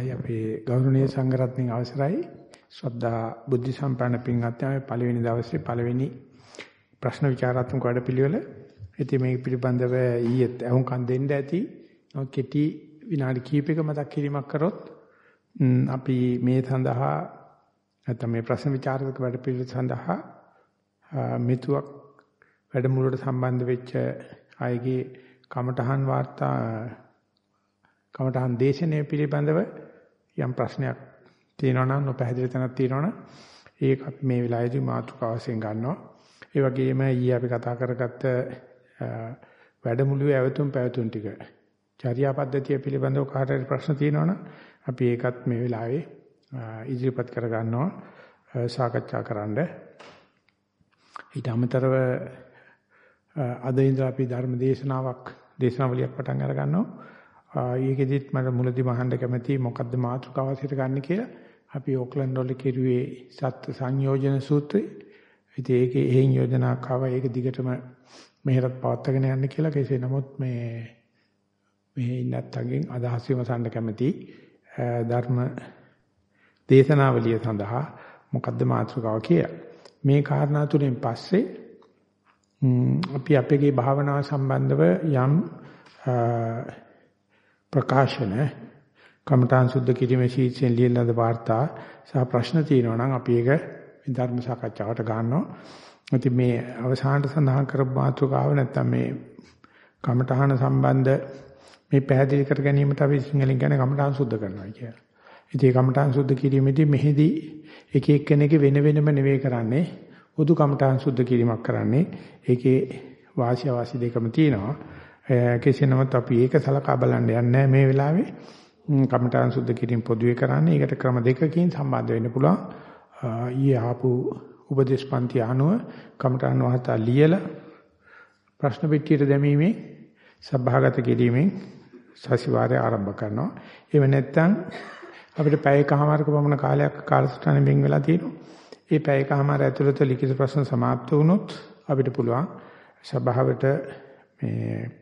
අවසරයි. අපේ ගෞරවනීය සංඝරත්නයේ අවසරයි. ශ්‍රද්ධා බුද්ධ සම්පන්න පින්වත්නි අපි පළවෙනි දවසේ පළවෙනි ප්‍රශ්න විචාරාත්මක වැඩපිළිවෙල. ඉතින් මේ පිළිබඳව ඊයේත් අහුම්කම් දෙන්න ඇති. කෙටි විනාඩි කිහිපයක මතක් කිරීමක් කරොත් අපි මේ සඳහා නැත්නම් මේ ප්‍රශ්න විචාරක වැඩපිළිවෙල සඳහා මෙතුවක් වැඩමුළුවට සම්බන්ධ වෙච්ච අයගේ කමඨහන් වාර්තා කමඨහන් දේශනය පිළිබඳව යම් ප්‍රශ්නයක් තියෙනවා නම් නොපැහැදිලි තැනක් තියෙනවා නම් ඒක අපි මේ වෙලාවේදී මාතෘකාව වශයෙන් ගන්නවා. ඒ වගේම ඊයේ අපි කතා කරගත්ත වැඩමුළුවේ ඇවතුම් පැවතුම් ටික චර්යා පද්ධතිය පිළිබඳව කාට හරි ප්‍රශ්න තියෙනවා නම් අපි ඒකත් මේ වෙලාවේ ඉදිරිපත් කර ගන්නවා සාකච්ඡා කරන්න. ඊට අමතරව අද ඉඳලා අපි ධර්ම දේශනාවක් දේශනාවලියක් පටන් අර ගන්නවා. ඊකෙදිත් මට මුලදි මහන්න කැමති මොකද්ද මාතෘකාව වශයෙන් ගන්න කියලා. අපි ඕක්ලන්ඩ් වල කිරුවේ සත්‍ය සංයෝජන සූත්‍රය. ඉතින් ඒකේ එහෙන් යෝජනාවක් ආවා ඒක දිගටම මෙහෙරත් පවත්වාගෙන යන්න කියලා කෙසේ නමුත් මේ මෙහි ඉන්නත්ගෙන් අදහස් විමසන්න කැමති ධර්ම දේශනාවලිය සඳහා මොකද්ද මාතෘකාව කියලා. මේ කාරණා තුනෙන් පස්සේ අපි අපේ භාවනාව සම්බන්ධව යම් ප්‍රකාශන කමඨාන් සුද්ධ කිරීමේ ශීර්ෂයෙන් ලියන වාර්තා සහ ප්‍රශ්න තියෙනවා නම් අපි ඒක ධර්ම සාකච්ඡාවට ගන්නවා. ඉතින් මේ අවසානට සඳහන් කරපු මාතෘකාව නැත්තම් මේ කමඨාන සම්බන්ධ මේ පැහැදිලි කර ගැනීමට අපි සිංහලෙන් කියන්නේ කමඨාන් සුද්ධ කරනවා කියලා. ඉතින් කමඨාන් සුද්ධ කිරීමේදී මෙහිදී එක එක්කෙනෙක් වෙන වෙනම නෙවෙයි කරන්නේ. උදු කමඨාන් සුද්ධ කිරීමක් කරන්නේ. ඒකේ වාසිය වාසි දෙකම තියෙනවා. කෙසේ නමුත් අපි ඒක සලකා බලන්න යන්නේ මේ වෙලාවේ කමඨාන් සුද්ධ කිරීම පොදුවේ කරන්නේ. ඒකට ක්‍රම දෙකකින් සම්බන්ධ වෙන්න පුළුවන්. ඊයේ ආපු උපදේශ පන්ති අනුව කමඨාන් වහතා ලියලා ප්‍රශ්න පෙට්ටියට දැමීමේ සභාගත කිරීමෙන් සතිವಾರය ආරම්භ කරනවා. එහෙම නැත්නම් අපිට පැයකමාරක පමණ කාලයක් කාලසටහන බින් වෙලා තියෙනවා. ඒ පැයකමාර ඇතුළත ලිඛිත ප්‍රශ්න સમાપ્ત වුණොත් අපිට පුළුවන් සභාවට මේ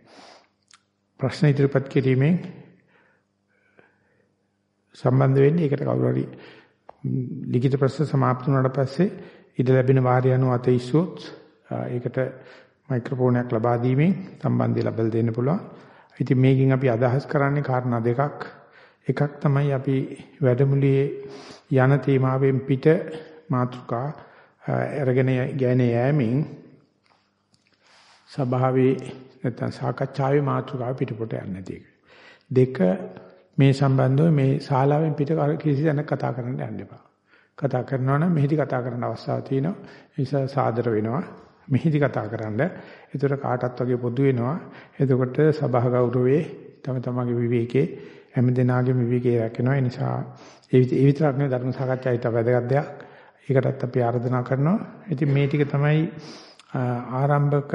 ප්‍රශ්න ඉදිරිපත් කිරීමෙන් සම්බන්ධ වෙන්නේ ඒකට කවුරු හරි ලිඛිත ප්‍රශ්න સમાප්ත වුණාට පස්සේ ඉඳ ලැබෙන වාරය අනුව අත ඉස්සොත් ඒකට මයික්‍රොෆෝනයක් ලබා දීමෙන් සම්බන්ධය ලබා දෙන්න පුළුවන්. ඉතින් මේකෙන් අපි අදහස් කරන්නේ කාරණා දෙකක්. එකක් තමයි අපි වැඩමුළුවේ යන තේමාවෙන් පිට මාතෘකා අරගෙන ගෑනේ යෑමෙන් සභාවේ නැත්නම් සාකච්ඡාවේ මාතෘකාව පිටපොට යන්නේ නැති එක. දෙක මේ සම්බන්ධව මේ ශාලාවෙන් පිට කිසි දැනක් කතා කරන්න යන්න එපා. කතා කරනවා නම් මෙහිදී කතා කරන්න අවස්ථාවක් තියෙනවා. ඒ නිසා සාදර වෙනවා. මෙහිදී කතා කරන්න. ඒතර කාටත් වගේ පොදු වෙනවා. එතකොට සභා ගෞරවයේ තම තමන්ගේ විවේකේ හැම දිනාගේම විවේකේ රැකෙනවා. ඒ නිසා ඒ විතරක් නෙවෙයි ධර්ම සාකච්ඡාවිත වැදගත් දෙයක්. ඒකටත් අපි ආරාධනා කරනවා. ඉතින් මේ ටික තමයි ආරම්භක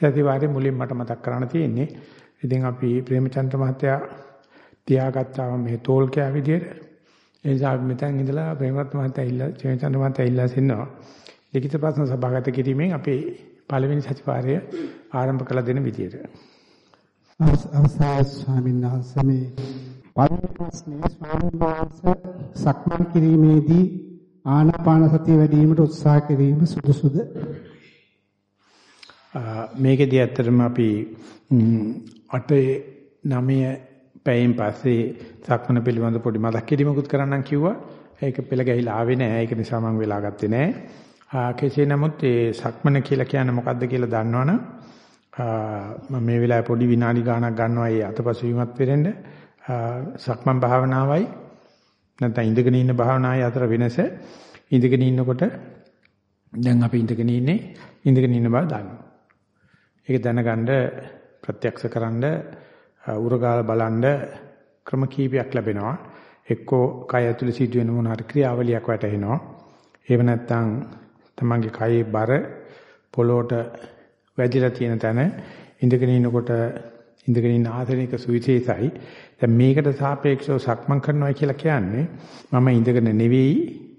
සතිවාරේ මුලින් මට මතක් කරන්න තියෙන්නේ. ඉතින් අපි ප්‍රේමචන්ද්‍ර මහත්තයා තියාගත්තා මේ තෝල් කෑ විදියට. ඒ නිසා අපි මෙතෙන් ඉඳලා ප්‍රේමරත්න මහත්තයා ඉල්ලා ප්‍රේමචන්ද්‍ර මහත්තයා ඉල්ලා සින්නවා. ලිඛිත ප්‍රශ්න සභාගත කිරීමෙන් අපේ පළවෙනි සතිවාරය ආරම්භ කළ දෙන විදියට. අවසාය ස්වාමීන් වහන්සේ මේ පළවෙනි ප්‍රශ්නේ ස්වාමීන් වහන්සේ සක්මන් කිරීමේදී ආනාපාන සතිය වැඩි වීමට උත්සාහ කිරීම සුදුසුද? මේකෙදී ඇත්තටම අපි 8 9 පැයෙන් පස්සේ සක්මන පිළිබඳ පොඩි මතක් කිරීමකුත් කරන්නම් කිව්වා. ඒක පෙළ ගැහිලා ආවේ නැහැ. ඒක නිසා මම වෙලා ගත්තේ නැහැ. කෙසේ නමුත් ඒ සක්මන කියලා කියන්නේ මොකද්ද කියලා දන්නවනම් මම මේ වෙලාවේ පොඩි විනාඩි ගාණක් ගන්නවා ඒ අතපසු වීමත් වෙරෙන්න. සක්මන් භාවනාවයි නැත්නම් ඉඳගෙන ඉන්න භාවනාවයි අතර වෙනස ඉඳගෙන ඉන්නකොට දැන් අපි ඉඳගෙන ඉන්නේ ඉඳගෙන ඉන්න බව දන්නවා. ඒක දැනගන්න ප්‍රත්‍යක්ෂකරනද උරගාල බලන්න ක්‍රම කීපයක් ලැබෙනවා. එක්කෝ කය ඇතුලේ සිදුවෙන මොන හරි ක්‍රියාවලියක් වැටහෙනවා. එහෙම නැත්නම් තමන්ගේ කයේ බර පොළොට වැදිලා තියෙන තැන ඉඳගෙන ඉන්නකොට ඉඳගෙන ඉන්න ආසනයක සුවිශේෂයි. දැන් මේකට සාපේක්ෂව සක්මන් කරනවා කියලා කියන්නේ මම ඉඳගෙන නෙවෙයි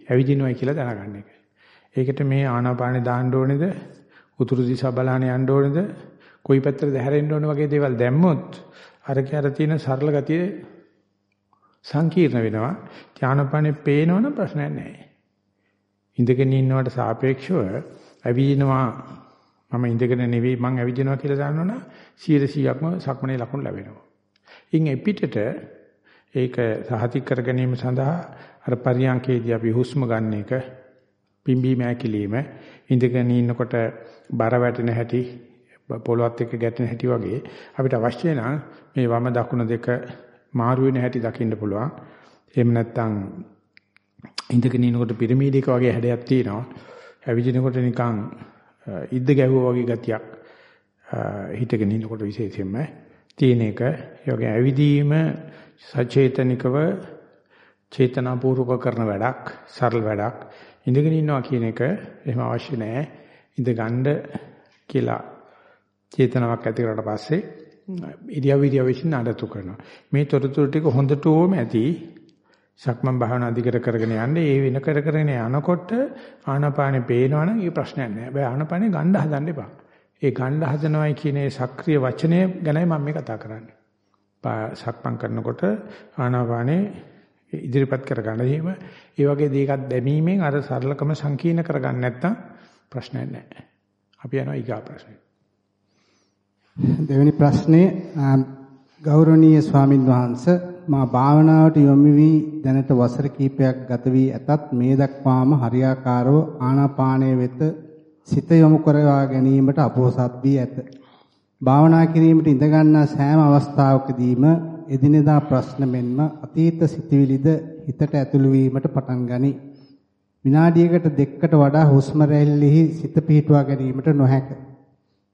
ඇවිදිනවා කියලා දැනගන්න එක. ඒකට මේ ආනාපානෙ දාන්න ඕනේද? උතුරු දිශා බලහන යන්න ඕනේද? කොයි පැත්තටද හැරෙන්න ඕන වගේ දේවල් දැම්මොත් අර කිය අර තියෙන සරල ගතිය සංකීර්ණ වෙනවා. ධානාපානේ පේනවනම් ප්‍රශ්නයක් නැහැ. ඉඳගෙන ඉන්නවට සාපේක්ෂව ඇවිදිනවා මම ඉඳගෙන නෙවෙයි මං ඇවිදිනවා කියලා දන්නවනම් 100%ක්ම සක්මනේ ලකුණු ලැබෙනවා. ඉන් එපිටට ඒක සහතික කර ගැනීම සඳහා අර පරියන්කේදී අපි හුස්ම ගන්න එක පිම්බීම ඇකිලිම ඉඳගෙන ඉන්නකොට බර වැටෙන හැටි පොළොවත් එක්ක ගැටෙන හැටි වගේ අපිට අවශ්‍ය නම් මේ වම දකුණ දෙක මාරු වෙන හැටි දකින්න පුළුවන්. එහෙම නැත්නම් ඉඳගෙන ඉනකොට පිරමීඩයක වගේ හැඩයක් තියෙනවා. ඇවිදිනකොට නිකන් ඉද්ද ගැහුවා වගේ ගතියක් හිටගෙන ඉනකොට විශේෂයෙන්ම තියෙන එක. ඒ වගේ ඇවිදීම සචේතනිකව චේතනාපූර්වක කරන වැඩක්, සරල වැඩක්. ඉඳගෙන ඉන්නවා කියන එක එහෙම අවශ්‍ය නැහැ. ඉඳ ගන්න කියලා චේතනාවක් ඇති කරලා පස්සේ ඉරියව් ඉරියව් විසින් නඩත්තු කරනවා. මේ තොරතුරු ටික හොඳටම ඇති. සක්මන් භාවනා අධිකර කරගෙන යන්නේ ඒ වෙන කර කරගෙන යනකොට ආනාපානෙ පේනවනම් ඒ ප්‍රශ්නයක් නෑ. හැබැයි ආනාපානෙ ගන්න හදන්න එපා. ඒ ගන්න හදනවයි කියන ඒ සක්‍රීය වචනය ගැනයි මම මේ කතා කරන්නේ. සක්මන් කරනකොට ආනාපානෙ ඉදිරිපත් කරගන්න. එහෙම ඒ වගේ දෙයක්ක් දැමීමෙන් අර සරලකම සංකීර්ණ කරගන්න නැත්තම් ප්‍රශ්නයක් නෑ. අපි යනවා ඊගා ප්‍රශ්නෙට. දෙවෙනි ප්‍රශ්නේ ගෞරවනීය ස්වාමින් වහන්සේ මා භාවනාවට යොමු වී දැනට වසර කිහිපයක් ගත වී ඇතත් මේ දක්වාම හරියාකාරව ආනාපානය වෙත සිත යොමු කරවා ගැනීමට අපොහසත් වී ඇත. භාවනා කිරීමට ඉඳ ගන්නා සෑම අවස්ථාවකදීම එදිනෙදා ප්‍රශ්න මෙන්ම අතීත සිතිවිලිද හිතට ඇතුළු වීමට පටන් ගනී. විනාඩියකට දෙකකට වඩා හුස්ම රැල්ලෙහි සිත පිහිටුවා ගැනීමට නොහැක.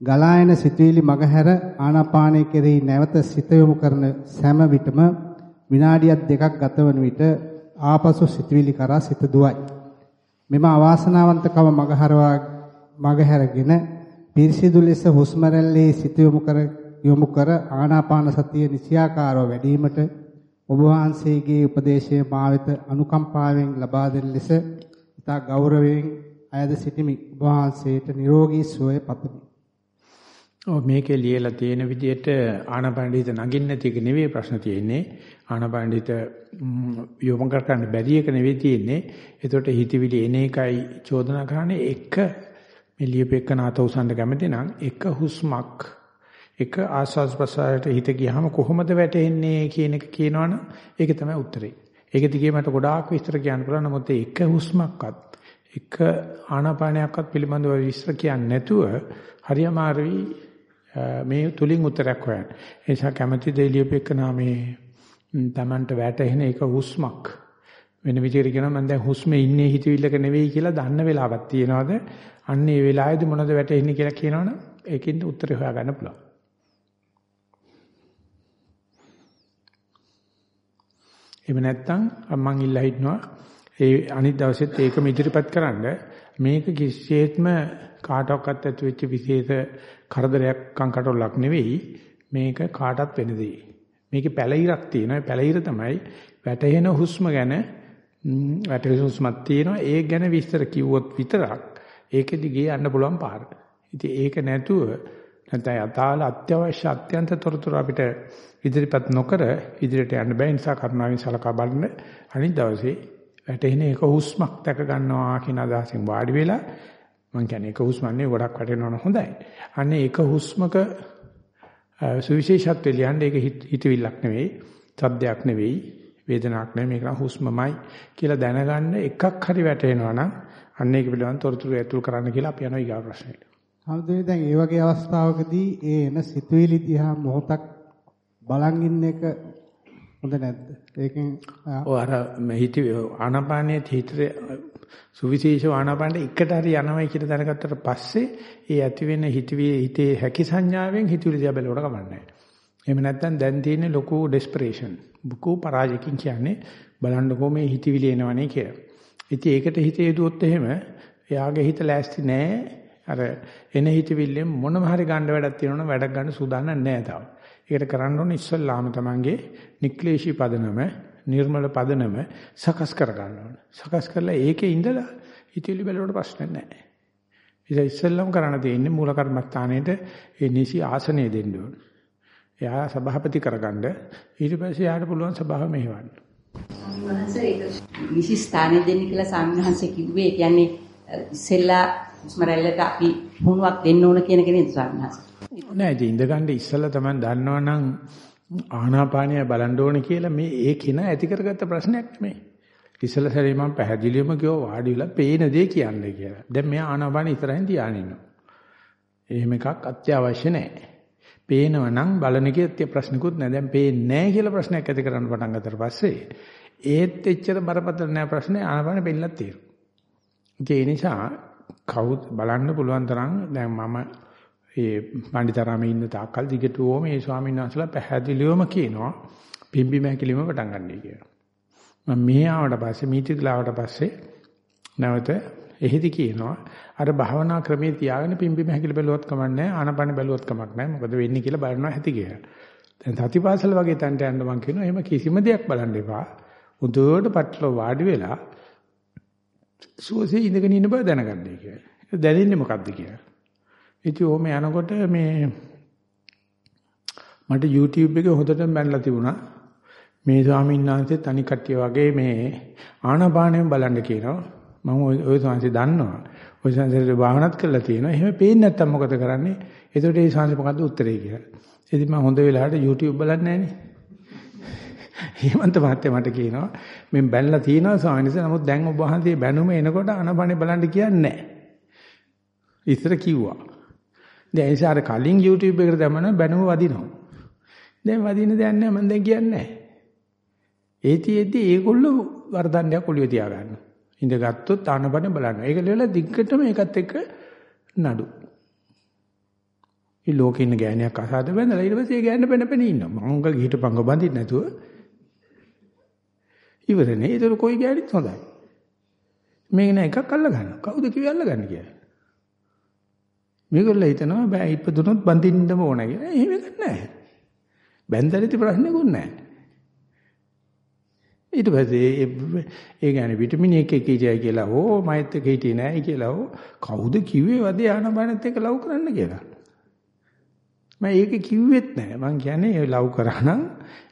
ගලායන සිතුවිලි මගහැර ආනාපානය කෙරෙහි නැවත සිත යොමු කරන සෑම විටම විනාඩියක් දෙකක් ගතවන විට ආපසු සිතුවිලි කරා සිත දුවයි. මෙම අවාසනාවන්තකම මගහරවා මගහැරගෙන පිරිසිදු ලෙස හුස්ම රැල්ලේ සිත යොමු කර යොමු කර ආනාපාන සතිය නිසියාකාරව වැඩිවීමට ඔබ වහන්සේගේ උපදේශය මා වෙත අනුකම්පාවෙන් ලබා දෙන ලෙස ඉතා ගෞරවයෙන් අයද සිටිමි. ඔබ වහන්සේට නිරෝගී සුවය පතමි. ඔව් මේකේ ලියලා තියෙන විදිහට ආනපණ්ඩිත නගින්න නැති එක නෙවෙයි ප්‍රශ්න තියෙන්නේ. ආනපණ්ඩිත යොමු කර ගන්න බැරි එක නෙවෙයි තියෙන්නේ. ඒකට හිතවිලි එන එකයි චෝදනා කරන්නේ එක මේ ලියපෙක නාත උසන්න කැමති නම් එක හුස්මක් එක ආස්වාස් ප්‍රසාරයට හිත ගියාම කොහොමද වැටෙන්නේ කියන එක කියනවනම් ඒක තමයි උත්තරේ. ඒක දිගේ මට ගොඩාක් විස්තර කියන්න පුළුවන්. නමුත් ඒක හුස්මක්වත් එක ආනාපානයක්වත් පිළිබඳව විස්තර කියන්නේ නැතුව හරියමාරුයි මේ තුලින් උත්තරයක් හොයන්න. ඒ නිසා කැමැති දෙලියපෙක නාමේ Tamanට වැටෙන එක හුස්මක්. වෙන විදිහට කියනවා මම දැන් හුස්මේ ඉන්නේ හිතවිල්ලක නෙවෙයි කියලා දන්න වෙලාවක් තියෙනවද? අන්න ඒ වෙලාවේදී මොනවද වැටෙන්නේ කියලා කියනවනම් ඒකින්ද උත්තරේ හොයාගන්න පුළුවන්. එහෙම නැත්නම් මම ඉල්ලා හිටනවා ඒ අනිත් දවසෙත් ඒකම ඉදිරිපත් කරන්න මේක කිසිසේත්ම කාටවත් ඇති වෙච්ච විශේෂ කරදරයක් කංකටොල්ලක් නෙවෙයි මේක කාටත් වෙන දෙයක්. මේකේ පැලිරක් තියෙනවා. ඒ පැලිර තමයි වැටෙන හුස්ම ගැන වැටෙන හුස්මක් තියෙනවා. ඒ ගැන විස්තර කිව්වොත් විතරක් ඒකෙදි ගියේ යන්න පුළුවන් පාර. ඉතින් ඒක නැතුව නැත්නම් අතාල අත්‍යවශ්‍ය අත්‍යන්ත තොරතුරු අපිට ඉදිරිපත් නොකර ඉදිරියට යන්න බෑ. නිසා කරුණාවෙන් සලකා බලන්න අනිත් දවසේ වැටෙන එක හුස්මක් දැක ගන්නවා කියන අදහසින් වාඩි වෙලා මම කියන්නේ එක හුස්මන්නේ ගොඩක් වැටෙනවන හොඳයි. අන්නේ එක හුස්මක සුවිශේෂත්වය ලියන්නේ ඒක හිතවිල්ලක් නෙවෙයි, සද්දයක් නෙවෙයි, වේදනාවක් නෙවෙයි මේක හුස්මමයි කියලා දැනගන්න එකක් හරි වැටෙනවා නම් අන්න ඒක පිළිබඳව තොරතුරු ඇතුල් කරන්න කියලා අපි යනවා ඊගා ප්‍රශ්නෙට. හම්දුනේ දැන් ඒ වගේ අවස්ථාවකදී ඒ එන සිතුවිලි දිහා මොහොතක් බලන් ඉන්න එක හොඳ නැද්ද? ඒකෙන් ඔය අර හිත ආනාපානයේ හිතේ සුවිශේෂ ආනාපානෙ එකට හරි යනවයි කියලා දැනගත්තට පස්සේ ඒ ඇති වෙන හිතවිලි හිතේ හැකි සංඥාවෙන් හිතවිලි දිහා බලවට කමන්නේ. එහෙම නැත්නම් දැන් තියෙන්නේ ලොකු ඩෙස්පරේෂන්. බුකු පරාජයකින් කියන්නේ බලන්නකෝ මේ හිතවිලි එනවනේ කියලා. ඉතින් ඒකට හිත යදුවොත් එහෙම එයාගේ හිත ලෑස්ති නෑ. අර එන හිතවිල්ලෙන් මොනම හරි ගන්න වැඩක් තියෙනවනම් වැඩක් ගන්න සූදානම් නෑ තාම. ඒකට කරන්න ඕනේ ඉස්සල්ලාම තමන්ගේ නික්ලේශී පදනම නිර්මල පදනම සකස් කර ගන්න ඕනේ. සකස් කරලා ඒකේ ඉඳලා හිතවිලි බලවට ප්‍රශ්න නැහැ. ඉතින් ඉස්සෙල්ලම කරන්න තියෙන්නේ මූල කර්මස්ථානයේට ඒ නිසි ආසනය දෙන්න ඕනේ. එයා සභාපති කරගන්න ඊට පස්සේ යාට පුළුවන් සභාව මෙහෙවන්න. වහන්සේ ඒක විශේෂ ස්ථානෙ දෙන්න කියලා ස්වාමීන් වහන්සේ කිව්වේ. ඒ කියන්නේ ඉස්සෙල්ලා ස්මරැල්ලට අපි පුහුණුවක් දෙන්න ඕන කියන කෙනෙක් ස්වාමීන් වහන්සේ. නෑ ඉතින් ඉඳගන්න ඉස්සෙල්ලා තමයි දන්නවනම් ආනාපානය බලන්න ඕන කියලා මේ ඒ කෙන ඇති කරගත්ත ප්‍රශ්නයක් නෙමෙයි. ඉස්සෙල්ලා සැරේ මම පැහැදිලිවම කිව්වා වාඩි වෙලා පේන දේ කියන්නේ කියලා. දැන් මෙයා ආනාපාන ඉස්සරහින් තියාගෙන ඉන්නවා. එහෙම එකක් අත්‍යවශ්‍ය නැහැ. පේනවනම් බලන එකේ ප්‍රශ්නකුත් නැහැ. දැන් පේන්නේ නැහැ කියලා ප්‍රශ්නයක් ඇති කරන්න පටන් ගත්තට පස්සේ ඒත් එච්චර බරපතල නැහැ ප්‍රශ්නේ ආනාපාන පෙන්නලා තියෙනවා. ඒ නිසා කවුද බලන්න පුළුවන් තරම් දැන් මම ඒ පණ්ඩිතාරාමේ ඉන්න තාක්කල් දිගටම මේ ස්වාමීන් වහන්සේලා පැහැදිලිවම කියනවා පිම්බි මහැකිලිම පටන් ගන්නයි කියලා. මම මෙහි ආවට පස්සේ මීටිලාවට පස්සේ නැවත එහෙදි කියනවා අර භාවනා ක්‍රමේ තියාගෙන පිම්බි මහැකිලි බැලුවත් කමක් නැහැ ආනපන බැලුවත් කමක් නැහැ මොකද වෙන්නේ කියලා බලනවා ඇති කියලා. දැන් සතිපාසල වගේ තැනට යන්න මම කියනවා එහෙම කිසිම දෙයක් බලන්න එපා. උදේට පටල වාඩි වෙලා සුවසේ ඉඳගෙන ඉන්න බව දැනගන්නයි කියලා. දැනෙන්නේ මොකද්ද කියලා. ඉතින් ඕම යනකොට මේ මට YouTube එකේ හොදටම බැලලා තිබුණා. මේ ස්වාමීන් වහන්සේ තනි කට්ටිය වගේ මේ ආනාපානයෙන් බලන්න කියනවා. මම ওই ස්වාමීන් දන්නවා. ওই සංසාරේ භාවනාත් කරලා තියෙනවා. එහෙම පේන්නේ නැත්තම් මොකද කරන්නේ? එතකොට ඒ ස්වාමීන් මොකද්ද උත්තරේ කියලා. ඉතින් මම හොඳ වෙලාවට YouTube බලන්නේ නැහනේ. හේමන්ත මහත්තයා මට කියනවා මම බැලලා තියෙනවා ස්වාමීන් වහන්සේ නමුත් දැන් ඔබ වහන්සේ බැනුම එනකොට අනපනේ බලන්න කියන්නේ නැහැ. ඉස්සර කිව්වා. දැන් ඒ සාර කලින් YouTube එකට දැම්මම බැනුම වදිනවා. දැන් වදින දෙයක් නැහැ මම දැන් කියන්නේ නැහැ. ඒතිෙද්දි ඒගොල්ලෝ වර්ධනයක් ඔළුවේ තියාගන්නවා. ඉඳගත්තුත් ආනපන බලන්න. ඒක ලෙවලා දිග්ගටම ඒකත් එක්ක නඩු. මේ ලෝකේ ඉන්න ගෑණියක් අසාද බැඳලා ඊට පස්සේ ඒ ගෑණි පෙන පෙන ඉන්නවා. මංගල හිටපංග බඳින්න නැතුව ඉවරනේ. ඒක කොයි ගෑණිත් හොඳයි. මේක නෑ එකක් අල්ල ගන්න. කවුද කිව්වේ අල්ල ගන්න කියලා? මේගොල්ලෝ හිතනවා බෑ ඉපදුනොත් බඳින්නම ඕන කියලා. එහෙම එකක් නැහැ. බැන්දරිති ප්‍රශ්නකුත් නැහැ. ඊට පස්සේ ඒ කියන්නේ විටමින් එක එක හිටියයි කියලා හෝ මයිත් එක හිටියේ නැහැ කියලා හෝ කවුද කිව්වේ වදේ ආනබනත් එක ලව් කරන්න කියලා. මම ඒක කිව්වෙත් නැහැ. මං කියන්නේ ලව් කරා නම්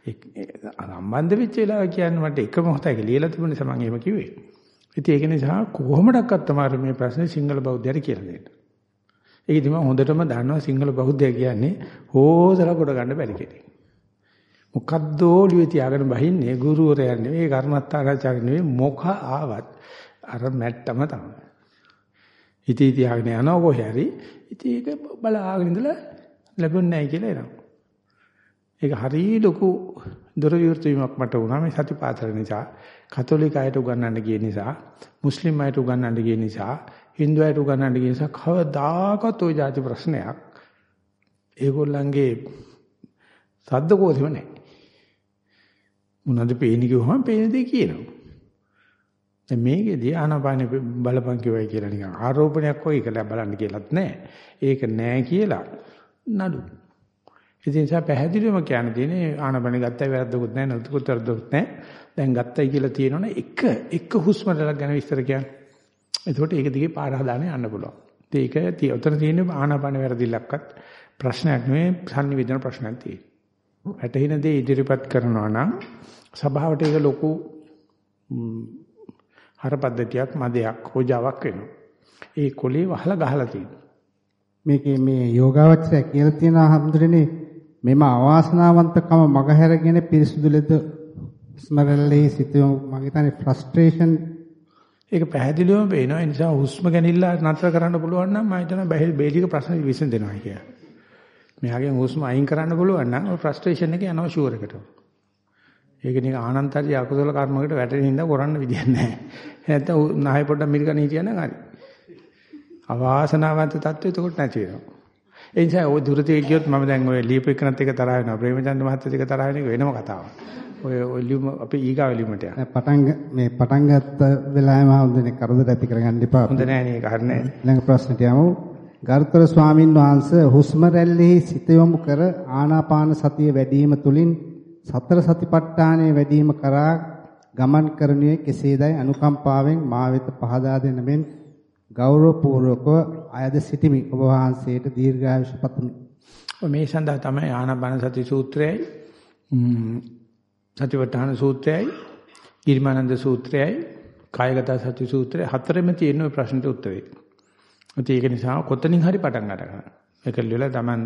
සම්බන්ධ වෙච්ච වෙලාව කියන්නේ මට එක මොහොතක ලියලා තිබුණ නිසා මම එහෙම කිව්වේ. ඉතින් ඒක නිසා කොහොමඩක්වත් තමයි මේ ප්‍රශ්නේ සිංහල බෞද්ධයට කියලා දෙන්න. ඒක ඉතින් මම හොඳටම දන්නවා සිංහල බෞද්ධය කියන්නේ හොසලා කොට ගන්න බැරි කෙනෙක්. මොකද්ද ඔළුවේ තියාගෙන බහින්නේ ගුරුවරයා නෙවෙයි කර්මත්තාචාර්ය නෙවෙයි මොක ආවත් අර මැට්ටම තමයි. ඉතී තියාගෙන යනවා කොහේ හරි ඉතින් ඒක බලාගෙන ඉඳලා ලැබුණ නැහැ කියලා එනවා. ඒක හරිය ලොකු දොර විවෘත වීමක් මට වුණා මේ සතිපාතර නිසා. කතෝලික අයට උගන්වන්න ගිය නිසා, මුස්ලිම් අයට උගන්වන්න ගිය නිසා, Hindu අයට උගන්වන්න ගිය නිසා කවදාකවත් ওই જાති ප්‍රශ්නයක් ඒගොල්ලන්ගේ සද්දකෝසෙම නැහැ. මොනවද පේන්නේ කිව්වම පේන දේ කියනවා. දැන් මේකෙදී ආනාපානෙ බලපං කියවයි කියලා නිකන් ආරෝපණයක් වගේ කියලා බලන්න කියලාත් නැහැ. ඒක නැහැ කියලා නඩු. ඉතින් නිසා පැහැදිලිවම කියන්න තියෙන්නේ ආනාපාන ගත්තයි වැරද්දකුත් නැහැ නදුකුත් වැරද්දකුත් නැහැ. දැන් ගත්තයි කියලා තියෙනවනේ එක එක හුස්ම රැල්ලක් ගැන විස්තර කියන්න. එතකොට ඒක දිගේ පාර හදාගෙන යන්න පුළුවන්. ඒක උතන තියෙන්නේ ආනාපාන වැරදිල්ලක්වත් ප්‍රශ්නයක් නෙවෙයි සංනිවේදන ප්‍රශ්නයක් තියෙන්නේ. වැටහින දේ ඉදිරිපත් කරනවා නම් සභාවට ඒක ලොකු හරපද්ධතියක් මදයක් හොජාවක් වෙනවා. ඒ කොලේ වහලා ගහලා තියෙනවා. මේකේ මේ යෝගාවචරය කියලා තියෙන හැමදෙරේ මෙම අවාසනාවන්තකම මගහැරගෙන පිරිසුදු ලෙද ස්මරණලේ සිටියෝ මගේ තනේ ෆ්‍රස්ට්‍රේෂන් ඒක පැහැදිලිවම පේනවා. ඒ නිසා හුස්ම ගැනීමලා නතර කරන්න පුළුවන් නම් මම හිතනවා බේලික ප්‍රශ්න විසඳෙනවා කියලා. මෙයාගෙන් හුස්ම අයින් කරන්න පුළුවන් නම් ඔය ෆ්‍රස්ට්‍රේෂන් එක යනවා ෂුවර් එකට. ඒක නික ආනන්තරිය අකුසල කර්මයකට වැටෙන හින්දා කරන්න විදියක් නැහැ. නැත්නම් නාය පොඩ්ඩක් මිරිකන හිටියනම් හරි. අවාසනාවන්ත තත්ත්වය එතකොට නැති වෙනවා. ඒ නිසා ওই දුරතේ ගියොත් මම දැන් ඔය ලියපු එකනත් එක තරහ වෙනවා. ප්‍රේමචන්ද්‍ර මහත්තයත් එක තරහ වෙන එක වෙනම කතාවක්. ඔය ඔය ලියුම අපේ ඊගාව ලියුමට යන. පටන් මේ පටන් ගත්ත වෙලාවෙම හඳුනේ කරදර ඇති කරගන්න එපා. හොඳ නෑ නේ හරිනේ. ඊළඟ ප්‍රශ්නට යමු. ගරුතර ස්වාමින් වහන්සේ හුස්ම රැල්ලෙහි සිත යොමු කර ආනාපාන සතිය වැඩිම තුලින් සතර සතිපට්ඨානයේ වැඩිම කරා ගමන් කරනුයේ කෙසේදයි අනුකම්පාවෙන් මා වෙත පහදා දෙන මෙන් ගෞරවපූර්වකව අයද සිටිමි ඔබ වහන්සේට දීර්ඝායුෂ පතමි. මේ සඳහා තමයි ආනාපාන සති සූත්‍රයයි සතිපට්ඨාන සූත්‍රයයි ගිරිමානන්ද සූත්‍රයයි කායගත සති සූත්‍රය හතරෙම තියෙන ওই ප්‍රශ්නට උත්තරේ. ඒක නිසා කොතනින් හරි පටන් ගන්න. ඒක ලියලා Taman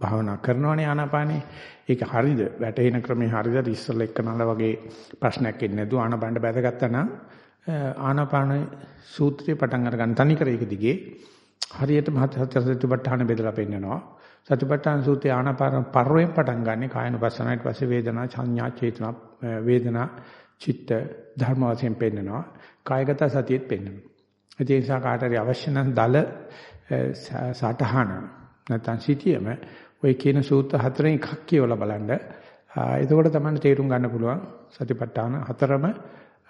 භාවනා කරනවනේ ආනාපානේ. ඒක හරිද? වැටෙන ක්‍රමේ හරිද? ඉස්සෙල්ලා එක්කනල වගේ ප්‍රශ්නයක් එන්නේ නැතුව ආනාපානට බැඳගත්තා නම් ආනාපාන සූත්‍රය පටන් අරගන්න තනි කර ඒක දිගේ හරියට මහත් සත්‍යසතිපට්ඨාන බෙදලා පෙන්නනවා. සතිපට්ඨාන සූත්‍රය ආනාපාන පරවෙන් පටන් ගන්නෙ කායන පස්සනයිට පස්සේ වේදනා සංඥා චේතනා වේදනා චිත්ත ධර්ම වශයෙන් පෙන්නනවා. කායගත සතියෙත් පෙන්නනවා. ඒ නිසා කාට හරි අවශ්‍ය නම් දල සටහන නැත්නම් සිටියම ඔය කියන සූත්‍ර හතරෙන් එකක් කියවලා බලන්න. එතකොට තමයි තේරුම් ගන්න පුළුවන් සතිපට්ඨාන හතරම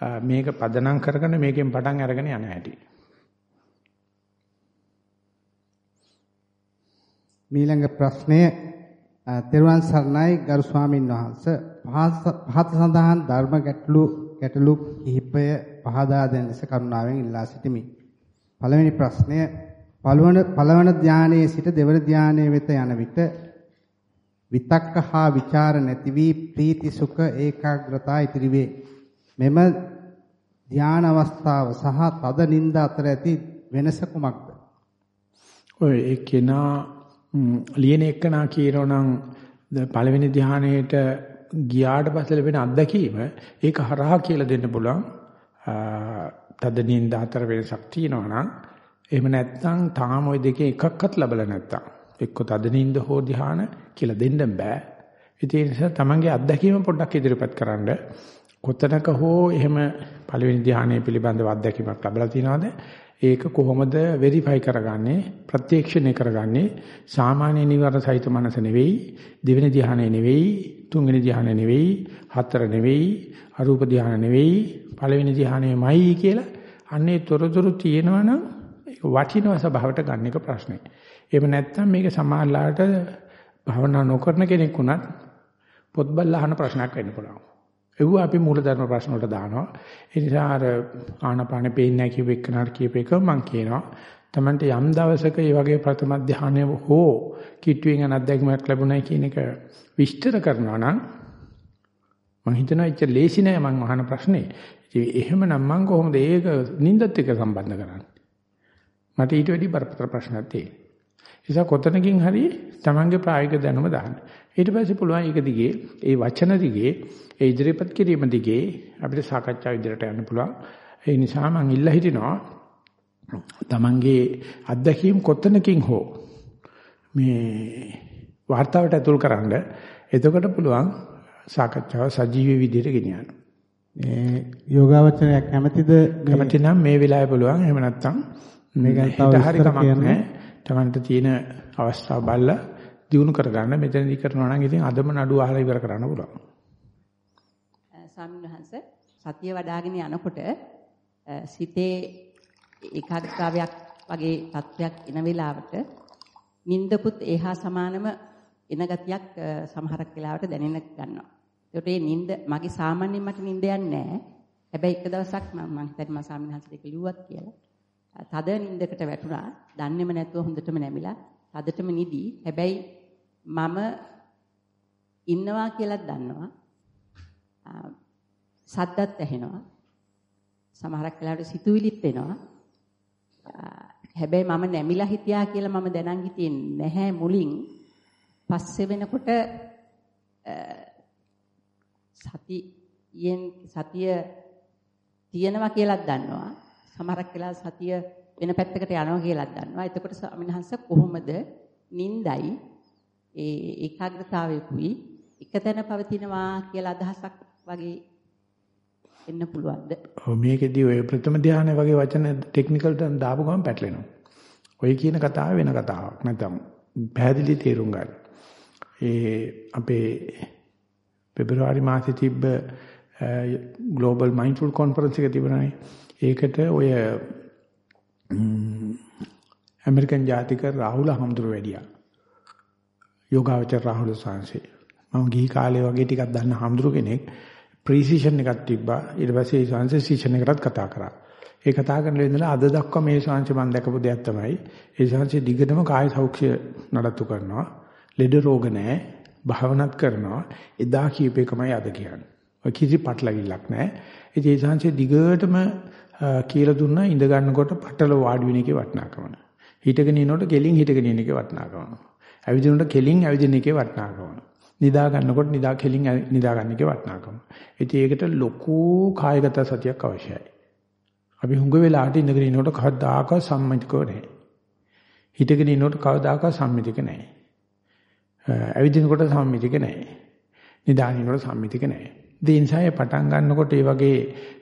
මේක පදනම් කරගෙන මේකෙන් පටන් අරගෙන යන හැටි. මීළඟ ප්‍රශ්නය තෙරුවන් සරණයි ගරු ස්වාමින් වහන්සේ පහත සඳහන් ධර්ම ගැටලු ගැටලු කිහිපය පහදා දෙන ලෙස කරුණාවෙන් ඉල්ලා සිටිමි. පළවෙනි ප්‍රශ්නය පළවන පළවන ධානයේ සිට දෙවන ධානයේ වෙත යන විට විතක්ක හා ਵਿਚාර නැති වී ප්‍රීති සුඛ ඒකාග්‍රතාව ඉතිරි වේ. මෙම ධාන අවස්ථාව සහ තද නිින්ද අතර ඇති වෙනස කුමක්ද? ඔය එක්කෙනා ලියන එක්කනා කියනෝනම් පළවෙනි ධානයේට ගියාට පස්සේ ලැබෙන අත්දැකීම ඒක හරහා කියලා දෙන්න පුළුවන්. තද නිින්ද අතර වෙනසක් තියෙනවනම් එහෙම නැත්නම් තාම ওই දෙකේ එකක්වත් ලැබලා නැත්තම් එක්ක තද නිින්ද හෝ ධාන කියලා දෙන්න බෑ. ඒ නිසා තමන්ගේ අත්දැකීම පොඩ්ඩක් ඉදිරිපත් කරන්න. කොතනක හෝ එහෙම පළවෙනි ධානය පිළිබඳව අත්දැකීමක් ලැබලා තියෙනවද? ඒක කොහොමද වෙරිෆයි කරගන්නේ? ප්‍රත්‍යක්ෂණය කරගන්නේ? සාමාන්‍ය නිවර සහිත මනස නෙවෙයි, දෙවෙනි ධානය නෙවෙයි, තුන්වෙනි ධානය නෙවෙයි, හතර නෙවෙයි, අරූප ධානය නෙවෙයි, පළවෙනි ධානයමයි කියලා අන්නේ තොරතුරු තියෙනවනම් වටිනා ස්වභාවයට ගන්න එක ප්‍රශ්නේ. එහෙම නැත්නම් මේක සමාජලාට භවනා නොකරන කෙනෙක් වුණත් පොත්බල් අහන ප්‍රශ්නයක් වෙන්න පුළුවන්. ඒව අපි මූලධර්ම ප්‍රශ්න වලට දානවා. ඒ නිසා අර ආනපානෙ පේන්නේ නැහැ කියපු එකනට කියප එක මම කියනවා. Tamante යම් දවසක මේ වගේ ප්‍රථම ධානය හෝ කිට්ටුවෙන් යන අත්දැකීමක් ලැබුණයි කියන එක විස්තර කරනවා නම් මම හිතනවා එච්චර ලේසි නෑ මම අහන ප්‍රශ්නේ. ඉතින් එහෙමනම් මම කොහොමද ඒක නින්දත් එක්ක සම්බන්ධ කරන්නේ? මට ඊට වැඩි බරපතල ප්‍රශ්නක් තියෙනවා. නිසා කොතනකින් හරි Tamange ප්‍රායෝගික දැනුම දාන්න. ඊට පස්සේ පුළුවන් ඒක දිගේ ඒ වචන දිගේ ඒ ඉදිරිපත් කිරීම දිගේ අපිට සාකච්ඡා ඉදිරියට යන්න පුළුවන්. ඒ නිසා මම ඉල්ලා හිටිනවා තමන්ගේ අත්දැකීම් කොතනකින් හෝ මේ වார்த்தාවට ඇතුල් කරන්න. එතකොට පුළුවන් සාකච්ඡාව සජීවී විදිහට ගෙනියන්න. මේ යෝගාවචරයක් කැමැතිද? කැමැති නම් මේ වෙලාවේ පුළුවන්. එහෙම නැත්නම් මේකත් තව විස්තර කියන්න. තමන්ට තියෙන අවස්ථාව බලලා දිනු කරගන්න මෙතනදී කරනවා නම් ඉතින් අදම නඩුව අහලා ඉවර කරන්න පුළුවන්. ස්වාමීන් සතිය වඩ아가ගෙන යනකොට සිතේ ඒකාග්‍රතාවයක් වගේ තත්වයක් එන වෙලාවට නින්දකුත් ඒහා සමානම එන ගතියක් සමහරක් වෙලාවට දැනෙන්න ගන්නවා. ඒකට මේ නින්ද මගේ සාමාන්‍යයෙන් මට නින්ද යන්නේ නැහැ. හැබැයි එක දවසක් මම මම හිතන්නේ මම ස්වාමීන් වහන්සේට කිව්වත් කියලා. තද නින්දකට වැටුණා. දන්නේම නැතුව හොඳටම නැමිලා තදටම නිදි. හැබැයි මම ඉන්නවා කියලා දන්නවා. සද්දත් ඇහෙනවා. සමහරක් වෙලාවට සිතුවිලිත් එනවා. හැබැයි මම නැමිලා හිටියා කියලා මම දැනන් හිටියේ නැහැ මුලින්. පස්සේ වෙනකොට සතියෙන් සතිය තියෙනවා කියලා දන්නවා. සමහරක් වෙලාවට සතිය වෙන පැත්තකට යනවා කියලා දන්නවා. එතකොට ස්වාමීන් වහන්සේ කොහොමද නින්දයි ඒ ඒකාග්‍රතාවයකුයි එකතැන පවතිනවා කියලා අදහසක් වගේ එන්න පුළුවන්ද? ඔව් මේකෙදී ඔය ප්‍රථම ධානය වගේ වචන ටෙක්නිකල් ටර්ම් දාපු ගමන් පැටලෙනවා. ඔය කියන කතාව වෙන කතාවක්. නැත්නම් පැහැදිලි තේරුම් ගන්න. ඒ අපේ පෙබරවාරි මාසේ තිබ්බ ග්ලෝබල් මයින්ඩ්ෆුල් කොන්ෆරන්ස් එක තිබුණානේ. ඒකට ඔය ඇමරිකන් ජාතික රාහුල හම්දුර වැඩියා. යෝගාවචර රාහුල සාංශේ. මම ගිහි කාලේ වගේ ටිකක් දන්න හම්දුර කෙනෙක් ප්‍රීසිෂන් එකක් තිබ්බා. ඊට පස්සේ ඒ සාංශේ සීෂන් එකටත් කතා කරා. ඒ කතා කරන ඉඳලා අද දක්වා මේ ශාංශ මම දැකපු දෙයක් තමයි ඒ ශාංශ දිගටම කාය සෞඛ්‍ය නඩත්තු කරනවා ලෙඩ රෝග නැහැ භාවනාත් කරනවා එදා කීපේකමයි අද කියන්නේ ඔය කිසි පටලවිල්ලක් නැහැ. ඉතින් ඒ සංසේ දිගටම කියලා දුන්නා ඉඳ ගන්නකොට පටල වාඩි වෙන එකේ වටිනාකම. හිටගෙන ඉනකොට කෙලින් හිටගෙන ඉන්න එකේ වටිනාකම. ඇවිදිනකොට කෙලින් ඇවිදින එකේ වටිනාකම. නිදා ගන්නකොට නිදා කෙලින් නිදා ගන්න එකේ වටිනාකම. ඉතින් ඒකට ලොකු කායගත සතියක් අවශ්‍යයි. අපි හුඟ වෙලාවට ඉඳගෙන ඉනකොට කවදාකවත් සම්මිතිකව නැහැ. හිටගෙන ඉනකොට කවදාකවත් සම්මිතික නැහැ. ඇවිදිනකොට සම්මිතික නැහැ. නිදානිනකොට සම්මිතික නැහැ. ඒ නිසා පටන් ගන්නකොට ඒ වගේ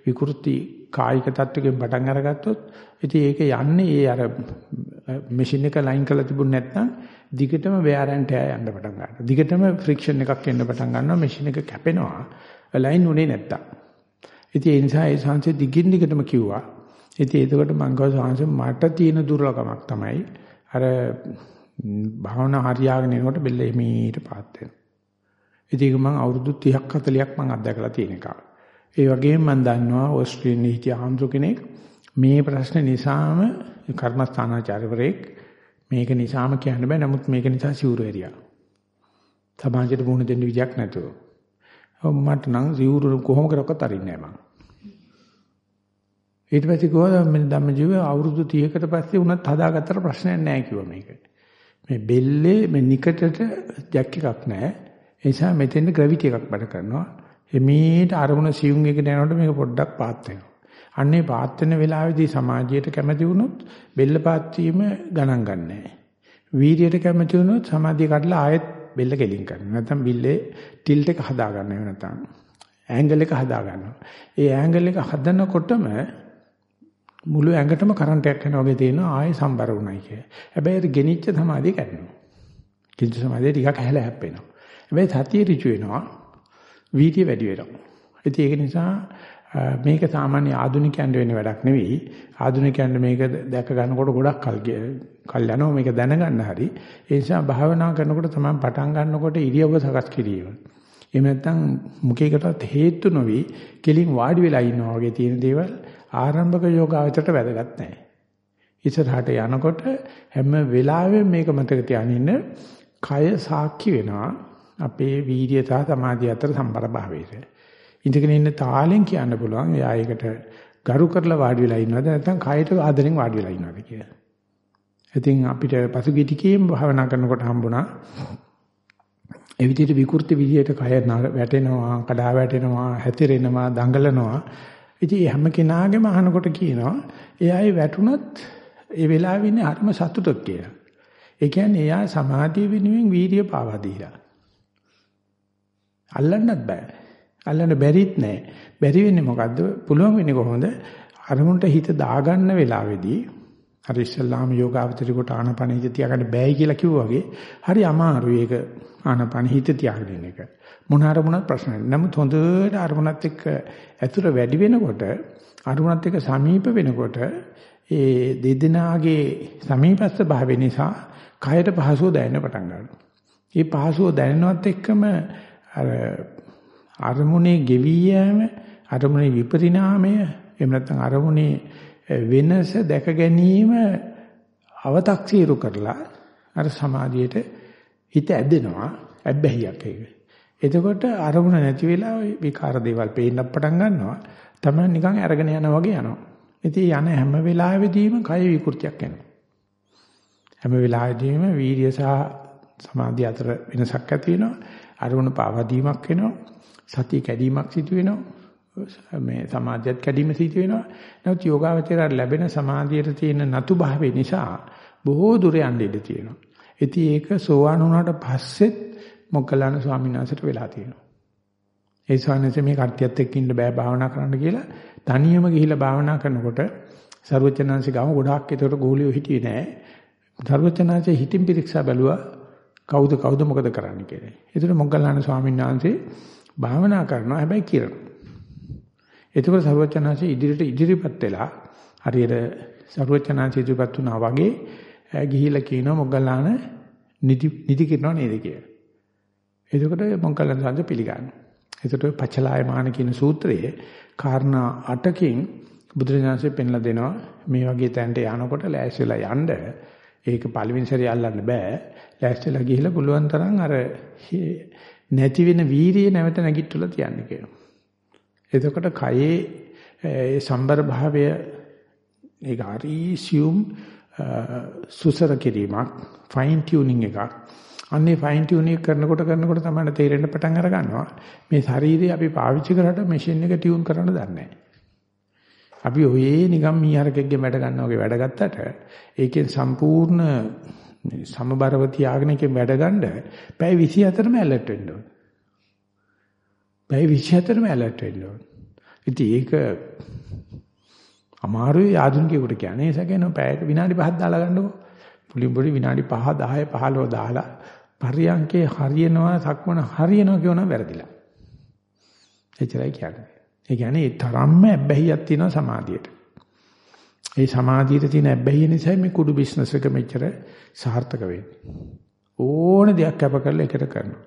විකෘති කායික තත්වයෙන් පටන් අරගත්තොත් ඉතින් ඒක යන්නේ ඒ අර මැෂින් එක ලයින් කරලා තිබුණ නැත්නම් දිගටම wear and tear යන්න පටන් ගන්නවා. දිගටම friction එකක් එන්න පටන් ගන්නවා මැෂින් එක කැපෙනවා. ලයින් උනේ නැත්තම්. ඉතින් ඒ නිසා ඒ සංසේ දිගින් දිගටම කිව්වා. ඉතින් ඒකට මම ගාව සංසේ මට තියෙන දුර්ලභමක් තමයි අර භාවනා හරියාගෙන යනකොට බෙල්ල එමීට පාත් වෙනවා. ඉතින් මම අවුරුදු 30ක් 40ක් මම අත්දැකලා තියෙන එක. ඒ වගේම මම දන්නවා ඕස්ට්‍රේලියාවේ හිටිය ආන්දර කෙනෙක් මේ ප්‍රශ්නේ නිසාම කර්මස්ථානාචාර්යවරයෙක් මේක නිසාම කියන්න බෑ නමුත් මේක නිසා සිවුරු එරියා. සමාජයට වුණ දෙන්න විදියක් නැතුව. මට නම් සිවුරු කොහොම කරක්වත් අරින්නේ නෑ මම. ඊට පස්සේ ගෝවා මම ධම්මජීව අවුරුදු 30කට පස්සේ උනත් හදාගත්තට ප්‍රශ්නයක් නෑ කිව්වා මේක. මේ බෙල්ලේ මේ නිකටට ජැක් එකක් නෑ. ඒ නිසා මෙතෙන්ද ග්‍රැවිටි එකක් වැඩ කරනවා. එමීට අරමුණ සියුම් එකට යනකොට මේක පොඩ්ඩක් පාත් වෙනවා. අන්නේ පාත් වෙන වෙලාවේදී සමාජයට කැමති වුණොත් බෙල්ල පාත් වීම ගණන් ගන්නෑ. වීර්යයට කැමති වුණොත් සමාධිය කඩලා ආයෙත් බෙල්ල කෙලින් කරනවා. නැත්නම් බිල්ලේ ටිල්ට් එක හදා ගන්න එහෙම නැත්නම් ඇන්ගල් එක හදා ගන්නවා. ඒ ඇන්ගල් එක හදනකොටම මුළු ඇඟටම කරන්ට් එකක් යනවා වගේ තේනවා ආයෙ සම්බර වුණයි කිය. හැබැයි ඒක ගෙනිච්ච සමාධිය කැඩෙනවා. කිංච සමාධිය ටිකක් ඇහැලා හැප්පෙනවා. හැබැයි සතිය ඍජු වෙනවා. වීර්ය වැඩි වෙනවා. ඉතින් ඒක නිසා මේක සාමාන්‍ය ආධුනිකයන්ට වෙන වැඩක් නෙවෙයි. ආධුනිකයන්ට මේක දැක ගන්නකොට ගොඩක් කල් කල් යනවා මේක දැනගන්න හරි. ඒ නිසා භාවනා කරනකොට තමයි පටන් ගන්නකොට ඉරියව්ව සකස් කිරීම. එහෙම නැත්නම් මුඛයකටත් හේතු නොවි කෙලින් වාඩි වෙලා ඉන්නවා වගේ තියෙන දේවල් ආරම්භක යෝගාවචරයට වැදගත් නැහැ. ඉස්සරහට යනකොට හැම වෙලාවෙම මේක මතක තියාගෙන කය සාක්ෂි වෙනවා අපේ වීර්ය සහ සමාධිය අතර සම්බර භාවයට. ඉඳගෙන ඉන්න තාලෙන් කියන්න පුළුවන් එයා ඒකට ගරු කරලා වාඩි වෙලා ඉන්නවද නැත්නම් කයට ආදරෙන් වාඩි වෙලා ඉන්නවද කියලා. ඉතින් අපිට පසුගිය ටිකේම භාවනා කරනකොට හම්බුණා ඒ විදිහට විකෘති විදිහට කය වැටෙනවා, කඩා වැටෙනවා, හැතිරෙනවා, දඟලනවා. ඉතින් හැම කෙනාගේම අහනකොට කියනවා එයායි වැටුණත් ඒ වෙලාවෙ ඉන්නේ හරිම සතුටක් කියලා. ඒ කියන්නේ එයා සමාධිය වෙනුවෙන් වීර්ය පාවා දීලා. අල්ලන්නත් බෑ. අල්ලන්න බැරිත් නෑ. බැරි වෙන්නේ මොකද්ද? පුළුවන් වෙන්නේ කොහොමද? අරමුණට හිත දාගන්න වෙලාවේදී අර ඉස්සල්ලාම යෝගාවචරි කොට ආනපන හිත තියාගන්න බෑයි කියලා කිව්වා වගේ හරි අමාරුයි ඒක ආනපන හිත තියාගෙන එක. මොන අරමුණක් ප්‍රශ්න නැහැ. නමුත් හොඳට අරමුණත් එක්ක ඇතුළ වැඩි වෙනකොට අරමුණත් එක්ක සමීප වෙනකොට ඒ දෙදෙනාගේ සමීපස්ස භාවය නිසා කයට පහසුව දැනෙන්න පටන් ගන්නවා. මේ පහසුව දැනෙනවත් එක්කම අර අරමුණේ ගෙවි යෑම, අරමුණේ විපරිණාමය, එහෙම නැත්නම් අරමුණේ වෙනස දැක ගැනීම අව탁සීරු කරලා අර සමාධියට හිත ඇදෙනවා ඇබ්බැහියක් ඒක. එතකොට අරමුණ නැති වෙලා විකාර දේවල් පේන්න පටන් ගන්නවා. තමයි නිකන් අරගෙන යනවා වගේ යනවා. ඉතින් යන හැම වෙලාවෙදීම කය විකෘතියක් එනවා. හැම වෙලාවෙදීම වීර්ය සහ සමාධිය අතර වෙනසක් ඇති වෙනවා. අරමුණ පාවදීමක් වෙනවා. සතිය කැඩීමක් සිදු වෙනවා. මේ සමාධියත් කැඩීම සිදු වෙනවා. නමුත් යෝගාවචරයට ලැබෙන සමාධියට තියෙන නතු භාවය නිසා බොහෝ දුර යන්න ඉඩ තියෙනවා. ඉතින් ඒක සෝවාන් වුණාට පස්සෙත් මොග්ගලණ ස්වාමීන් වහන්සේට වෙලා තියෙනවා. ඒ ස්වාමීන් මේ කට්ටියත් එක්ක ඉන්න බෑ භාවනා කරන්න කියලා තනියම ගිහිල්ලා භාවනා කරනකොට සර්වචනංශ ගාම ගොඩාක් ඒතකොට ගෝලියෝ හිටියේ නෑ. සර්වචනංශ හිතින් පිරික්සා බැලුවා කවුද කවුද මොකද කරන්න කියලා. ඒතර මොග්ගලණ ස්වාමීන් වහන්සේ භාවනා කරනවා හැබැයි කිරණ. ඒතකොට සර්වචනංශ ඉදිරියට ඉදිරිපත් වෙලා හරියට සර්වචනංශ ඉදිරිපත් වුණා වගේ ගිහිල්ලා කියනවා මොග්ගලණ නිදි නිදි කරනව නේද කියලා. එතකොට මොග්ගලණ සංස පිළිගන්නවා. එතකොට පචලායමාන කියන සූත්‍රයේ කාරණා 8කින් බුදුරජාණන්සේ පෙන්ලා දෙනවා මේ වගේ තැනට යනකොට ලෑස්තිලා යන්න ඒක පළවෙනි සැරේ අල්ලන්න බෑ. ලෑස්තිලා ගිහිල්ලා පුළුවන් තරම් අර නැති වෙන වීරිය නැවත නැගිටලා තියන්න කියනවා. එතකොට කයේ ඒ සම්බර භාවය ඒක හරි සියුම් සුසර කිරීමක් ෆයින් ටියුනින් එකක්. අන්නේ ෆයින් ටියුනින් කරනකොට කරනකොට තමයි තේරෙන්න පටන් අර ගන්නවා. මේ ශරීරය අපි පාවිච්චි කරාට මැෂින් එක ටියුන් කරන්න දන්නේ නැහැ. අපි ඔයේ නිකම් මීහරකෙක්ගේ වැඩ ගන්නවා වගේ වැඩ ගත්තට ඒකෙන් සම්පූර්ණ සමබරව තියාගෙන එකෙන් වැඩ ගන්න පැය 24ම ඇලර්ට් වෙන්න ඕන. පැය 24ම ඇලර්ට් වෙන්න ඕන. ඉතින් ඒක අමාරුයි ආධුනිකයෙකුට කියන්නේ. ඒ සැකේන පැයක විනාඩි 5ක් දාලා ගන්නකො. පුලින් පොඩි විනාඩි 5 10 15 දාලා පරියන්කේ හරියනවා සක්මන හරියනවා කියනවා වැරදිලා. එච්චරයි කියන්නේ. ඒ කියන්නේ ඒ තරම්ම ඇබ්බැහියක් තියෙනවා සමාධියට. ඒ සමාධියට තියෙන ඇබ්බැහිය නිසා මේ කුඩු බිස්නස් එක මෙච්චර සාර්ථක වෙන්නේ. ඕන දෙයක් කැප කරලා එකට කරනවා.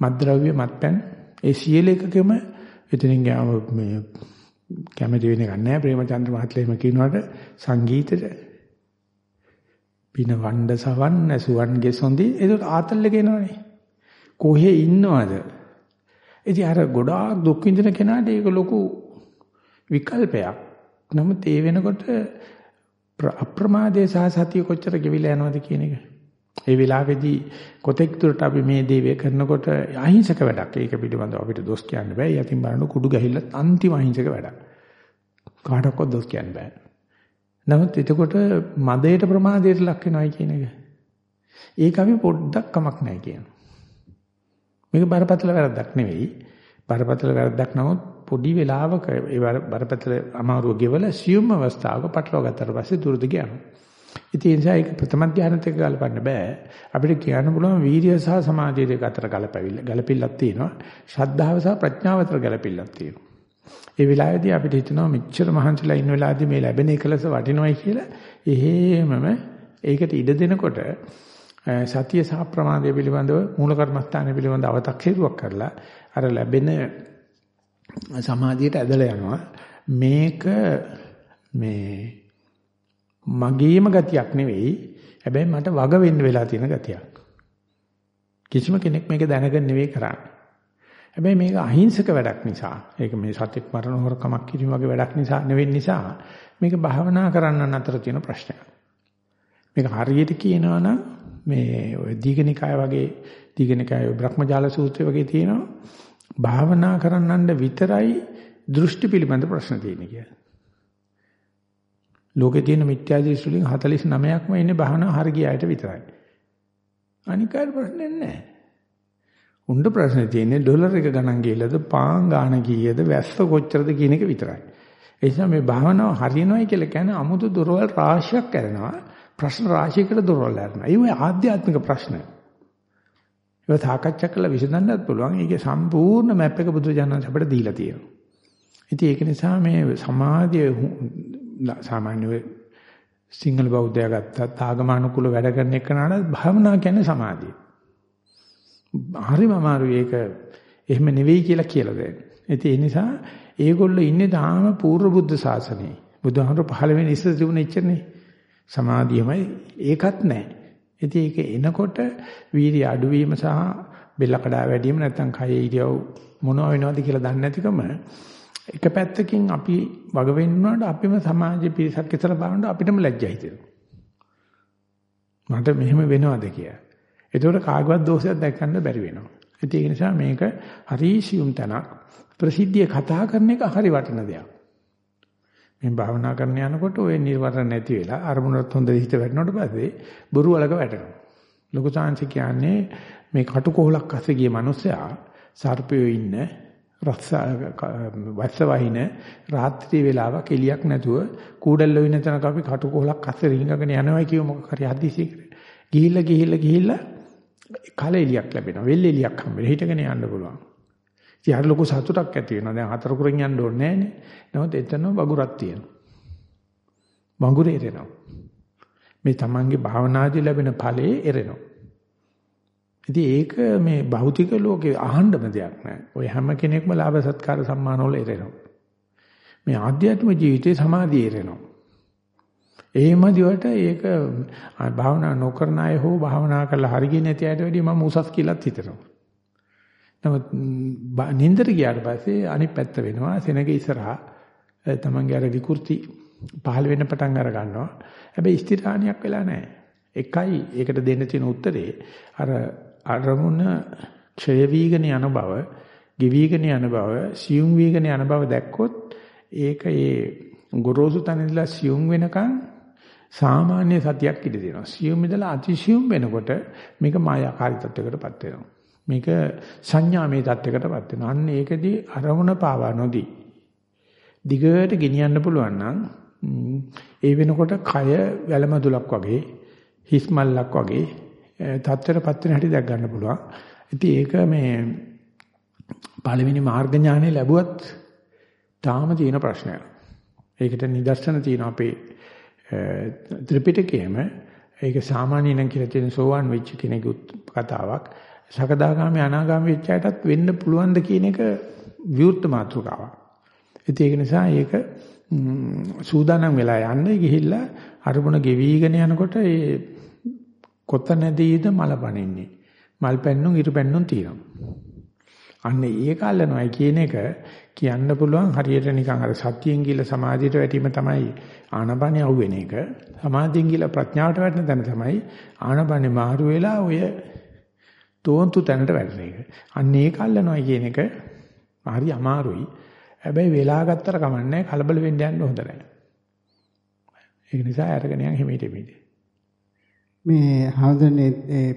මත්ද්‍රව්‍ය මත්පැන් ඒ සියල එකකම එතනින් ගියාම මේ කැමති වෙන එකක් නැහැ ප්‍රේමචන්ද්‍ර මහත්මයා එහෙම කියනවාට සංගීතෙට පින වණ්ඩ සවන් නැසුවන්ගේ සොඳි. ඒක ආතල්ල කියනවනේ කොහේ ඉන්නවද? ඉතින් අර ගොඩාක් දුක් විඳින කෙනාට ඒක ලොකු විකල්පයක්. නමුත් ඒ වෙනකොට අප්‍රමාදයේ සහ සතිය කොච්චර ගෙවිලා යනවද කියන එක ඒ වෙලාවේදී කොතෙක් දුරට අපි මේ දේ කරනකොට අහිංසක වැඩක්. ඒක පිළිබඳව අපිට දොස් කියන්න බෑ. යතින් බලන කුඩු ගැහිල්ලත් අන්තිම අහිංසක වැඩක්. කාටවත් දොස් කියන්න බෑ. නමුත් එතකොට මදයට ප්‍රමාදයට ලක් වෙනවයි කියන එක. ඒක අපි පොඩ්ඩක් කමක් නැහැ කියනවා. මේක බරපතල වැරද්දක් නෙවෙයි. බරපතල වැරද්දක් නමුත් පොඩි වෙලාවක ඒ බරපතල අමාරුව ගෙවල සියුම් අවස්ථාවක පටලවා ගත්තට පස්සේ දුරද යනවා. ඉතින් ඒ නිසා ඒක ප්‍රථම ධානයත් එක්ක ගලපන්න බෑ. අපිට කියන්න පුළුවන් වීර්ය සහ සමාධිය දෙක අතර ගලපවිල්ල ගලපිල්ලක් තියෙනවා. ශ්‍රද්ධාව සහ ප්‍රඥාව අතර ගලපිල්ලක් තියෙනවා. ඒ වෙලාවේදී අපිට හිතෙනවා මෙච්චර මහන්සිලා ඉන්න වෙලාවේදී මේ ලැබෙන එකලස වටිනවයි කියලා එහෙමම ඒකට ඉඩ දෙනකොට සතිය සහ ප්‍රමාදය පිළිබඳව මූල කර්මස්ථානය පිළිබඳව අව탁සිරුවක් කරලා අර ලැබෙන සමාධියට ඇදලා යනවා මේක මේ මගේම ගතියක් නෙවෙයි. හැබැයි මට වග වෙන්න වෙලා තියෙන ගතියක්. කිසිම කෙනෙක් මේක දැනගෙන නෙවෙයි කරන්නේ. හැබැයි මේක අහිංසක වැඩක් නිසා, ඒක මේ සත්‍යක් මරණ හොරකමක් කිරීම වගේ වැඩක් නිසා නෙවෙයි නිසා මේක භාවනා කරන්න අතර තියෙන ප්‍රශ්නයක්. මේක හරියට කියනවා නම් මේ ඔය දීඝනිකාය වගේ දීඝනිකාය බ්‍රහ්මජාල සූත්‍රය වගේ තියෙනවා. භාවනා කරන්නන්න විතරයි දෘෂ්ටි පිළිබඳ ප්‍රශ්න තියෙන්නේ කියලා. ලෝකේ තියෙන මිත්‍යා දෘෂ්ටි වලින් 49ක්ම ඉන්නේ භාවනා හරියට විතරයි. අනිකාට ප්‍රශ්නේ නැහැ. උණ්ඩ ප්‍රශ්නේ තියෙන්නේ ඩොලර් එක ගණන් ගිහලාද පාන් ගාන කීයද වැස්ස කොච්චරද කියන එක විතරයි. ඒ නිසා මේ භාවනාව හරියනවයි කියලා කියන්නේ 아무තු දොරවල් රාශියක් කරනවා. ප්‍රශ්න රාශියකට දොරවල් හරිනවා. ඒ ආධ්‍යාත්මික ප්‍රශ්න. ඒක සාකච්ඡා කරලා විසඳන්නත් පුළුවන්. ඒකේ සම්පූර්ණ මැප් එක බුදුරජාණන් අපිට දීලා තියෙනවා. ඉතින් ඒක නිසා මේ සමාධිය සාමාන්‍ය සිංහල බෞද්ධය ගත්තත් ආගමනුකූල වැඩ කරන එක නඩ භාවනා කියන්නේ සමාධිය. හරිම අමාරුයි ඒක එහෙම නෙවෙයි කියලා කියලා දෙන්න. ඒ නිසා ඒගොල්ලෝ ඉන්නේ තාම පූර්ව බුද්ධ ශාසනයේ. බුදුහාමර පහළ වෙන ඉස්සර තිබුණ ඉච්චනේ. සමාධියමයි ඒකත් නැහැ. ඉතින් ඒක එනකොට වීර්ය අඩුවීම සහ බෙල්ල කඩා වැඩිම නැත්නම් කය ඉරියව් මොනව වෙනවද කියලා දන්නේ නැතිකම එක පැත්තකින් අපි වග වෙන්නාට අපිම සමාජයේ පිරිසක් ඉතර බලනකොට අපිටම ලැජ්ජයි හිතෙනවා. මට මෙහෙම වෙනවද කියලා. ඒතකොට කාගවත් දෝෂයක් දැක්කන්න බැරි වෙනවා. ඒක නිසා මේක හරිසියුම් තනක් ප්‍රසිද්ධිය කතා කරන එක හරි වටින දෙයක්. මේ භාවනා කරන යනකොට ওই නිර්වරණ නැති වෙලා අරමුණත් හොඳ හිත වැටෙනකොට පස්සේ බොරු වලක වැටෙනවා. ලොකු සාංශ කියන්නේ මේ කටුකොහලක් අස්සේ ගිය මිනිස්සයා සර්පයෝ ඉන්න රස්ස වස්ස වහින රාත්‍රී වේලාවක් එලියක් නැතුව කූඩල්ල වෙන තැනක අපි කටුකොහලක් අස්සේ රිංගගෙන යනවා කියව මොකක් හරි හදිසියකට. ගිහිල්ලා ගිහිල්ලා ගිහිල්ලා කල එලියක් ලැබෙනවා. වෙල් එලියක් හම්බෙන. හිටගෙන යන්න පුළුවන්. ඉතින් අර ලොකු සතුටක් ඇති වෙනවා. දැන් හතර කුරෙන් යන්න ඕනේ නැහනේ. නමුත් එතන වගුරක් තියෙනවා. වගුරේ එරෙනවා. මේ තමන්ගේ භාවනාදී ලැබෙන ඵලයේ එරෙනවා. ඉතින් ඒක මේ භෞතික ලෝකේ අහන්නම දෙයක් නෑ. ඔය හැම කෙනෙක්ම ලාභ සත්කාර සම්මාන වල ඉරෙනවා. මේ ආධ්‍යාත්මික ජීවිතේ සමාධිය ඉරෙනවා. එහෙම දිවට ඒක භාවනා නොකරන අය හෝ භාවනා කරලා හරියන්නේ නැති අයට වැඩිය මම උසස් කියලාත් හිතනවා. නමුත් නින්දට ගියාට පස්සේ අනිත් පැත්ත වෙනවා සෙනග ඉස්සරහා තමන්ගේ අර විකෘති පහළ වෙන්න පටන් අර ගන්නවා. හැබැයි ස්ථිරානියක් වෙලා නැහැ. එකයි ඒකට දෙන්න තියෙන උත්තරේ අර අරමුණ ක්ෂය වීගෙන යන බව, ගෙවිගෙන යන බව, සියුම් වීගෙන යන බව දැක්කොත් ඒක ඒ ගොරෝසු තැනදලා සියුම් වෙනකන් සාමාන්‍ය සතියක් ඉඳ දෙනවා. සියුම් ඉඳලා අතිසියුම් වෙනකොට මේක මායාකාරී තත්යකටපත් වෙනවා. මේක සංඥාමේ තත්යකටපත් වෙනවා. අන්න ඒකදී අරමුණ පාවා නොදී දිගට ගෙනියන්න පුළුවන් නම් ඒ වෙනකොට කය වැලමදුලක් වගේ හිස් මල්ලක් වගේ තත්ත්වයටපත් වෙන හැටි දැක් ගන්න පුළුවන්. ඉතින් ඒක මේ පළවෙනි මාර්ග ඥානෙ ලැබුවත් තාම තියෙන ප්‍රශ්නයක්. ඒකට නිදර්ශන තියෙන අපේ ත්‍රිපිටකයේම ඒක සාමාන්‍යයෙන් කියලා තියෙන සෝවාන් වෙච්ච කෙනෙකුත් කතාවක්. සකදාගාමී අනාගාමී වෙච්ච අයටත් වෙන්න පුළුවන් ද කියන එක විවෘත මාතෘකාවක්. ඉතින් ඒක නිසා ඒක සූදානම් වෙලා යන්න ගිහිල්ලා අරමුණ ගෙවිගෙන යනකොට ඒ කොතනදීද මල පනින්නේ. මල් පැන්නුම් ඉරු පැන්නුම් තියෙනවා. අන්න ඒක අල්ලනවායි කියන එක කියන්න පුළුවන් හරියට නිකන් අර සතියෙන් ගිල සමාධියට වැටීම තමයි ආනපනිය අහුවෙන එක. සමාධියෙන් ගිල ප්‍රඥාවට වැටෙන තැන තමයි ආනපනිය මාරු වෙලා ඔය තෝන්තු තැනට වැටෙන එක. අන්න ඒක අල්ලනවායි කියන එක හරි අමාරුයි. හැබැයි වෙලා ගත්තට කමන්නේ කලබල වෙන්න යන්න හොඳ නැහැ. ඒක නිසා අරගෙන යන් හිමීට හිමීට. මේ හඳුනේ ඒ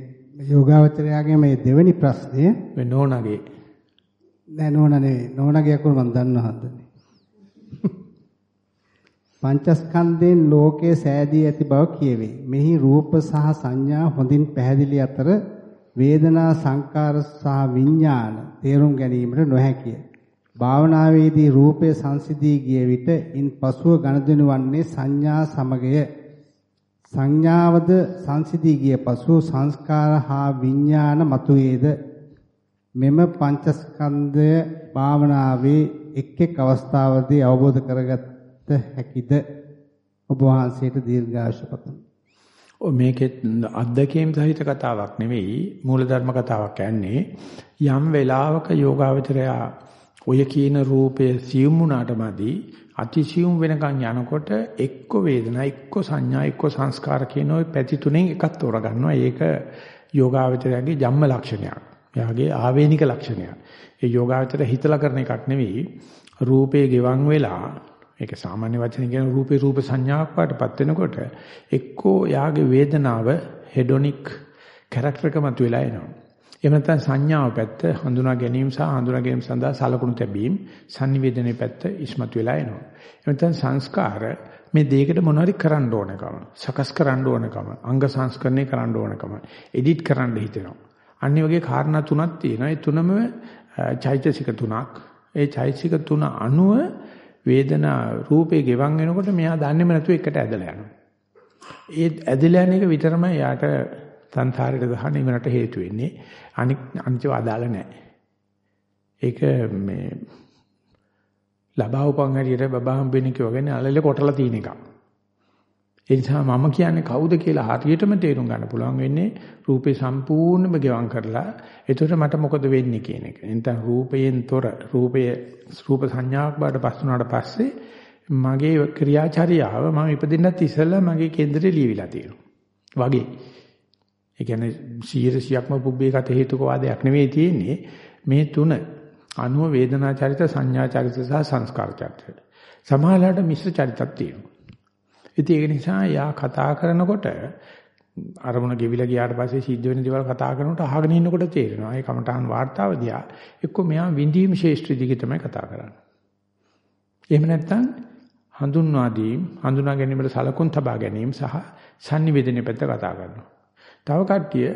යෝගාවචරයාගේ මේ දෙවෙනි ප්‍රශ්නය මේ නෝනාගේ නෑ නෝනා නෙවෙයි නෝනාගේ අකුර මම දන්නවා හඳුනේ. පංචස්කන්ධයෙන් ලෝකයේ සෑදී ඇති බව කියවේ. මෙහි රූප සහ සංඥා හොඳින් පැහැදිලි අතර වේදනා සංකාර සහ විඥාන තේරුම් ගැනීමට නොහැකිය. භාවනාවේදී රූපය සංසිදී ගිය විට ඉන් පසුව ගණදෙනු වන්නේ සංඥා සමගය. සංඥාවද සංසිදී ගිය පසු සංස්කාර හා විඥාන මතුවේද මෙම පංචස්කන්ධය භාවනාවේ එක් එක් අවස්ථාවලදී අවබෝධ කරගත හැකිද ඔබ වහන්සේට දීර්ඝාෂ පතමි. ඔය මේකෙත් අද්දකීම් සහිත කතාවක් නෙවෙයි මූලධර්ම කතාවක් යන්නේ යම් වෙලාවක යෝගාවචරයා ඔය කියන රූපය සියුම් වුණාට මදි අතිසියුම් වෙනකන් යනකොට එක්ක වේදනා එක්ක සංඥා එක්ක සංස්කාර කියන ওই පැති තුනෙන් එකක් තෝරගන්නවා ඒක යෝගාවචරයාගේ ජම්ම ලක්ෂණයක්. එයාගේ ආවේනික ලක්ෂණයක්. ඒ යෝගාවචර හිතලා කරන එකක් නෙවෙයි රූපේ ගෙවන් වෙලා ඒක සාමාන්‍ය වචන කියන රූපේ රූප සංඥාවක් වටපත් වෙනකොට එක්කෝ යාගේ වේදනාව හෙඩොනික් කැරක්ටර් එක මතුවලා එනවා. එහෙම නැත්නම් සංඥාව පැත්ත හඳුනා ගැනීම සහ හඳුනා ගැනීම සඳහා සලකුණු තැබීම sannivedanaye පැත්ත ඉස්මතු වෙලා එනවා. එහෙම නැත්නම් සංස්කාර මේ දෙයකට මොනවාරි කරන්න ඕනකම, සකස් කරන්න ඕනකම, අංග සංස්කරණය කරන්න ඕනකම, එඩිට් කරන්න හිතෙනවා. අනිත් වගේ කාරණා තුනක් තියෙනවා. ඒ තුනම චෛතසික තුනක්. ඒ චෛතසික තුන අනුව වේදනා රූපේ ගෙවන් වෙනකොට මෙයා දන්නේම නැතුව එකට ඇදලා යනවා. ඒ ඇදලා යන එක විතරම යාට සංසාරයට ගහන ඉවරට හේතු වෙන්නේ. අනික් අනිත්ව අදාළ නැහැ. ඒක මේ ලබා උපන් හැටියට බබා හම්බෙන්නේ කියවගෙන අලලේ කොටලා තියෙන එකක්. ඒ නිසා මම කියන්නේ කවුද කියලා හරියටම තේරුම් ගන්න පුළුවන් වෙන්නේ රූපේ සම්පූර්ණයෙන්ම ගෙවම් කරලා එතකොට මට මොකද වෙන්නේ කියන එක. එතන රූපයෙන් තොර රූපයේ රූප සංඥාවක් බාට පස් වුණාට පස්සේ මගේ ක්‍රියාචාරියාව මම ඉපදින්නත් ඉස්සෙල්ලා මගේ කේන්දරේ ලියවිලා තියෙනවා. වගේ. ඒ කියන්නේ 100%ක්ම පුබ්බේකත හේතුක වාදයක් නෙවෙයි තියෙන්නේ. මේ තුන අනුව වේදනා චරිත සංඥා චරිත සහ සංස්කාර චරිත. සමහරවිට මිශ්‍ර චරිතක් තියෙනවා. ඉතින් ඒක නිසා යා කතා කරනකොට අරමුණ ගෙවිලා ගියාට පස්සේ සිද්ධ වෙන දේවල් කතා කරනකොට අහගෙන ඉන්නකොට තේරෙනවා. ඒ කමඨාන් වார்த்தාව දිහා එක්ක මෙයා විඳීම් ශේෂ්ත්‍රි දිගේ තමයි කතා කරන්නේ. එහෙම නැත්නම් හඳුන්වා දීම්, හඳුනා ගැනීමට සලකුණු තබා ගැනීම සහ sannivedanaye පැත්ත කතා කරනවා. තව කට්ටිය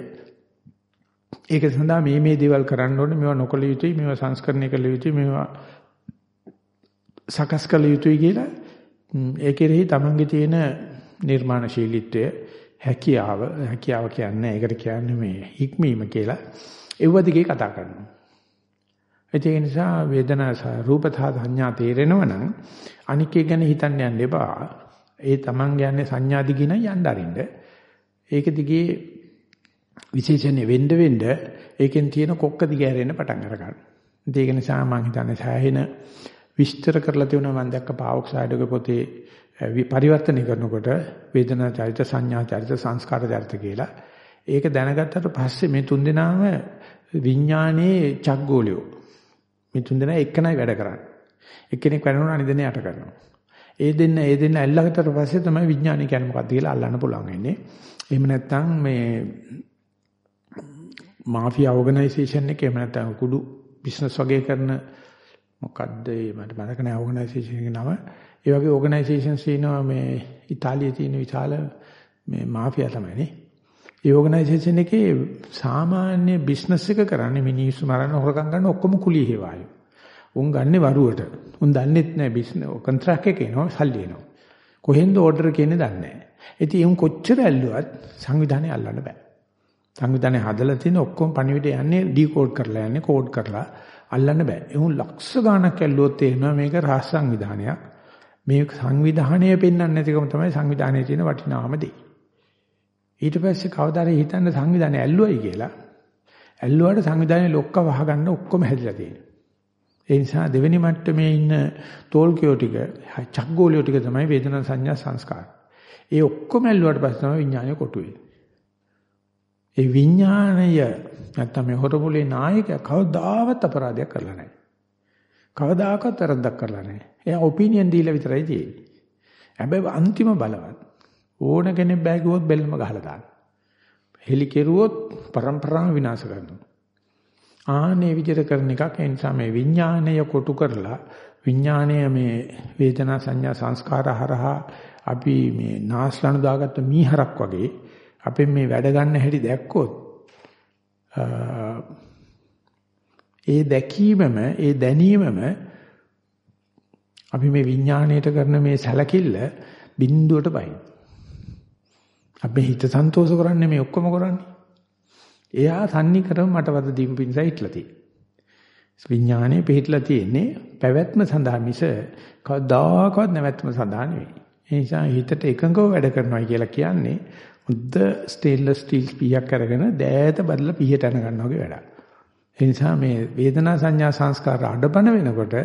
ඒක සඳහා මේ මේ දේවල් කරන්න ඕනේ, මේවා නොකළ යුතුයි, මේවා සංස්කරණය කළ යුතුයි, මේවා සකස් කළ යුතුයි කියලා ඒ කෙරෙහි තමන්ගේ තියෙන නිර්මාණශීලීත්වය හැකියාව හැකියාව කියන්නේ ඒකට කියන්නේ මේ හික්මීම කියලා ඒව දිගේ කතා කරනවා. ඒ නිසා වේදනා රූප සංඥා තේරෙනවනම් අනිකේ ගැන හිතන්න යන්න එපා. ඒ තමන් යන්නේ සංඥා දිගේ නම් යන්න අරින්න. ඒක දිගේ විශේෂයෙන් වෙන්න වෙන්න ඒකෙන් තියෙන කොක්ක දිගහැරෙන්න පටන් අර ගන්නවා. ඒක නිසා මම හිතන්නේ සෑහෙන විස්තර කරලා තියෙනවා මම දැක්ක පාවොක්සයිඩ්ගේ පොතේ පරිවර්තනය කරනකොට වේදනා චරිත සංඥා චරිත සංස්කාර චරිත කියලා. ඒක දැනගත්තට පස්සේ මේ තුන් දෙනාම විඥානයේ චග්ගෝලියෝ. මේ තුන් දෙනා එක්කනයි වැඩ කරන්නේ. එක්කෙනෙක් වැඩනොත් අනිත් දෙනා යට කරනවා. ඒ දෙන්න ඒ දෙන්න ඇල්ලගත්තට පස්සේ තමයි විඥානය කියන්නේ මොකක්ද කියලා අල්ලන්න පුළුවන් වෙන්නේ. එහෙම නැත්නම් මේ මාෆියා ඕගනයිසේෂන් එකේ එහෙම නැත්නම් කුඩු බිස්නස් වගේ කරන මොකද්ද මට මතක නැහැ ඕගනයිසේෂන් එකේ නම. ඒ වගේ ඕගනයිසේෂන්ස් ඉන්නවා මේ ඉතාලියේ තියෙන විශාල මේ මාෆියා තමයි නේ. ඒ ඕගනයිසේෂන් එකේ සාමාන්‍ය බිස්නස් එක කරන්නේ මිනිස්සු මරන්න හොරකම් ගන්න ඔක්කොම කුලිය හේවායු. උන් ගන්නේ වරුවට. උන් දන්නෙත් නැහැ බිස්නස් කොන්ත්‍රාක්ට් එක එනවා සල්ලි එනවා. කොහෙන්ද ඕඩර් කියන්නේ දන්නේ නැහැ. ඉතින් උන් කොච්චර ඇල්ලුවත් සංවිධානය අල්ලන්න බෑ. සංවිධානය හදලා තියෙන ඔක්කොම පණිවිඩ යන්නේ ඩිකෝඩ් කරලා යන්නේ කෝඩ් කරලා අල්ලන්න බෑ. එහුන් ලක්ෂ ගණක් ඇල්ලුවොත් තේරෙනවා මේක රහස් සංවිධානයක්. මේ සංවිධානය පෙන්වන්නේ නැතිකම තමයි සංවිධානයේ තියෙන වටිනාම දේ. ඊට පස්සේ කවදාද හිතන්න සංවිධානය ඇල්ලුවයි කියලා. ඇල්ලුවාට සංවිධානයේ ලොක්ක වහගන්න ඔක්කොම හැදිලා තියෙනවා. ඒ නිසා දෙවෙනි මට්ටමේ ඉන්න තෝල්කියෝ ටික, චග්ගෝලියෝ ටික තමයි වේදනා සංඥා සංස්කාර. ඒ ඔක්කොම ඇල්ලුවාට පස්සේ තමයි විඥානය කොටු වෙන්නේ. ඒ විඥාණය නැත්තම් මේ හොරපොලේ නායකයා කවදාවත් අපරාධයක් කරලා නැහැ. කවදාකවත් වැරද්දක් කරලා නැහැ. එයා ඔපිනියන් දීලා විතරයි තියෙන්නේ. හැබැයි අන්තිම බලවත් ඕන කෙනෙක් බෑ කිව්වොත් බෙල්ලම ගහලා දාන. හෙලි කෙරුවොත් પરම්පරාව විනාශ කරනවා. ආනේ විදිහට කරන එකක් ඒ නිසා මේ විඥාණය කොටු කරලා විඥාණය මේ වේදනා සංඥා සංස්කාර හරහා අපි මේ නාස්ලණු දාගත්ත මීහරක් වගේ අපෙන් මේ වැඩ ගන්න හැටි දැක්කොත් ඒ දැකීමම ඒ දැනීමම අපි මේ විඥාණයට කරන මේ සැලකිල්ල බිඳුවට පයින්. අපි හිත සන්තෝෂ කරන්නේ මේ ඔක්කොම කරන්නේ. එයා තන්නේ කරම මට වද දීපු පින්සයි හිටලා තියෙන්නේ. විඥාණය පිටලා තියෙන්නේ පැවැත්ම සඳහා මිස කවදාකවත් නැවැත්ම සඳහා නෙවෙයි. ඒ නිසා හිතට එකඟව වැඩ කරනවා කියලා කියන්නේ මුද්ද ස්ටේන්ලස් ස්ටීල් පීයක් අරගෙන දෑත බදලා පීයට යන ගන්නවා වගේ වැඩක්. ඒ නිසා මේ වේදනා සංඥා සංස්කාර අඩපණ වෙනකොට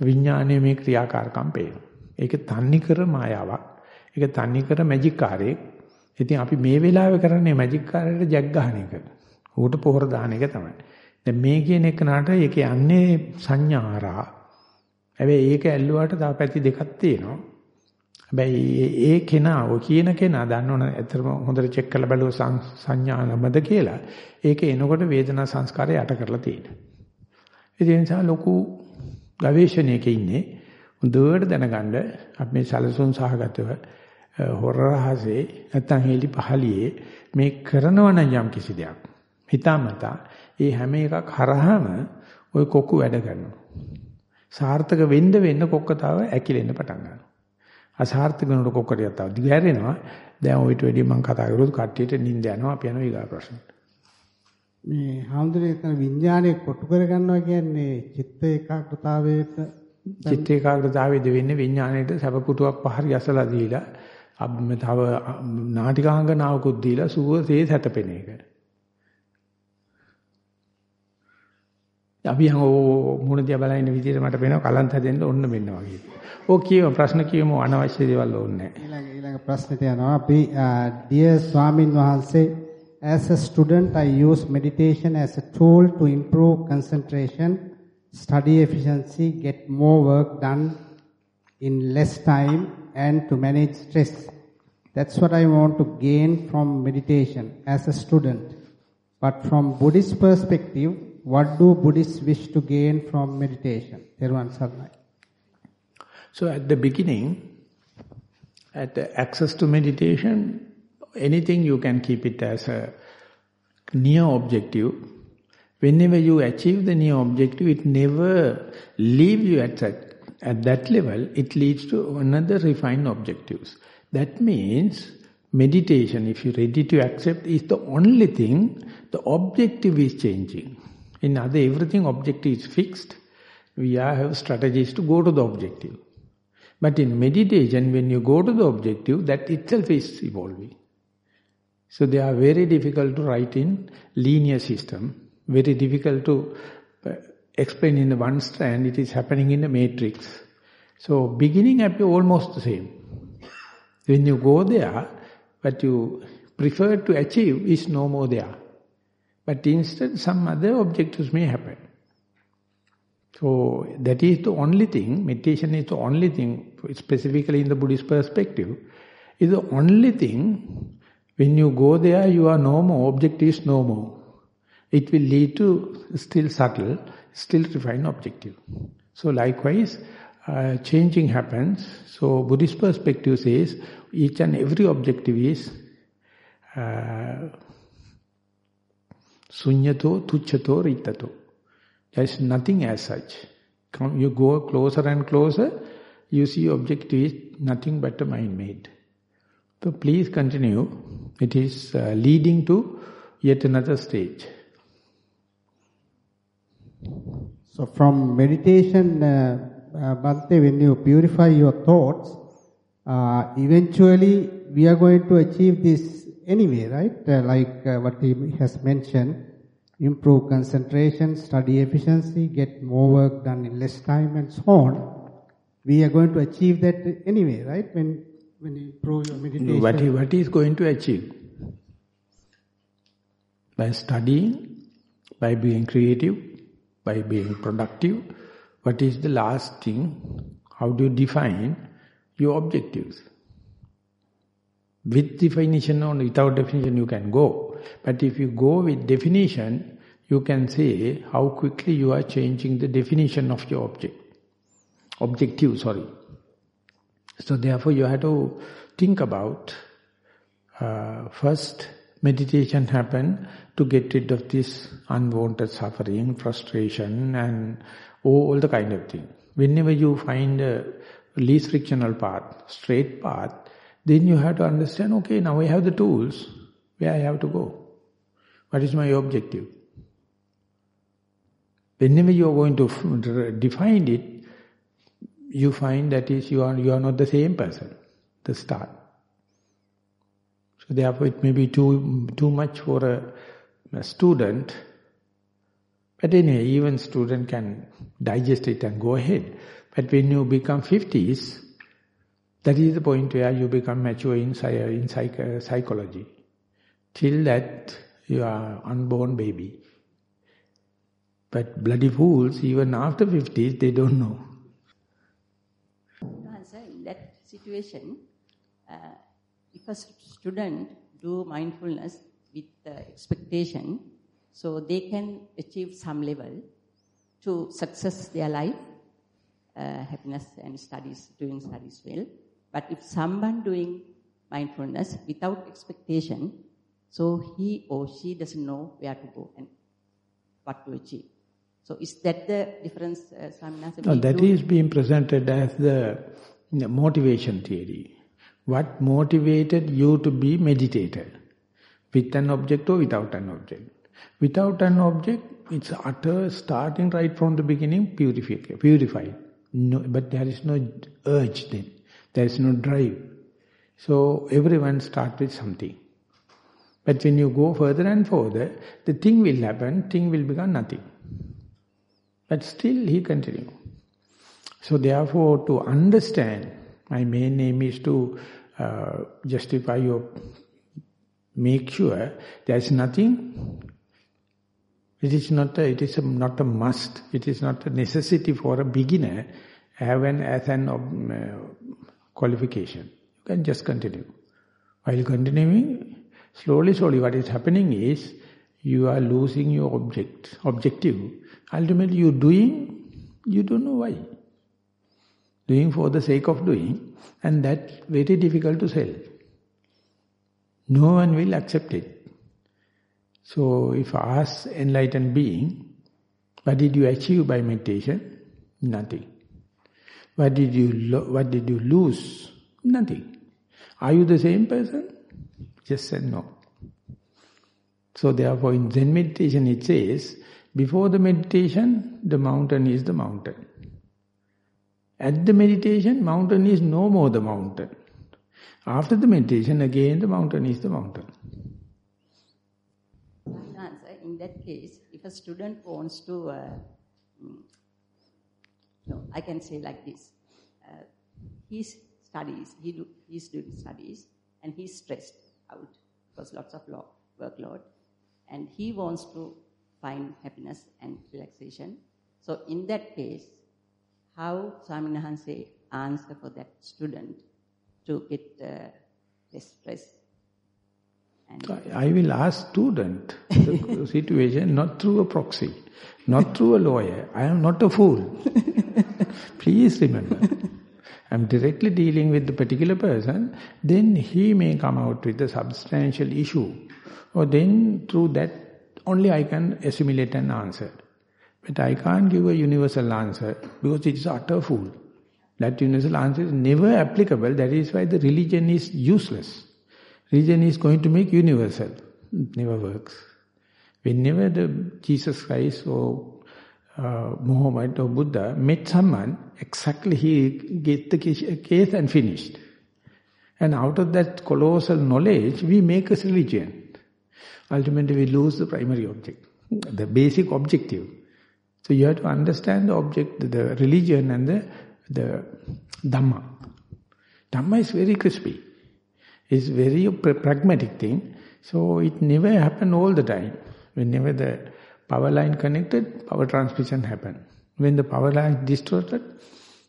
විඥානයේ මේ ක්‍රියාකාරකම් පේනවා. ඒක තන්නේ කර මායාවක්. ඒක තන්නේ කර මැජික් කාර්යයක්. ඉතින් අපි මේ වෙලාවේ කරන්නේ මැජික් කාර්යයට ජැක් ගන්න එක. ඌට පොහොර දාන එක තමයි. දැන් මේ කියන එක නාට ඒක යන්නේ සංඥාරා. හැබැයි ඒක ඇල්ලුවාට තව පැති දෙකක් තියෙනවා. හැබැයි ඒ කෙනා ඔය කියන කෙනා දන්නවන ඇත්තටම හොඳට චෙක් කරලා බලුව සංඥානමද කියලා. ඒක එනකොට වේදනා සංස්කාරය යට කරලා තියෙනවා. ඒ නිසා ලොකු ගවේෂණයක ඉන්නේ හොඳට දැනගන්න අපි මේ සැලසුම් සහගතව හොරරහසේ නැත්තම් හේලි පහලියේ මේ කරනවන යම් කිසි දෙයක් හිතාමතා ඒ හැම එකක් හරහාම ওই කොක්කු වැඩ කරනවා. සාර්ථක වෙන්න වෙන්න කොක්ක තව ඇකිලෙන්න පටන් ගන්නවා. අසාර්ථක වෙනකොට කොක්කටියක් තව දිගහැරෙනවා. දැන් ඔයිට වැඩි මම කතා කරුවොත් කට්ටියට නිින්ද යනවා. අපි යනවා ඊගා ප්‍රශ්නට. මේ හාමුදුරේ විඥානය කොටු කර ගන්නවා කියන්නේ චිත්ත ඒකාග්‍රතාවයට චිත්ත ඒකාග්‍රතාවයේද වෙන්නේ විඥාණයට සැපපුටුවක් පහරි ඇසලා දීලා තව නාටිකාංගනාවකුත් දීලා සුවසේ සැතපෙන එක. අපි හං මුණ දිහා බලන විදිහට මට පේනවා කලන්ත හැදෙන්න ඔන්න මෙන්න වගේ. ඕක කියව ප්‍රශ්න කියමු අනවශ්‍ය දේවල් ඕනේ නැහැ. ඊළඟ ඊළඟ ප්‍රශ්නෙට යනවා අපි dear ස්වාමින් වහන්සේ as a student I use meditation as a tool to improve concentration, study efficiency, get more work done in less time and to manage stress. That's what I want to gain from meditation as a student. But from Buddhist perspective, what do Buddhists wish to gain from meditation? Teruvan Sarnai. So at the beginning, at the access to meditation, anything you can keep it as a near objective. Whenever you achieve the near objective, it never leaves you at that, at that level. It leads to another refined objectives. That means meditation, if you're ready to accept, is the only thing, the objective is changing. In other, everything objective is fixed. We have strategies to go to the objective. But in meditation, when you go to the objective, that itself is evolving. So they are very difficult to write in linear system, very difficult to uh, explain in the one strand, it is happening in the matrix. So beginning appear almost the same. When you go there, what you prefer to achieve is no more there. But instead some other objectives may happen. So that is the only thing, meditation is the only thing, specifically in the Buddhist perspective, is the only thing, when you go there, you are no more, object is no more. It will lead to still subtle, still refined objective. So likewise, uh, changing happens. So Buddhist perspective says, each and every objective is uh, sunyato, tuchato, ritato. There is nothing as such. Come, you go closer and closer, you see object is nothing but a mind made. So please continue. It is uh, leading to yet another stage. So from meditation, uh, uh, when you purify your thoughts, uh, eventually we are going to achieve this anyway, right? Uh, like uh, what he has mentioned, improve concentration, study efficiency, get more work done in less time and so on. We are going to achieve that anyway, right? When when you improve your meditation. What he, what he is going to achieve? By studying, by being creative, by being productive, what is the last thing? How do you define your objectives? With definition or without definition you can go. But if you go with definition, you can say how quickly you are changing the definition of your object. Objective, sorry. So therefore you have to think about uh, first meditation happen to get rid of this unwanted suffering, frustration and all the kind of thing. Whenever you find a least frictional path, straight path, then you have to understand, okay, now I have the tools, where I have to go. What is my objective? Whenever you are going to define it, you find that is you are you are not the same person, the start. So therefore it may be too too much for a, a student. But anyway, even student can digest it and go ahead. But when you become 50s, that is the point where you become mature in, in psych, uh, psychology. Till that, you are unborn baby. But bloody fools, even after 50s, they don't know. In that situation, uh, if a student do mindfulness with expectation, so they can achieve some level to success their life, uh, happiness and studies, doing studies well. But if someone doing mindfulness without expectation, so he or she doesn't know where to go and what to achieve. So is that the difference, uh, No, that is being presented as the, the motivation theory. What motivated you to be meditator? With an object or without an object? Without an object, it's utter starting right from the beginning, purified. purified. No, but there is no urge then. There is no drive. So everyone start with something. But when you go further and further, the thing will happen, thing will become nothing. But still he continue. So therefore to understand, my main aim is to uh, justify your, make sure there is nothing. It is not a, it is a, not a must. It is not a necessity for a beginner have an as an uh, qualification. You can just continue. While continuing, slowly, slowly what is happening is you are losing your object, objective. Ultimately you're doing, you don't know why. Doing for the sake of doing and that very difficult to sell. No one will accept it. So if I ask enlightened being, what did you achieve by meditation? Nothing. What did you what did you lose? Nothing. Are you the same person? Just said no. So therefore in Zen meditation it says, before the meditation, the mountain is the mountain. At the meditation, mountain is no more the mountain. After the meditation, again the mountain is the mountain. in that case, if a student wants to, uh, mm, no, I can say like this. Uh, his studies, he do, he's doing studies, and he's stressed out because lots of law, workload, and he wants to find happiness and relaxation. So in that case, how Swami Hanse answer for that student to get uh, less stress so I will ask student the situation not through a proxy, not through a lawyer. I am not a fool. Please remember. I'm directly dealing with the particular person, then he may come out with a substantial issue. Or then through that only I can assimilate an answer. But I can't give a universal answer because it is utter fool. That universal answer is never applicable. That is why the religion is useless. Religion is going to make universal. It never works. Whenever the Jesus Christ or uh, Muhammad or Buddha met someone, exactly he get the case and finished. And out of that colossal knowledge, we make a religion. Ultimately, we lose the primary object, the basic objective. So you have to understand the object, the religion and the, the Dhamma. Dhamma is very crispy. It's very pragmatic thing. So it never happen all the time. Whenever the power line connected, power transmission happen. When the power line is distorted,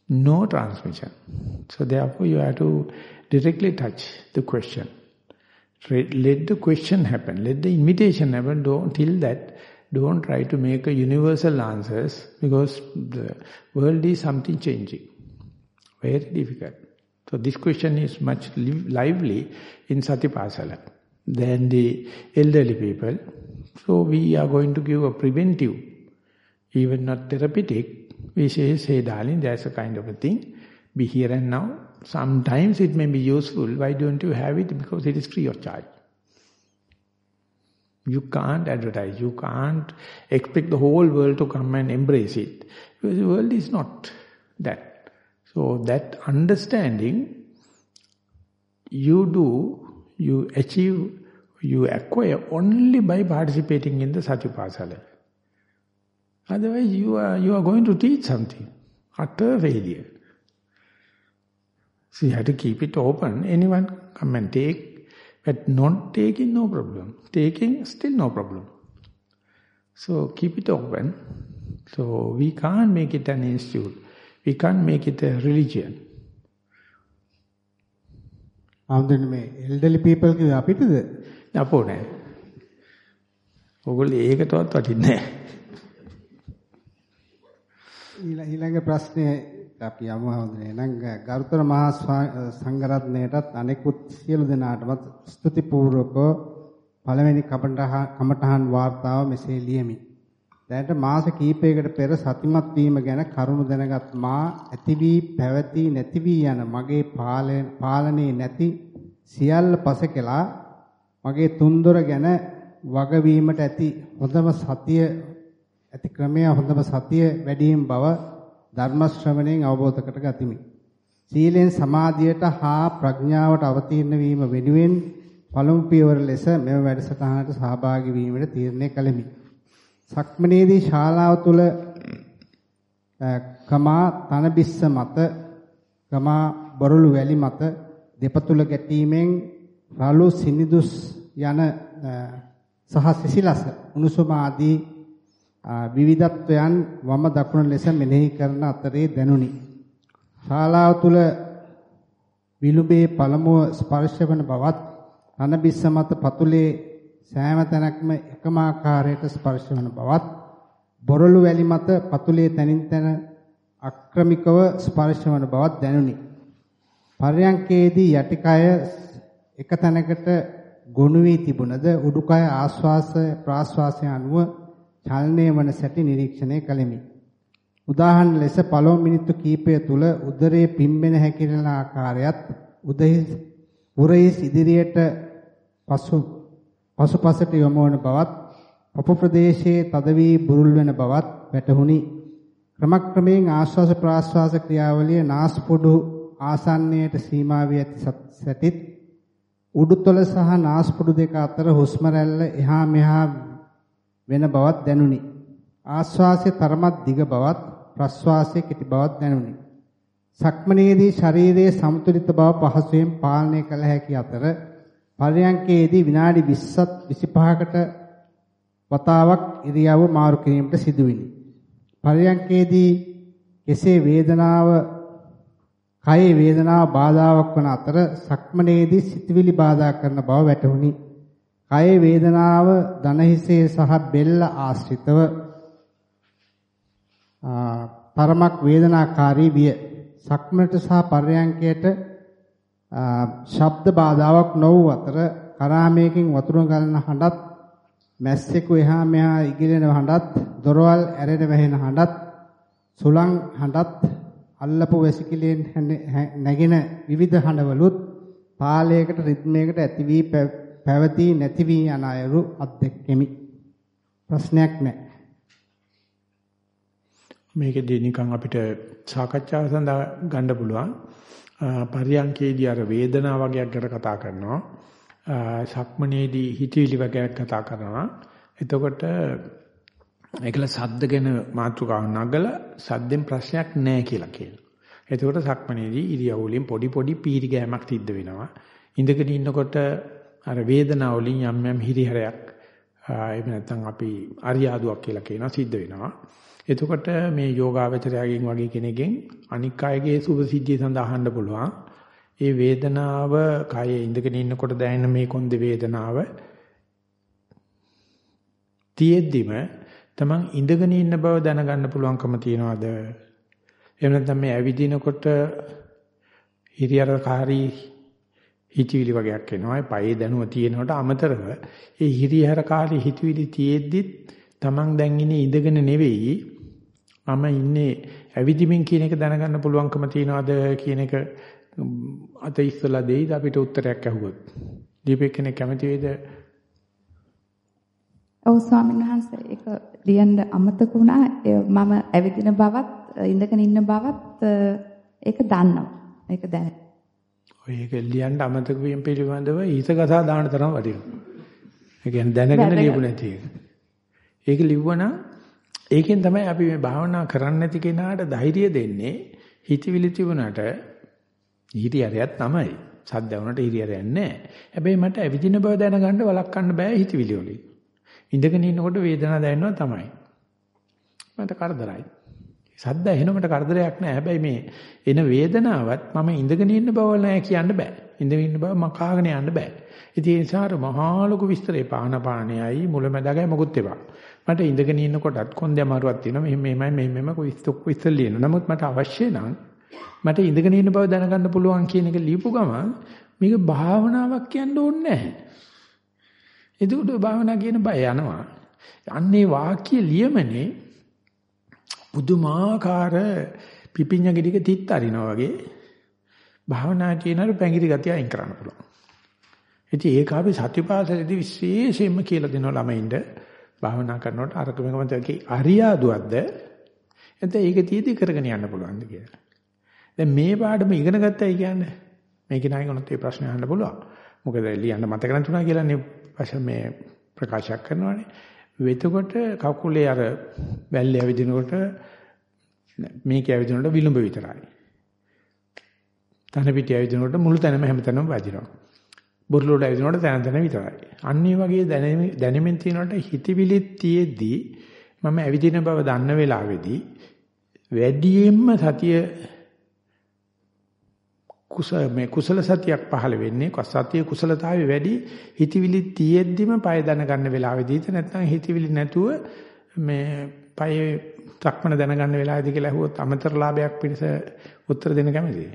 no transmission. So therefore you have to directly touch the question. Let the question happen. Let the invitation happen. Don't till that. Don't try to make a universal answers because the world is something changing. Very difficult. So this question is much lively in Satipasala than the elderly people. So we are going to give a preventive, even not therapeutic. We say, say darling, there's a kind of a thing. Be here and now. Sometimes it may be useful. Why don't you have it? Because it is free of charge. You can't advertise. You can't expect the whole world to come and embrace it. Because the world is not that. So that understanding, you do, you achieve, you acquire only by participating in the Satipasala. Otherwise you are, you are going to teach something. Utter failure. So you have to keep it open. Anyone come and take, but not taking no problem. Taking still no problem. So keep it open. So we can't make it an institute. We can't make it a religion. ආම්දෙන්නේ මේ elderly people කිව්වේ අපිටද? අපෝ නෑ. ඕගොල්ලෝ ඒකටවත් වටින්නේ නෑ. ඊළඟ ප්‍රශ්නේ අපි යමු හඳුනේ. නම් ගරුතර මහා සංඝරත්නයටත් අනෙකුත් සියලු දෙනාටමත් ස්තුතිපූර්වක පළවෙනි කමඨහන් වාර්තාව මෙසේ ලියමි. දැනට මාස කිහිපයකට පෙර සතිමත් වීම ගැන කරුණු දැනගත් මා ඇති වී පැවති නැති වී යන මගේ පාලනේ නැති සියල්ල පසකලා මගේ තුන්දොර ගැන වගවීමට ඇති හොඳම සතිය ඇති ක්‍රමය හොඳම සතිය වැඩිම බව ධර්ම ශ්‍රවණයෙන් අවබෝධ කර ගතිමි. සීලෙන් සමාධියට හා ප්‍රඥාවට අවතීර්ණ වීම වෙනුවෙන් පළමු පියවර ලෙස මෙම වැඩසටහනට සහභාගී වීමට තීරණය කළෙමි. සක්මනේදී ශාලාව තුල කමා තනබිස්ස මත කමා බොරළු වැලි මත දෙපතුල ගැටීමෙන් රළු සිනිදුස් යන සහ සිසිලස උණුසුම ආදී විවිධත්වයන් වම දකුණ ලෙස මෙනෙහි කරන අතරේ දැනුනි. ශාලාව තුල විලුඹේ පළමුව ස්පර්ශ වන බවත් තනබිස්ස මත පතුලේ සෑම තැනක්ම එකම ආකාරයට ස්පර්ශ වන බවත් බොරළු වැලි මත පතුලේ තනින් තන අක්‍රමිකව ස්පර්ශ වන බවත් දැනුනි. පර්යංකේදී යටිකය එක තැනකට ගොනු වී තිබුණද උඩුකය ආශ්වාස ප්‍රාශ්වාසය අනුව චලනය වන සැටි නිරීක්ෂණය කළෙමි. උදාහරණ ලෙස පළමු මිනිත්තු කිහිපය තුල උදරයේ පිම්බෙන හැකිලන ආකාරයත් උදහිස් උරහිස් ඉදිරියට පසු පසුපසට යොමු වන බවත් පපු ප්‍රදේශයේ තද වී බුරුල් වෙන බවත් වැටහුණි. ක්‍රමක්‍රමයෙන් ආශ්වාස ප්‍රාශ්වාස ක්‍රියාවලිය නාස්පුඩු ආසන්නයට සීමා වී ඇති සැටිත් උඩුතල සහ නාස්පුඩු දෙක අතර හුස්ම රැල්ල එහා මෙහා වෙන බවක් දැනුනි. ආශ්වාසයේ තරමක් දිග බවත් ප්‍රශ්වාසයේ කෙටි බවක් දැනුනි. සක්මනේදී ශරීරයේ සමතුලිත බව පහසුවෙන් පාලනය කළ හැකි අතර පරයන්කේදී විනාඩි 20ත් 25කට වතාවක් ඉරියව්ව මාරු කිරීමට සිදුවිනි. පරයන්කේදී කෙසේ වේදනාව කයේ වේදනාව බාධාවක් වන අතර සක්මනේදී සිතවිලි බාධා කරන බව වැටහුණි. කයේ වේදනාව දනහිසේ සහ බෙල්ල ආශ්‍රිතව තරමක් වේදනාකාරී විය. සක්මනට සහ පර්යංකයට ශබ්ද බාධාවක් නොවූ අතර කරාමයකින් වතුර ගලන හඬත් මැස්සෙකු එහා මෙහා ඉගිලෙන හඬත් දොරවල් ඇරෙන වැහෙන හඬත් සුළං හඬත් අල්ලපු වැසිකිළියෙන් නැගෙන විවිධ හඬවලුත් තාලයකට රිද්මයකට ඇති වී පැවතී නැති වී යන අයරු අත්දැක්කෙමි ප්‍රශ්නයක් නැහැ. මේකදී නිකන් අපිට සාකච්ඡාව සඳහා ගන්න පුළුවන්. පරියංකේදී අර වේදනාව වගේක් ගැන කතා කරනවා. සක්මනේදී හිතවිලි වගේක් කතා කරනවා. එතකොට ඒකල සද්ද ගැන මාතෘකාව නගලා සද්දෙන් ප්‍රශ්නයක් නැහැ කියලා කියනවා. එතකොට සක්මනේදී ඉරියව් වලින් පොඩි පොඩි පීරි ගෑමක් සිද්ධ වෙනවා. ඉඳගෙන ඉන්නකොට අර වේදනාව වලින් යම් යම් හිරිහැරයක් එහෙම නැත්නම් අපි අරියාදුවක් කියලා කියනවා සිද්ධ වෙනවා. එතකොට මේ යෝගාවචරයගෙන් වගේ කෙනෙක්ගෙන් අනික් අයගේ සුභසිද්ධිය සඳහා අහන්න පුළුවන්. ඒ වේදනාව කයේ ඉඳගෙන ඉන්නකොට දැනෙන මේ කොන්ද වේදනාව තියෙද්දිම තමන් ඉඳගෙන ඉන්න බව දැනගන්න පුළුවන්කම තියනවාද? එහෙම නැත්නම් මේ ඇවිදිනකොට හිරියරකාරී හිතවිලි වගේක් එනවා. ඒ පයේ දැනුව තියෙනවට අමතරව ඒ හිරියරකාරී හිතවිලි තියෙද්දිත් තමන් දැන් ඉන්නේ ඉඳගෙන නෙවෙයි මම ඉන්නේ ඇවිදිමින් කියන එක දැනගන්න පුළුවන්කම තියනවාද කියන එක අත ඉස්සලා දෙයිද අපිට උත්තරයක් ඇහුවොත්. දීපේ කෙනෙක් කැමති වේද? ඔව් ස්වාමීන් වහන්සේ ඒක ලියන්න අමතක වුණා. මම ඇවිදින බවත් ඉඳගෙන ඉන්න බවත් ඒක දන්නවා. ඒක දැන. ඔය ඒක ලියන්න අමතක වීම පිළිබඳව ඊසගසා දාන තරම් වටිනවා. ඒ කියන්නේ දැනගෙන ලියපු නැති එක. ඒක ලිව්වනම් ඒකෙන් තමයි අපි මේ භාවනා කරන්න නැති කෙනාට ධෛර්යය දෙන්නේ හිතවිලි තිබුණාට හිතියරයක් තමයි. සද්ද වුණාට හිතියරයක් නැහැ. හැබැයි මට ඇවිදින බව දැනගන්න වළක්වන්න බෑ හිතවිලි වලින්. ඉඳගෙන ඉන්නකොට වේදනාව දැනෙනවා තමයි. මට කරදරයි. සද්ද එනකොට කරදරයක් නැහැ. හැබැයි මේ එන වේදනාවත් මම ඉඳගෙන ඉන්න බව නෑ කියන්න බෑ. ඉඳගෙන ඉන්න බව මකාගෙන යන්න බෑ. ඉතින් ඒ නිසා මහා ලොකු විස්තරේ පානපාණයයි මුලැමැදගයි මොකුත් එපා. මට ඉඳගෙන ඉන්නකොටත් කොන්දේ අමාරුවක් තියෙනවා. මෙහෙම මෙහෙමයි මෙහෙම මෙහෙම කොයිස්තොක් විස්තර ලියන. නමුත් මට අවශ්‍ය නම් මට ඉඳගෙන ඉන්න බව දැනගන්න පුළුවන් කියන එක ලියපු ගමන් මේක භාවනාවක් කියන්න ඕනේ නැහැ. එතකොට භාවනා කියන බය යනවා. අන්නේ වාක්‍ය ලියමනේ පුදුමාකාර පිපිඤ්ඤ ගෙඩික තිත් අරිනවා වගේ භාවනා කියනර පැංගිරි ගතිය අයින් කරන්න පුළුවන්. ඉතින් ඒක අපි සතිපාසලේදී විශේෂයෙන්ම කියලා දෙනවා ළමයින්ට භාවනා කරනකොට අරක මේකම තකි අරියාදුවක්ද එතන ඒක තීදි කරගෙන යන්න පුළුවන්ද කියලා. දැන් මේ පාඩම ඉගෙන ගත්තයි කියන්නේ මේක නයිගොනත් මේ ප්‍රශ්න අහන්න පුළුවන්. මොකද ලියන්න මතක නැතුණා කියලානේ වශයෙන් මේ ප්‍රකාශයක් කරනවානේ. වෙතකොට කකුලේ අර වැල්ලේ ඇවිදිනකොට මේක ඇවිදිනකොට විලුඹ විතරයි. තන පිටිය ඇවිදිනකොට මුළු තැනම හැමතැනම වදිනවා. බොරළොඩ ඇවිදිනකොට තැන තැන විතරයි. අන්න ඒ වගේ දැනෙමින් තියෙනකොට හිතවිලිත් තියේදී මම ඇවිදින බව දන්න වෙලාවේදී වැඩියෙන්ම සතිය කුසල මේ කුසල සතියක් පහළ වෙන්නේ සතිය කුසලතාවේ වැඩි හිතවිලි තියෙද්දිම පය දැනගන්න වෙලාවෙදීද නැත්නම් හිතවිලි නැතුව මේ පය තක්මන දැනගන්න වෙලාවෙදී කියලා අහුවොත් අමතර ලාභයක් පිණිස උත්තර දෙන්න කැමතියි.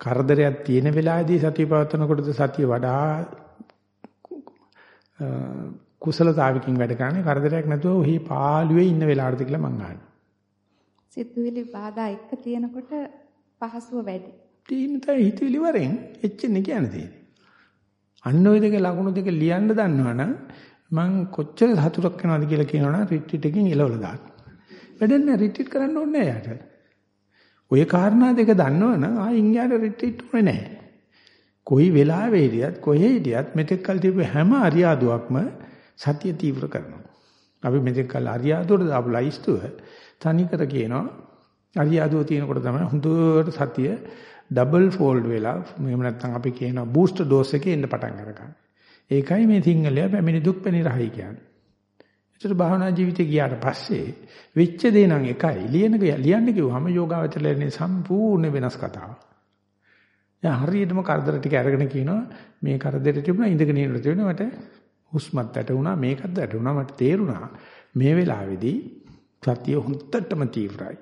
කරදරයක් තියෙන වෙලාවේදී සතිය පවත්වනකොටද සතිය වඩා කුසලතාවකින් වැඩ කරන්නේ කරදරයක් නැතුව ඔහි පාළුවේ ඉන්න වෙලාවටද කියලා මං අහනවා. සිතුවිලි බාධා එක තියෙනකොට පහසුව වැඩි. තියෙන තැන හිතවිලි වරෙන් එච්චෙන්නේ කියන්නේ තියෙන්නේ. අන්න ওই දෙක ලකුණු දෙක ලියන්න දන්නවනම් මං කොච්චර සතුටක් වෙනවද කියලා කියනවනම් රිට්‍රීට් එකකින් එලවලා දාන්න. වැඩක් නෑ රිට්‍රීට් කරන්න ඕනේ නෑ යාට. ඔය කාරණා දෙක දන්නවනම් ආයින් යාට රිට්‍රීට් ඕනේ නෑ. කොයි වෙලාවෙ හිටියත් කොහේ හිටියත් මෙතෙක් කල් තිබු හැම අරියාදුවක්ම සතිය තීව්‍ර කරනවා. අපි මෙතෙක් කල් අරියාදුවට දාපු ලයිස්තුව තනිකර කියනවා අරියාදුව තියෙනකොට තමයි හොඳට සතිය ඩබල් ෆෝල්ඩ් වෙලා මෙහෙම නැත්නම් අපි කියනවා බූස්ටර් ඩෝස් එකේ එන්න පටන් අරගන්න. ඒකයි මේ සිංහලයා පැමිණි දුක් පැනිරහයි කියන්නේ. ඒතර භාවනා ජීවිතේ ගියාට පස්සේ වෙච්ච දේ නම් එකයි. ලියන ලියන්න කිව්වම යෝගාවචරලේ සම්පූර්ණ වෙනස් කතාවක්. දැන් හරියටම කරදර ටික අරගෙන කියනවා මේ කරදර තිබුණා ඉඳගෙන ඉන්නකොට තිබුණා මට හුස්මත් වැටුණා මේකත් වැටුණා මට තේරුණා මේ වෙලාවේදී සතිය හුත්තටම තීව්‍රයි.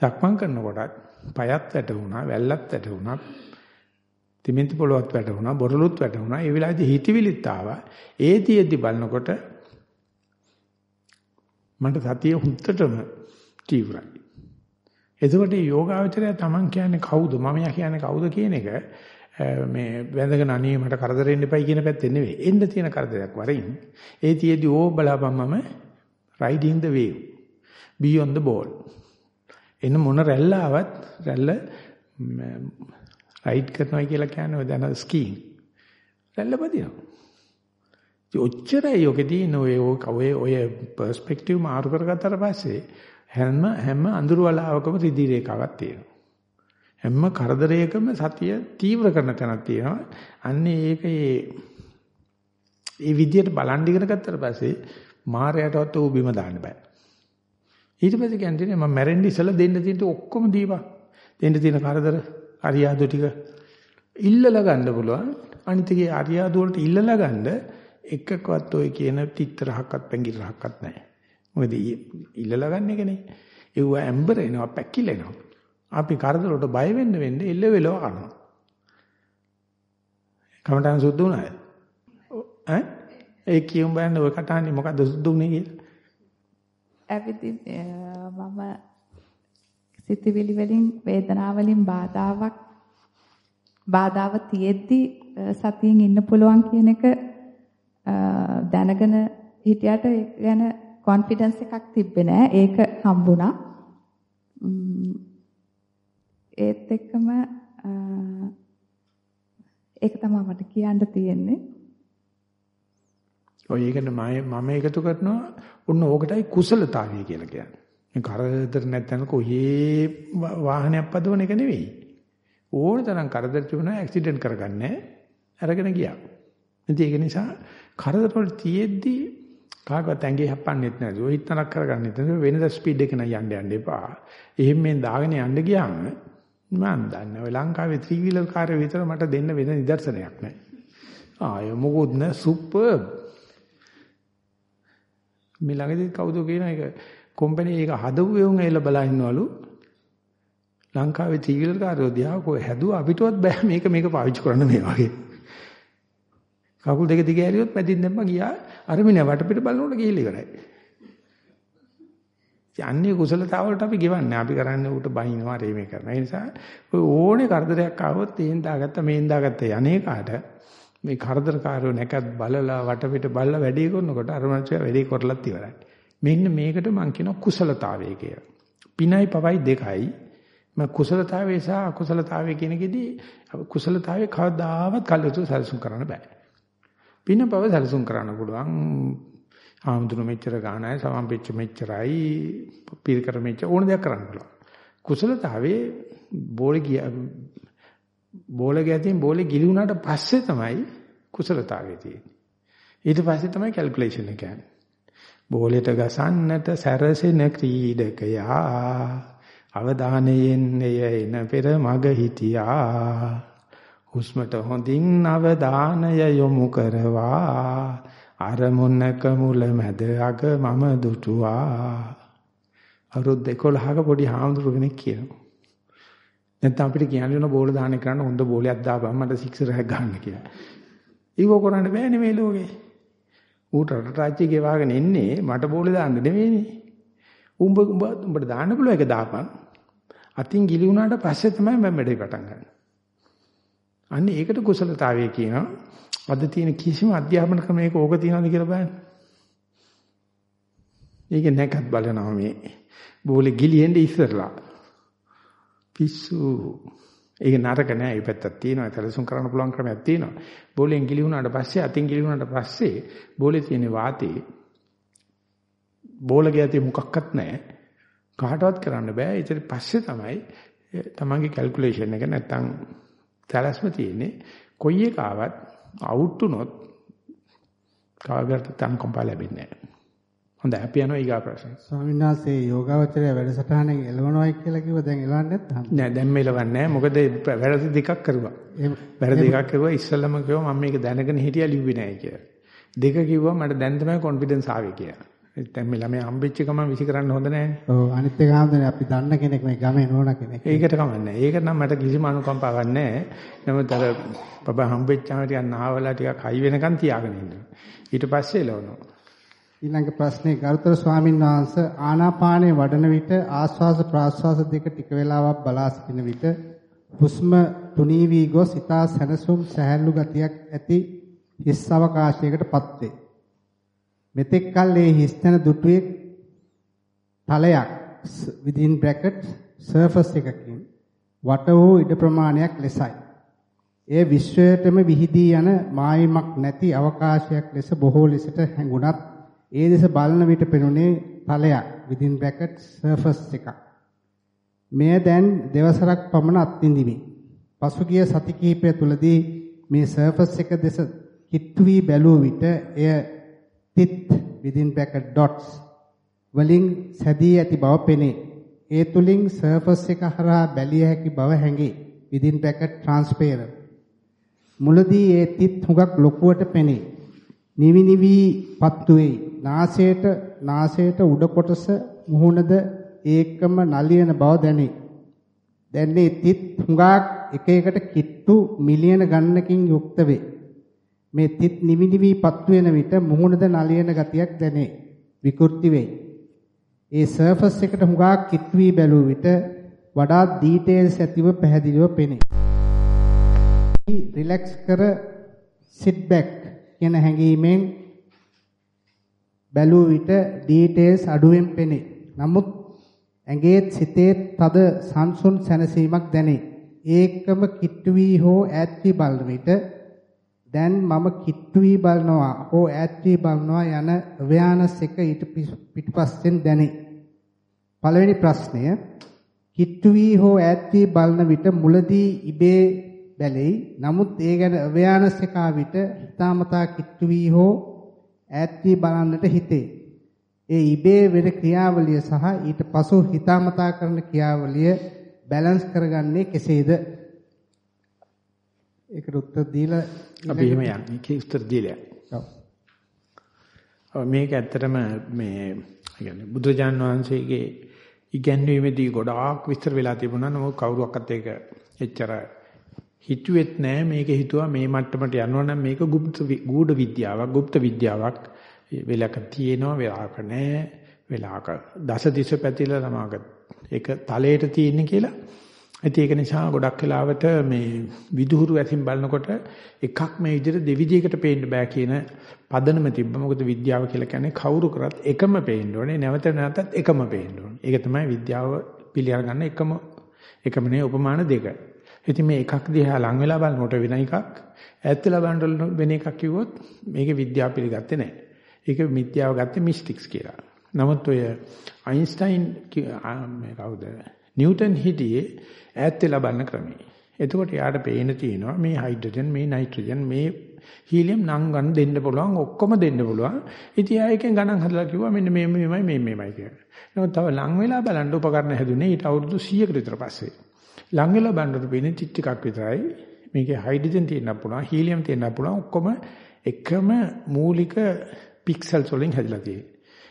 සක්මන් කරනකොටත් පයත් වැටුණා වැල්ලත් වැටුණා තිමින්ති පොළොවත් වැටුණා බොරළුත් වැටුණා ඒ වෙලාවේදී හිතවිලිත් ආවා ඒ තියේදී බලනකොට මට සතිය හුත්තටම තීව්‍රයි. එතකොට මේ යෝගාවචරය තමන් කියන්නේ කවුද මම කියන්නේ කවුද කියන එක මේ වැඳගෙන අනේ මට කරදරෙන්න එපයි කියන පැත්තේ නෙවෙයි. එන්න තියෙන කරදරයක් වරින්. ඒ තියේදී ඕ බලාපන් මම riding the wave. be on the ball. එන්න මොන රැල්ල ආවත් රැල්ල රයිඩ් කරනවා කියලා කියන්නේ ඔය දැන ස්කීන්. රැල්ල බදිනවා. ඔච්චරයි ඔකේ තියෙන ඔය ඔය ඔය පර්ස්පෙක්ටිව් මාරු කරගත්තාට පස්සේ හැම හැම අඳුරු වලාවකම රිදී රේඛාවක් තියෙනවා. හැම කරදරයකම සතිය තීව්‍ර කරන තැනක් තියෙනවා. අන්නේ ඒක ඒ ඒ විදියට බලන් ඉගෙන ගත්තට පස්සේ මායයටවත් ඌ බිම දාන්න බෑ. ඊට පස්සේ කියන්නේ මම මැරෙන්න ඉස්සලා දෙන්න තියෙන ඔක්කොම දීපන්. දෙන්න තියෙන කරදර අරියාදු ටික ඉල්ලලා ගන්න පුළුවන්. අනිතිගේ අරියාදු වලට ඉල්ලලා ගන්න එකකවත් ඔය කියන තිත්ත රහක්වත් පැංගිරි රහක්වත් නැහැ. මොකද ඉල්ලලා ගන්න එකනේ. ඒව ඇම්බර් එනවා පැකිලෙනවා. අපි කරදර වලට බය වෙන්න වෙන්නේ එල්ල වෙලව කරනවා. කමටහන් සුද්ධ වුණාද? ඈ? ඒ කියුම් බලන්න ඔය කටහඬ මොකද්ද සුද්ධ වුනේ කියලා? ඇවිදින් මම සිතවිලි වලින් වේදනාව වලින් බාධාවක් බාධාව තියෙද්දි සතියෙන් ඉන්න පුළුවන් කියන එක දැනගෙන හිටියට ඒක ගැන කොන්ෆිඩන්ස් එකක් තිබ්බේ නෑ. ඒක හම්බුණා. ඒත් එක්කම ඒක තමයි මට කියන්න තියෙන්නේ. ඔය ඒකට මම මම එකතු කරනවා උන්න ඕකටයි කුසලතාවය කියලා කියන්නේ. මේ කරදර නැත්නම් කොහේ වාහනයක් පදවන එක නෙවෙයි. ඕන තරම් කරදර තිබුණා ඇක්සිඩන්ට් කරගන්නේ අරගෙන ගියා. ඉතින් ඒක නිසා කරදර වල තියෙද්දි කාගවත් ඇඟේ හප්පන්නෙත් නැද්ද? ඔය හිතනක් කරගන්නෙත් නැද්ද? වෙනද ස්පීඩ් එක නම් යන්න යන්න එපා. එහෙම මේ දාගෙන යන්න ගියාම මම දන්නේ ඔය ලංකාවේ ත්‍රී වීලර් කාර්ය විතර මට දෙන්න වෙන නිදර්ශනයක් නැහැ. ආය මොකොත් නෑ සුපර්. මේ ළඟදී කවුද කියන එක කම්පැනි එක හදපු එවුන් ඇවිල්ලා බලා ඉන්නවලු. ලංකාවේ ත්‍රී වීලර් කාර්යෝ දිහා කොහෙ හැදුවා අපිටවත් බෑ මේක මේක පාවිච්චි කරන්න මේ වගේ. කකුල් දෙක දිග ඇරියොත් මැදින් දැම්ම ගියා අර මිනිහා වටපිට බලනකොට ගිහිල්ලා ඉවරයි. යන්නේ කුසලතාවලට අපි ගෙවන්නේ. අපි කරන්නේ උට බයින්නවා රේ මේ කරන. ඒ නිසා ඔය ඕනේ කරදරයක් ආවොත් තේන් දාගත්ත මේන් දාගත්ත යන්නේකාට මේ කරදරකාරයෝ නැකත් බලලා වටපිට බලලා වැඩේ කරනකොට අර මනුස්සයා වැඩේ කරලත් ඉවරයි. මෙන්න මේකට මම කියනවා කුසලතාවය කියලා. පිනයි පවයි දෙකයි. මම කුසලතාවය සහ අකුසලතාවය කියන එකෙදී කුසලතාවයේ කවදාවත් කල්යුතු සැලසුම් කරන්න බෑ. පින පව සැලසුම් කරන්න පුළුවන්. ආම්දුන මෙච්චර ගානයි සමම්පෙච්ච මෙච්චරයි පිරිකර මෙච්චර ඕන දෙයක් කරන්න පුළුවන්. කුසලතාවේ බෝලේ ගිය බෝලේ ගැතින් බෝලේ ගිලි වුණාට පස්සේ තමයි කුසලතාවේ තියෙන්නේ. ඊට පස්සේ තමයි කැල්කියුලේෂන් එක යන්නේ. බෝලෙට ගසන්නට සැරසෙන ක්‍රීඩකයා අවධානයෙන් එය එන පෙර මග හිටියා හුස්මට හොඳින් අවධානය යොමු කරවා අරමුණක මුල මැද අග මම දුටුවා අවුරුදු 11ක පොඩි හාමුදුරු කෙනෙක් කියනවා නැත්නම් අපිට කියන්න වෙන බෝල දාන්න කරන්න හොඳ බෝලයක් දාපන් මට සික්සර් එකක් ගන්න කියලා. ඊව කරන්න බෑනේ මේ ලෝකේ. ඌට රටාච්චි ගෙවාගෙන එන්නේ මට බෝලේ දාන්න නෙවෙයිනේ. උඹ උඹ උඹට දාන්න පුළුවන් එක දාපන්. අතින් ගිලි වුණාට පස්සේ තමයි මම වැඩේ පටන් ගන්නේ. අන්න ඒකට කුසලතාවය කියනවා. අද තියෙන කිසිම අධ්‍යාපන ක්‍රමයක ඕක තියනවද කියලා බලන්න. ඒක නැකත් බලනවා මේ. බෝලේ ගිලිහෙන්න ඉස්සරලා. පිස්සු. ඒක නරක නෑ. මේ පැත්තක් තියෙනවා. සැලසුම් කරන්න පුළුවන් ක්‍රමයක් තියෙනවා. බෝලෙන් ගිලි වුණාට පස්සේ අතින් ගිලි වුණාට පස්සේ බෝලේ තියෙන වාතේ බෝල ගියතේ මොකක්වත් නැහැ. කාටවත් කරන්න බෑ. ඊට පස්සේ තමයි තමන්ගේ කැල්කියුලේෂන් එක නැත්තම් සැලැස්ම තියෙන්නේ. කොයි එක ආවත් අවුට් වුණොත් කාගකට තන්කොම්පා ලැබෙන්නේ නැහැ. හොඳයි අපි යනවා ඊගා ප්‍රශ්න. ස්වාමීන් වහන්සේ යෝගාවචරය වැඩසටහනෙන් එළවනවායි කියලා කිව්ව දැන් එළවන්නේ නැත්නම් නෑ දැන් මෙලවන්නේ නෑ මොකද වැරදි දෙකක් කරුවා. වැරදි දෙකක් කරුවා ඉස්සෙල්ලම කිව්වා මම මේක දැනගෙන හිටියා ලිව්වේ නෑ කියලා. දෙක කිව්වා මට දැන් තමයි කොන්ෆිඩන්ස් ආවේ කියලා. දැන් මේ ළමයා හම්බෙච්ච ගමන් විසි කරන්න හොඳ නෑනේ. ඔව් අනිත් එක ආම්දනේ අපි දන්න කෙනෙක් මේ ගමේ නෝන කෙනෙක්. ඒකට කමන්නේ. ඒක නම් මට කිසිම අනුකම්පාවක් නෑ. නමුත් අර බබා හම්බෙච්චාම ටිකක් නාවලා ටිකක් හයි වෙනකන් තියාගෙන ඉන්න. ඊට පස්සේ එළවනවා. ඊළඟ ප්‍රශ්නේ ගරුතර ස්වාමීන් වහන්සේ ආනාපානයේ වඩන විට ආස්වාස ප්‍රාස්වාස දෙක ටික වේලාවක් බලා සිටින විට හුස්ම තුනී වී ගොස් ඊතා සැනසුම් සහැල්ලු ගතියක් ඇති හිස් අවකාශයකටපත් වේ. මෙතෙක් කල් ඒ හිස්තන දුටුවේ තලයක් within bracket surface එකකින් වට වූ ඉඩ ප්‍රමාණයක් ලෙසයි. එය විශ්වයටම විහිදී යන මායිමක් නැති අවකාශයක් ලෙස බොහෝ ලෙසට හැඟුණත් ඒ දෙස බලන විට පෙනුනේ තලයක් within bracket surface එකක්. මෙය දැන් දෙවසරක් පමණ අත්විඳිමි. පසුගිය සති කිහිපය තුලදී මේ surface එක දෙස කිට්ටු වී බැලුව විට එය තිත් within bracket dots වලින් සැදී ඇති බව පෙනේ. ඒ තුලින් surface එක හරහා බැලිය හැකි බව හැඟේ. within bracket transparent. මුලදී ඒ තිත් හුඟක් ලොකුවට පෙනේ. නිවි නිවි පත්තු වෙයි. නාසයට නාසයට උඩ කොටස මුහුණද ඒකම නලියන බව දැනේ. දැන්නේ තිත් හුඟක් එක එකට කිට්ටු මිලියන ගණනකින් යුක්ත වේ. මේ තිත් නිවි නිවි පත්තු වෙන විට මුහුණද නලියන ගතියක් දැනේ. විකෘති වෙයි. ඒ සර්ෆස් එකට හුඟක් කිට්ටු වී බැලුව විට වඩා ඩීටේල්ස් ඇතිව පැහැදිලිව පෙනේ. රිලැක්ස් කර sit back කියන හැඟීමෙන් බැලුව විට ඩීටේල්ස් අඩුවෙන් පෙනේ. නමුත් ඇඟේ සිතේ තද සංසුන් සැනසීමක් දැනේ. ඒකම කිට්ටු වී හෝ ඈත් වී බලන විට දැන් මම කිට්ටු වී බලනවා හෝ ඈත් වී බලනවා යන අව්‍යානස් එක ඊට පිටිපස්සෙන් දැනේ. පළවෙනි ප්‍රශ්නය කිට්ටු වී හෝ ඈත් වී බලන විට මුලදී ඉබේ බැලෙයි. නමුත් ඒ ගැන අව්‍යානස් එක විට හිතාමතා කිට්ටු වී හෝ ඈත් වී බලන්නට හිතේ. ඒ ඉබේ වෙන ක්‍රියාවලිය සහ ඊට පසු හිතාමතා කරන ක්‍රියාවලිය බැලන්ස් කරගන්නේ කෙසේද? ඒකට උත්තර දීලා අපි එහෙම යන්නේ. ඒකේ උත්තර දීලා. ඔව්. මේක ඇත්තටම මේ කියන්නේ බුදුරජාන් වහන්සේගේ ඉගැන්වීමේදී ගොඩාක් විස්තර වෙලා තිබුණා. නමුත් කවුරුවක්වත් ඒක එච්චර හිතුවෙත් නෑ මේක හිතුවා මේ මට්ටමට යනවා නම් මේක গুপ্ত ගූඪ විද්‍යාවක්, গুপ্ত විද්‍යාවක්. වෙලක තියෙනවා වෙලාවක නෑ. වෙලාවක දස දිස පැතිලා තමක ඒක තලයට තියෙන්නේ කියලා. ඉතින් ඒක නිසා ගොඩක් වෙලාවට මේ විදුහුරු ඇසින් බලනකොට එකක් මේ විදිහට දෙවිදියකට පේන්න බෑ කියන පදනම තිබ්බ. මොකද විද්‍යාව කියලා කියන්නේ කවුරු කරත් එකම පේන්න ඕනේ. නැවත නැවතත් එකම පේන්න ඕනේ. ඒක තමයි විද්‍යාව පිළිඅර ගන්න එකම එකම නේ උපමාන දෙක. ඉතින් මේ එකක් දිහා ලං වෙලා බලනකොට වෙන එකක් ඈත් වෙලා බලනකොට වෙන එකක් කිව්වොත් මේක විද්‍යාව පිළිගත්තේ නැහැ. ඒක මිත්‍යාව ගත්තේ මිස්ටික්ස් කියලා. නමුත් ඔය අයින්ස්ටයින් මේ කවුද? නිව්ටන් හිටියේ ඈත් වෙලා බලන ක්‍රමය. එතකොට යාට පේන තියෙනවා මේ හයිඩ්‍රජන් මේ නයිට්‍රජන් මේ හීලියම් නම් ගන්න දෙන්න පුළුවන් ඔක්කොම දෙන්න පුළුවන්. ඉතින් ආයෙකෙන් ගණන් හදලා කිව්වා මෙන්න මේ මේමයි මේ මේමයි කියලා. නමුත් තව ලං වෙලා බලන්න උපකරණ හැදුනේ ඊට අවුරුදු 100කට විතර පස්සේ. ලං වෙලා බලනකොට පේන්නේ චිත් ටිකක් විතරයි. මේකේ හයිඩ්‍රජන් තියෙන්න පුළුවන් හීලියම් තියෙන්න පුළුවන් ඔක්කොම එකම මූලික පික්සල්ස් වලින් හැදිලා තියෙන්නේ.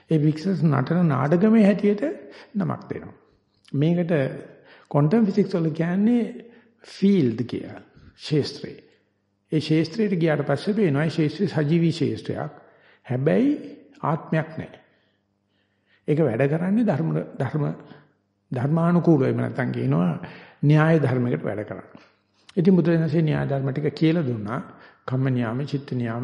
ඒ පික්සල්ස් නටන නාටකමේ හැටියට නමක් දෙනවා. මේකට ක්වොන්ටම් ෆිසික්ස් වල කියන්නේ ෆීල්ඩ් කියලා. ශේස්ත්‍රය. ඒ ශේස්ත්‍රයට ගියාට පස්සේ පේනවා ඒ ශේස්ත්‍රය සජීවී ශේස්ත්‍රයක්. හැබැයි ආත්මයක් නැහැ. ඒක වැඩ කරන්නේ ධර්ම ධර්ම ධර්මානුකූලව එහෙම නැත්නම් කියනවා න්‍යාය ධර්මයකට වැඩ කරන්නේ. ඉතින් බුදුරජාණන්සේ න්‍යාය ධර්ම ටික කියලා දුන්නා. කම්ම න්‍යාම, චිත්ත න්‍යාම,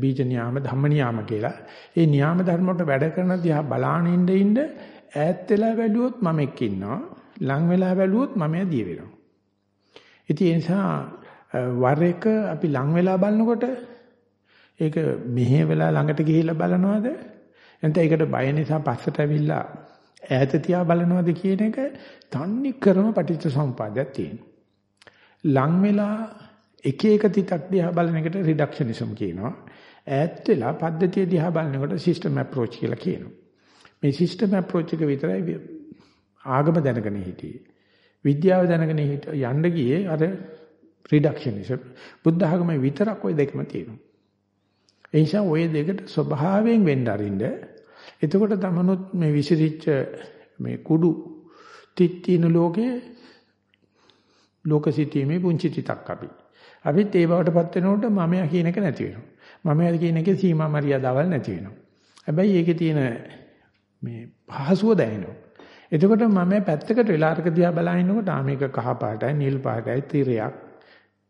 බීජ න්‍යාම, ධම්ම න්‍යාම කියලා. ඒ න්‍යාම ධර්ම වලට වැඩ කරන දිහා බලාන ඉන්න ඉන්න ඈත් වෙලා බැලුවොත් මම එක්ක ඉන්නවා. ලං වෙලා බැලුවොත් මම දිය වෙනවා. ඉතින් ඒ නිසා වර එක අපි ලං වෙලා බලනකොට ඒක මෙහෙ වෙලා ළඟට ගිහිල්ලා බලනවද? නැත්නම් ඒකට බය නිසා පස්සට ඇවිල්ලා ඈත තියා බලනවද කියන එක තන්නේ කරම පටිච්ච සමුපාදයක් තියෙනවා. ලං වෙලා එක එක තිතක් දිහා බලන එකට රිඩක්ෂනිසම් කියනවා. ඈත් වෙලා පද්ධතිය දිහා බලනකොට සිස්ටම් අප්‍රෝච් කියලා කියනවා. මේ සිස්ටම් අප්‍රෝච් එක විතරයි ආගම දැනගෙන හිටියේ. විද්‍යාව දැනගෙන හිට යන්න ගියේ අර රිඩක්ෂනිසම්. බුද්ධ ආගමේ විතරක් ওই දෙකම තියෙනවා. ඒ නිසා ওই දෙකට ස්වභාවයෙන් වෙන්න අරින්න. එතකොට තමනුත් මේ විසිරිච්ච මේ කුඩු තිත්තින ලෝකේ ලෝකසිතීමේ පුංචි තිතක් අපි. අපිත් ඒ බවටපත් වෙනකොට මමයා කියන එක නැති වෙනවා. මමයා කියන එකේ සීමා මරියාදාවල් නැති වෙනවා. හැබැයි ඒකේ තියෙන මේ පහසුව දැනෙනවා. එතකොට මම පැත්තකට වෙලා අරක දිහා බලනකොට ආ මේක කහ පාටයි නිල් පාටයි තිරයක්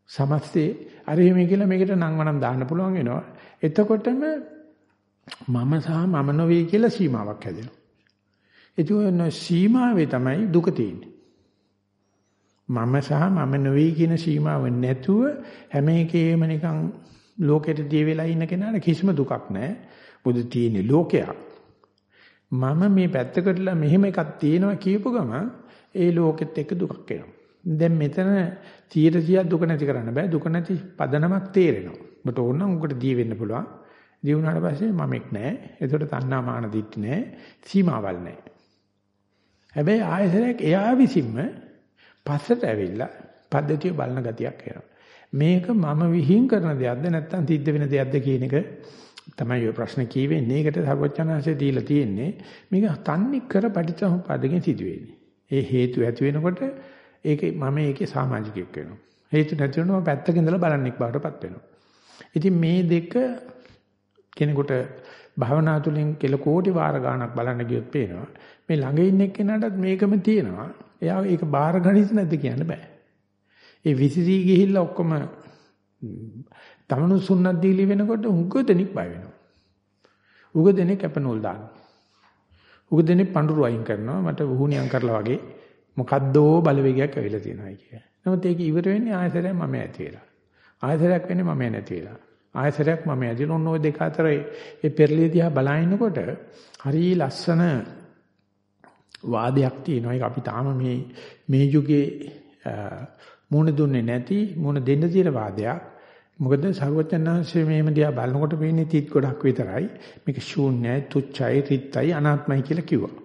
සමස්තේ අර එහෙම කියලා මේකට නම් වනම් දාන්න පුළුවන් වෙනවා. එතකොටම මම සහ මම නොවේ කියලා සීමාවක් හැදෙනවා. එතකොට සීමාවේ තමයි දුක තියෙන්නේ. මම සහ මම නොවේ කියන සීමාව නැතුව හැම එකේම නිකන් ලෝකෙට දී වෙලා ඉන්න කෙනාට කිසිම දුකක් නැහැ. බුදු තියෙන්නේ ලෝකයක්. මම මේ පැත්තකටලා මෙහෙම එකක් තියෙනවා කියපු ගම ඒ ලෝකෙත් එක්ක දුකක් එනවා. දැන් මෙතන 100 දුක නැති කරන්න බෑ. දුක නැති පදනමක් තේරෙනවා. ඔබට ඕන නම් උකට දී වෙන්න පුළුවන්. දී වුණාට පස්සේ මමෙක් නෑ. ඒකට තණ්හා මාන දිට්ඨි නෑ. සීමාවල් නෑ. හැබැයි ආයසරයක් එයා විසින්ම පස්සට ඇවිල්ලා පද්ධතිය බලන ගතියක් එනවා. මේක මම විහිං කරන දෙයක්ද නැත්නම් සිද්ධ වෙන දෙයක්ද කියන එක තමයි ඔය ප්‍රශ්න කියවෙන්නේ. ඒකට සර්වඥාන්සේ දීලා තියෙන්නේ මේක තන්නේ කර පටිච්චසමුප්පාදයෙන් සිදුවෙන්නේ. ඒ හේතු ඇති වෙනකොට ඒක මම ඒකේ සමාජිකයෙක් වෙනවා. හේතු නැති වෙනවා පැත්තක ඉඳලා බලන්නෙක් බවටපත් වෙනවා. ඉතින් මේ දෙක කෙනෙකුට භවනා තුලින් කෙල කෝටි වාර ගාණක් බලන්න ගියොත් පේනවා. මේ ළඟ ඉන්න එක්කෙනාටත් මේකම තියෙනවා. එයා ඒක බාර ගනිස් නැද්ද කියන්න බෑ. ඒ විසිරී ගිහිල්ලා ඔක්කොම තමනු සුන්නත් දීලි වෙනකොට උග දෙනෙක් බය වෙනවා. උග දෙනෙක් කැපනෝල් දානවා. උග දෙනෙක් පඳුරු අයින් කරනවා මට වුණියම් කරලා වගේ මොකද්දෝ බලවේගයක් ඇවිල්ලා තියෙනවා කිය. නමුත් ඒක ඉවර වෙන්නේ ආයතරයක් මම ඇති වෙලා. ආයතරයක් වෙන්නේ මම නැති වෙලා. ආයතරයක් මම ඇදින ඔන්න ඔය දෙක අතර ඒ පෙරලිය දිහා බලනකොට හරි ලස්සන වාදයක් තියෙනවා. ඒක අපි තාම මේ මේ යුගයේ මුණ දුන්නේ නැති මුණ දෙන්න තියෙන වාදයක්. මොකද සර්වඥාන්සේ මේම දිහා බලනකොට වෙන්නේ තිත් ගොඩක් විතරයි. මේක ශූන්‍යයි, තුච්චයි, රිත්යි, අනාත්මයි කියලා කිව්වා.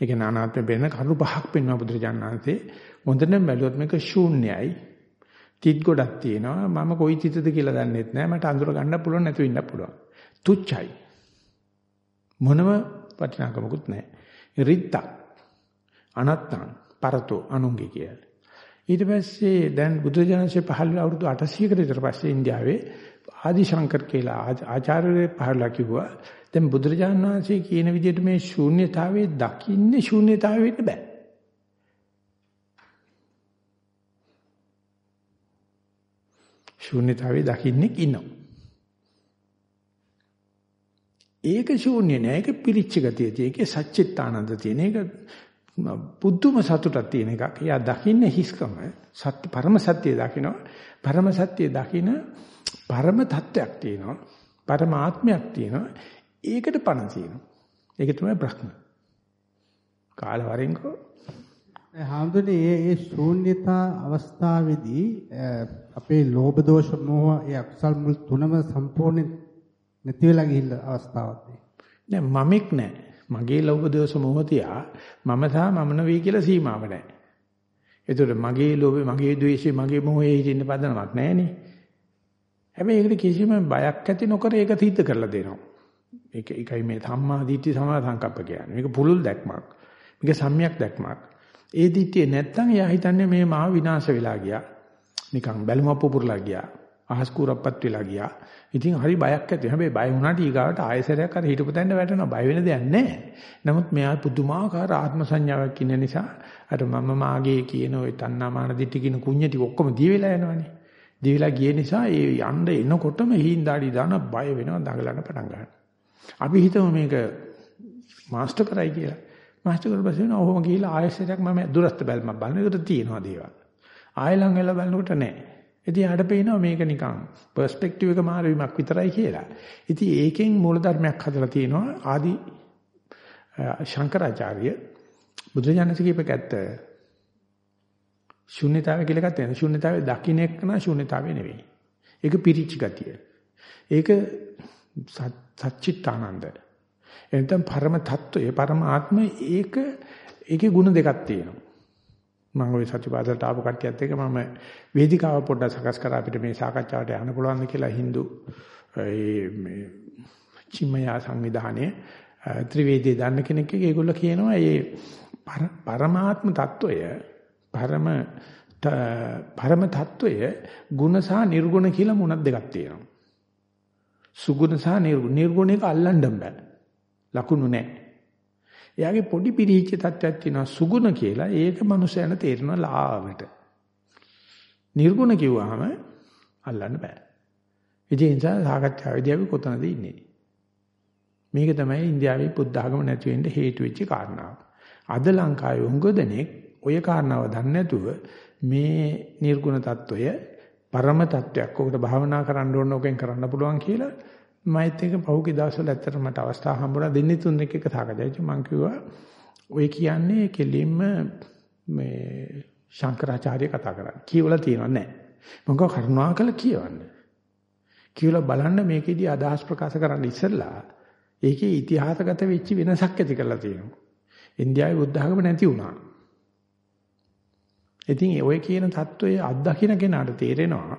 ඒක නානාත්ම වෙන කරුණු පහක් පෙන්වන බුදුරජාණන්සේ මොඳින් බැලුවොත් මේක ශූන්‍යයි. තිත් ගොඩක් තියෙනවා. මම කොයි තිතද කියලා දන්නෙත් නෑ. මට අඳුර ගන්න පුළුවන් නැතුව ඉන්න පුළුවන්. තුච්චයි. මොනම වටිනාකමකුත් නෑ. රිත්ත අනත්තං පරතෝ අනුංගි කියලා. ඊට පස්සේ දැන් බුදුජානකසේ පහළ අවුරුදු 800කට විතර පස්සේ ඉන්දියාවේ ආදි ශංකර් කියලා ආචාර්යවරු පහළලා කිව්වා දැන් බුදුරජාණන් වහන්සේ කියන විදිහට මේ ශූන්‍යතාවයේ දකින්නේ ශූන්‍යතාවය වෙන්න බෑ. ශූන්‍යතාවයේ දකින්නේ ඉන්නවා. ඒක ශූන්‍ය නෑ ඒක පිරිච්ච ගතිය තියෙන. ඒකේ සච්චිත්තානන්ද තියෙන. ඒක පුදුම සතුටක් තියෙන එකක්. එයා දකින්නේ හිස්කම සත්‍ය පරම සත්‍ය දකිනවා. පරම සත්‍ය දකින පරම තත්වයක් තියෙනවා. පරමාත්මයක් තියෙනවා. ඒකට පණ තියෙනවා. ඒක තමයි බ්‍රහ්ම. කාල වරින්කෝ හාමුදුරනේ මේ මේ ශූන්‍යතා අවස්ථාවේදී අපේ ලෝභ දෝෂ මොහ ඒ අකුසල් මුල් තුනම සම්පූර්ණ නැති වෙලා ගිහිල්ලා අවස්ථාවක් නෑ මමෙක් නෑ. මගේ ලෝභ දෝෂ මොහ තියා මම සහ මම නෙවෙයි කියලා සීමාව නෑ. ඒතකොට මගේ ලෝභේ මගේ ද්වේෂේ මගේ මොහේ හිටින්න පදනමක් නෑනේ. හැබැයි ඒකට කිසිම බයක් ඇති නොකර ඒක සිද්ධ කරලා දෙනවා. ඒක ඒකයි මේ සම්මා දිට්ඨි සමා සංකප්ප කියන්නේ. මේක පුලුල් දැක්මක්. මේක සම්‍යක් දැක්මක්. ඒ දිට්ඨිය නැත්තම් එයා හිතන්නේ මේ මාව විනාශ වෙලා ගියා නිකන් බැලුමක් පුපුරලා ගියා අහස් කුරප්පත් වෙලා ගියා. ඉතින් හරි බයක් ඇති. හැබැයි බය වුණාට ඊගාවට ආයෙසරයක් අර හිටපු තැනට වැටෙනවා. බය වෙන දෙයක් නැහැ. නමුත් මෙයා පුදුමාකාර ආත්ම සංඥාවක් ඉන්න නිසා අර මම මාගේ කියන ওই තණ්හාමාන දිටි කියන කුඤ්ඤ ටික ඔක්කොම දී වෙලා යනවනේ. දී වෙලා ගිය නිසා ඒ යන්න එනකොටම හීන්දාඩි දාන බය වෙනවා දඟලන්න පටන් ගන්නවා. අපි හිතමු මේක මාස්ටර් කරයි කියලා. මාස්ටර් කරපස්සේ නෝ ඔහොම ගිහිල්ලා ආයෙසරයක් මම දුරස්ත බැලමක් බලන එකට තියෙනවා දේවල්. ආයෙ ලං වෙලා බලනකොට නැහැ. ඉතින් යාට පේනවා මේක නිකන් පර්ස්පෙක්ටිව් එක මාරු වීමක් විතරයි කියලා. ඉතින් ඒකෙන් මූලධර්මයක් හදලා තියෙනවා ආදි ශංකරාචාර්ය බුදුජානක කීපක ඇත්ත. ශුන්‍යතාවය කියලා එකක් තියෙනවා. ශුන්‍යතාවය දකින්න එක නා ශුන්‍යතාවය නෙවෙයි. ඒක පිරිච්ච ගතිය. ඒක සච්චිත්තානන්ද. එතන පරම తত্ত্বය පරම ආත්මය ඒක ඒකේ ಗುಣ දෙකක් තියෙනවා. මම ওই සතිපාසලට ආපු කට්ටියත් එක්ක මම වේදිකාව පොඩ්ඩක් සකස් කරලා අපිට මේ සාකච්ඡාවට යන්න පුළුවන්ද කියලා Hindu ඒ මේ චිමයා සංවිධානයේ ත්‍රිවේදී දන්න කෙනෙක් එක්ක ඒගොල්ලෝ කියනවා මේ පරමාත්ම తত্ত্বය පරම පරම తত্ত্বය ಗುಣ සහ නිර්ගුණ කියලා මොනක් දෙකක් තියෙනවා. සුගුණ සහ නිර්ගුණ. නිර්ගුණ එක අල්ලන්න බෑ. ලකුණු නැහැ. එයාගේ පොඩි පිරිච්ච තත්ත්වයක් තියෙනවා සුගුණ කියලා. ඒක මනුස්සයන තේරෙනවා ලාවට. නිර්ගුණ කිව්වහම අල්ලන්න බෑ. ඉතින් ඒ නිසා සාකච්ඡාවේදී අපි කොතනද ඉන්නේ? මේක තමයි ඉන්දියාවේ බුද්ධ ආගම නැති වෙන්න හේතු වෙච්ච කාරණාව. අද ලංකාවේ උඟ දෙනෙක් ওই කාරණාව දන්නේ නැතුව මේ නිර්ගුණ తত্ত্বය පරම తত্ত্বයක් ඔකට භාවනා කරන්න ඕන ඕකෙන් කරන්න පුළුවන් කියලා මයිත් එක පහුගිය දවස්වල ඇත්තට මට අවස්ථාව හම්බුණා දෙන්නේ තුන් දෙක එක සාකච්ඡායි. මම කිව්වා ඔය කියන්නේ කෙලින්ම මේ ශංකරාචාර්ය කතා කරන්නේ. කියවලා තියෙනව නෑ. මම කව කරුණාකර කියවන්න. කියලා බලන්න මේකෙදී අදහස් ප්‍රකාශ කරන්න ඉස්සෙල්ලා ඒකේ ඉතිහාසගත වෙච්ච වෙනසක් ඇති කරලා තියෙනවා. ඉන්දියාවේ බුද්ධ ආගම නැති වුණා. ඉතින් ඔය කියන தত্ত্বයේ අත්දකින්න කෙනාට තේරෙනවා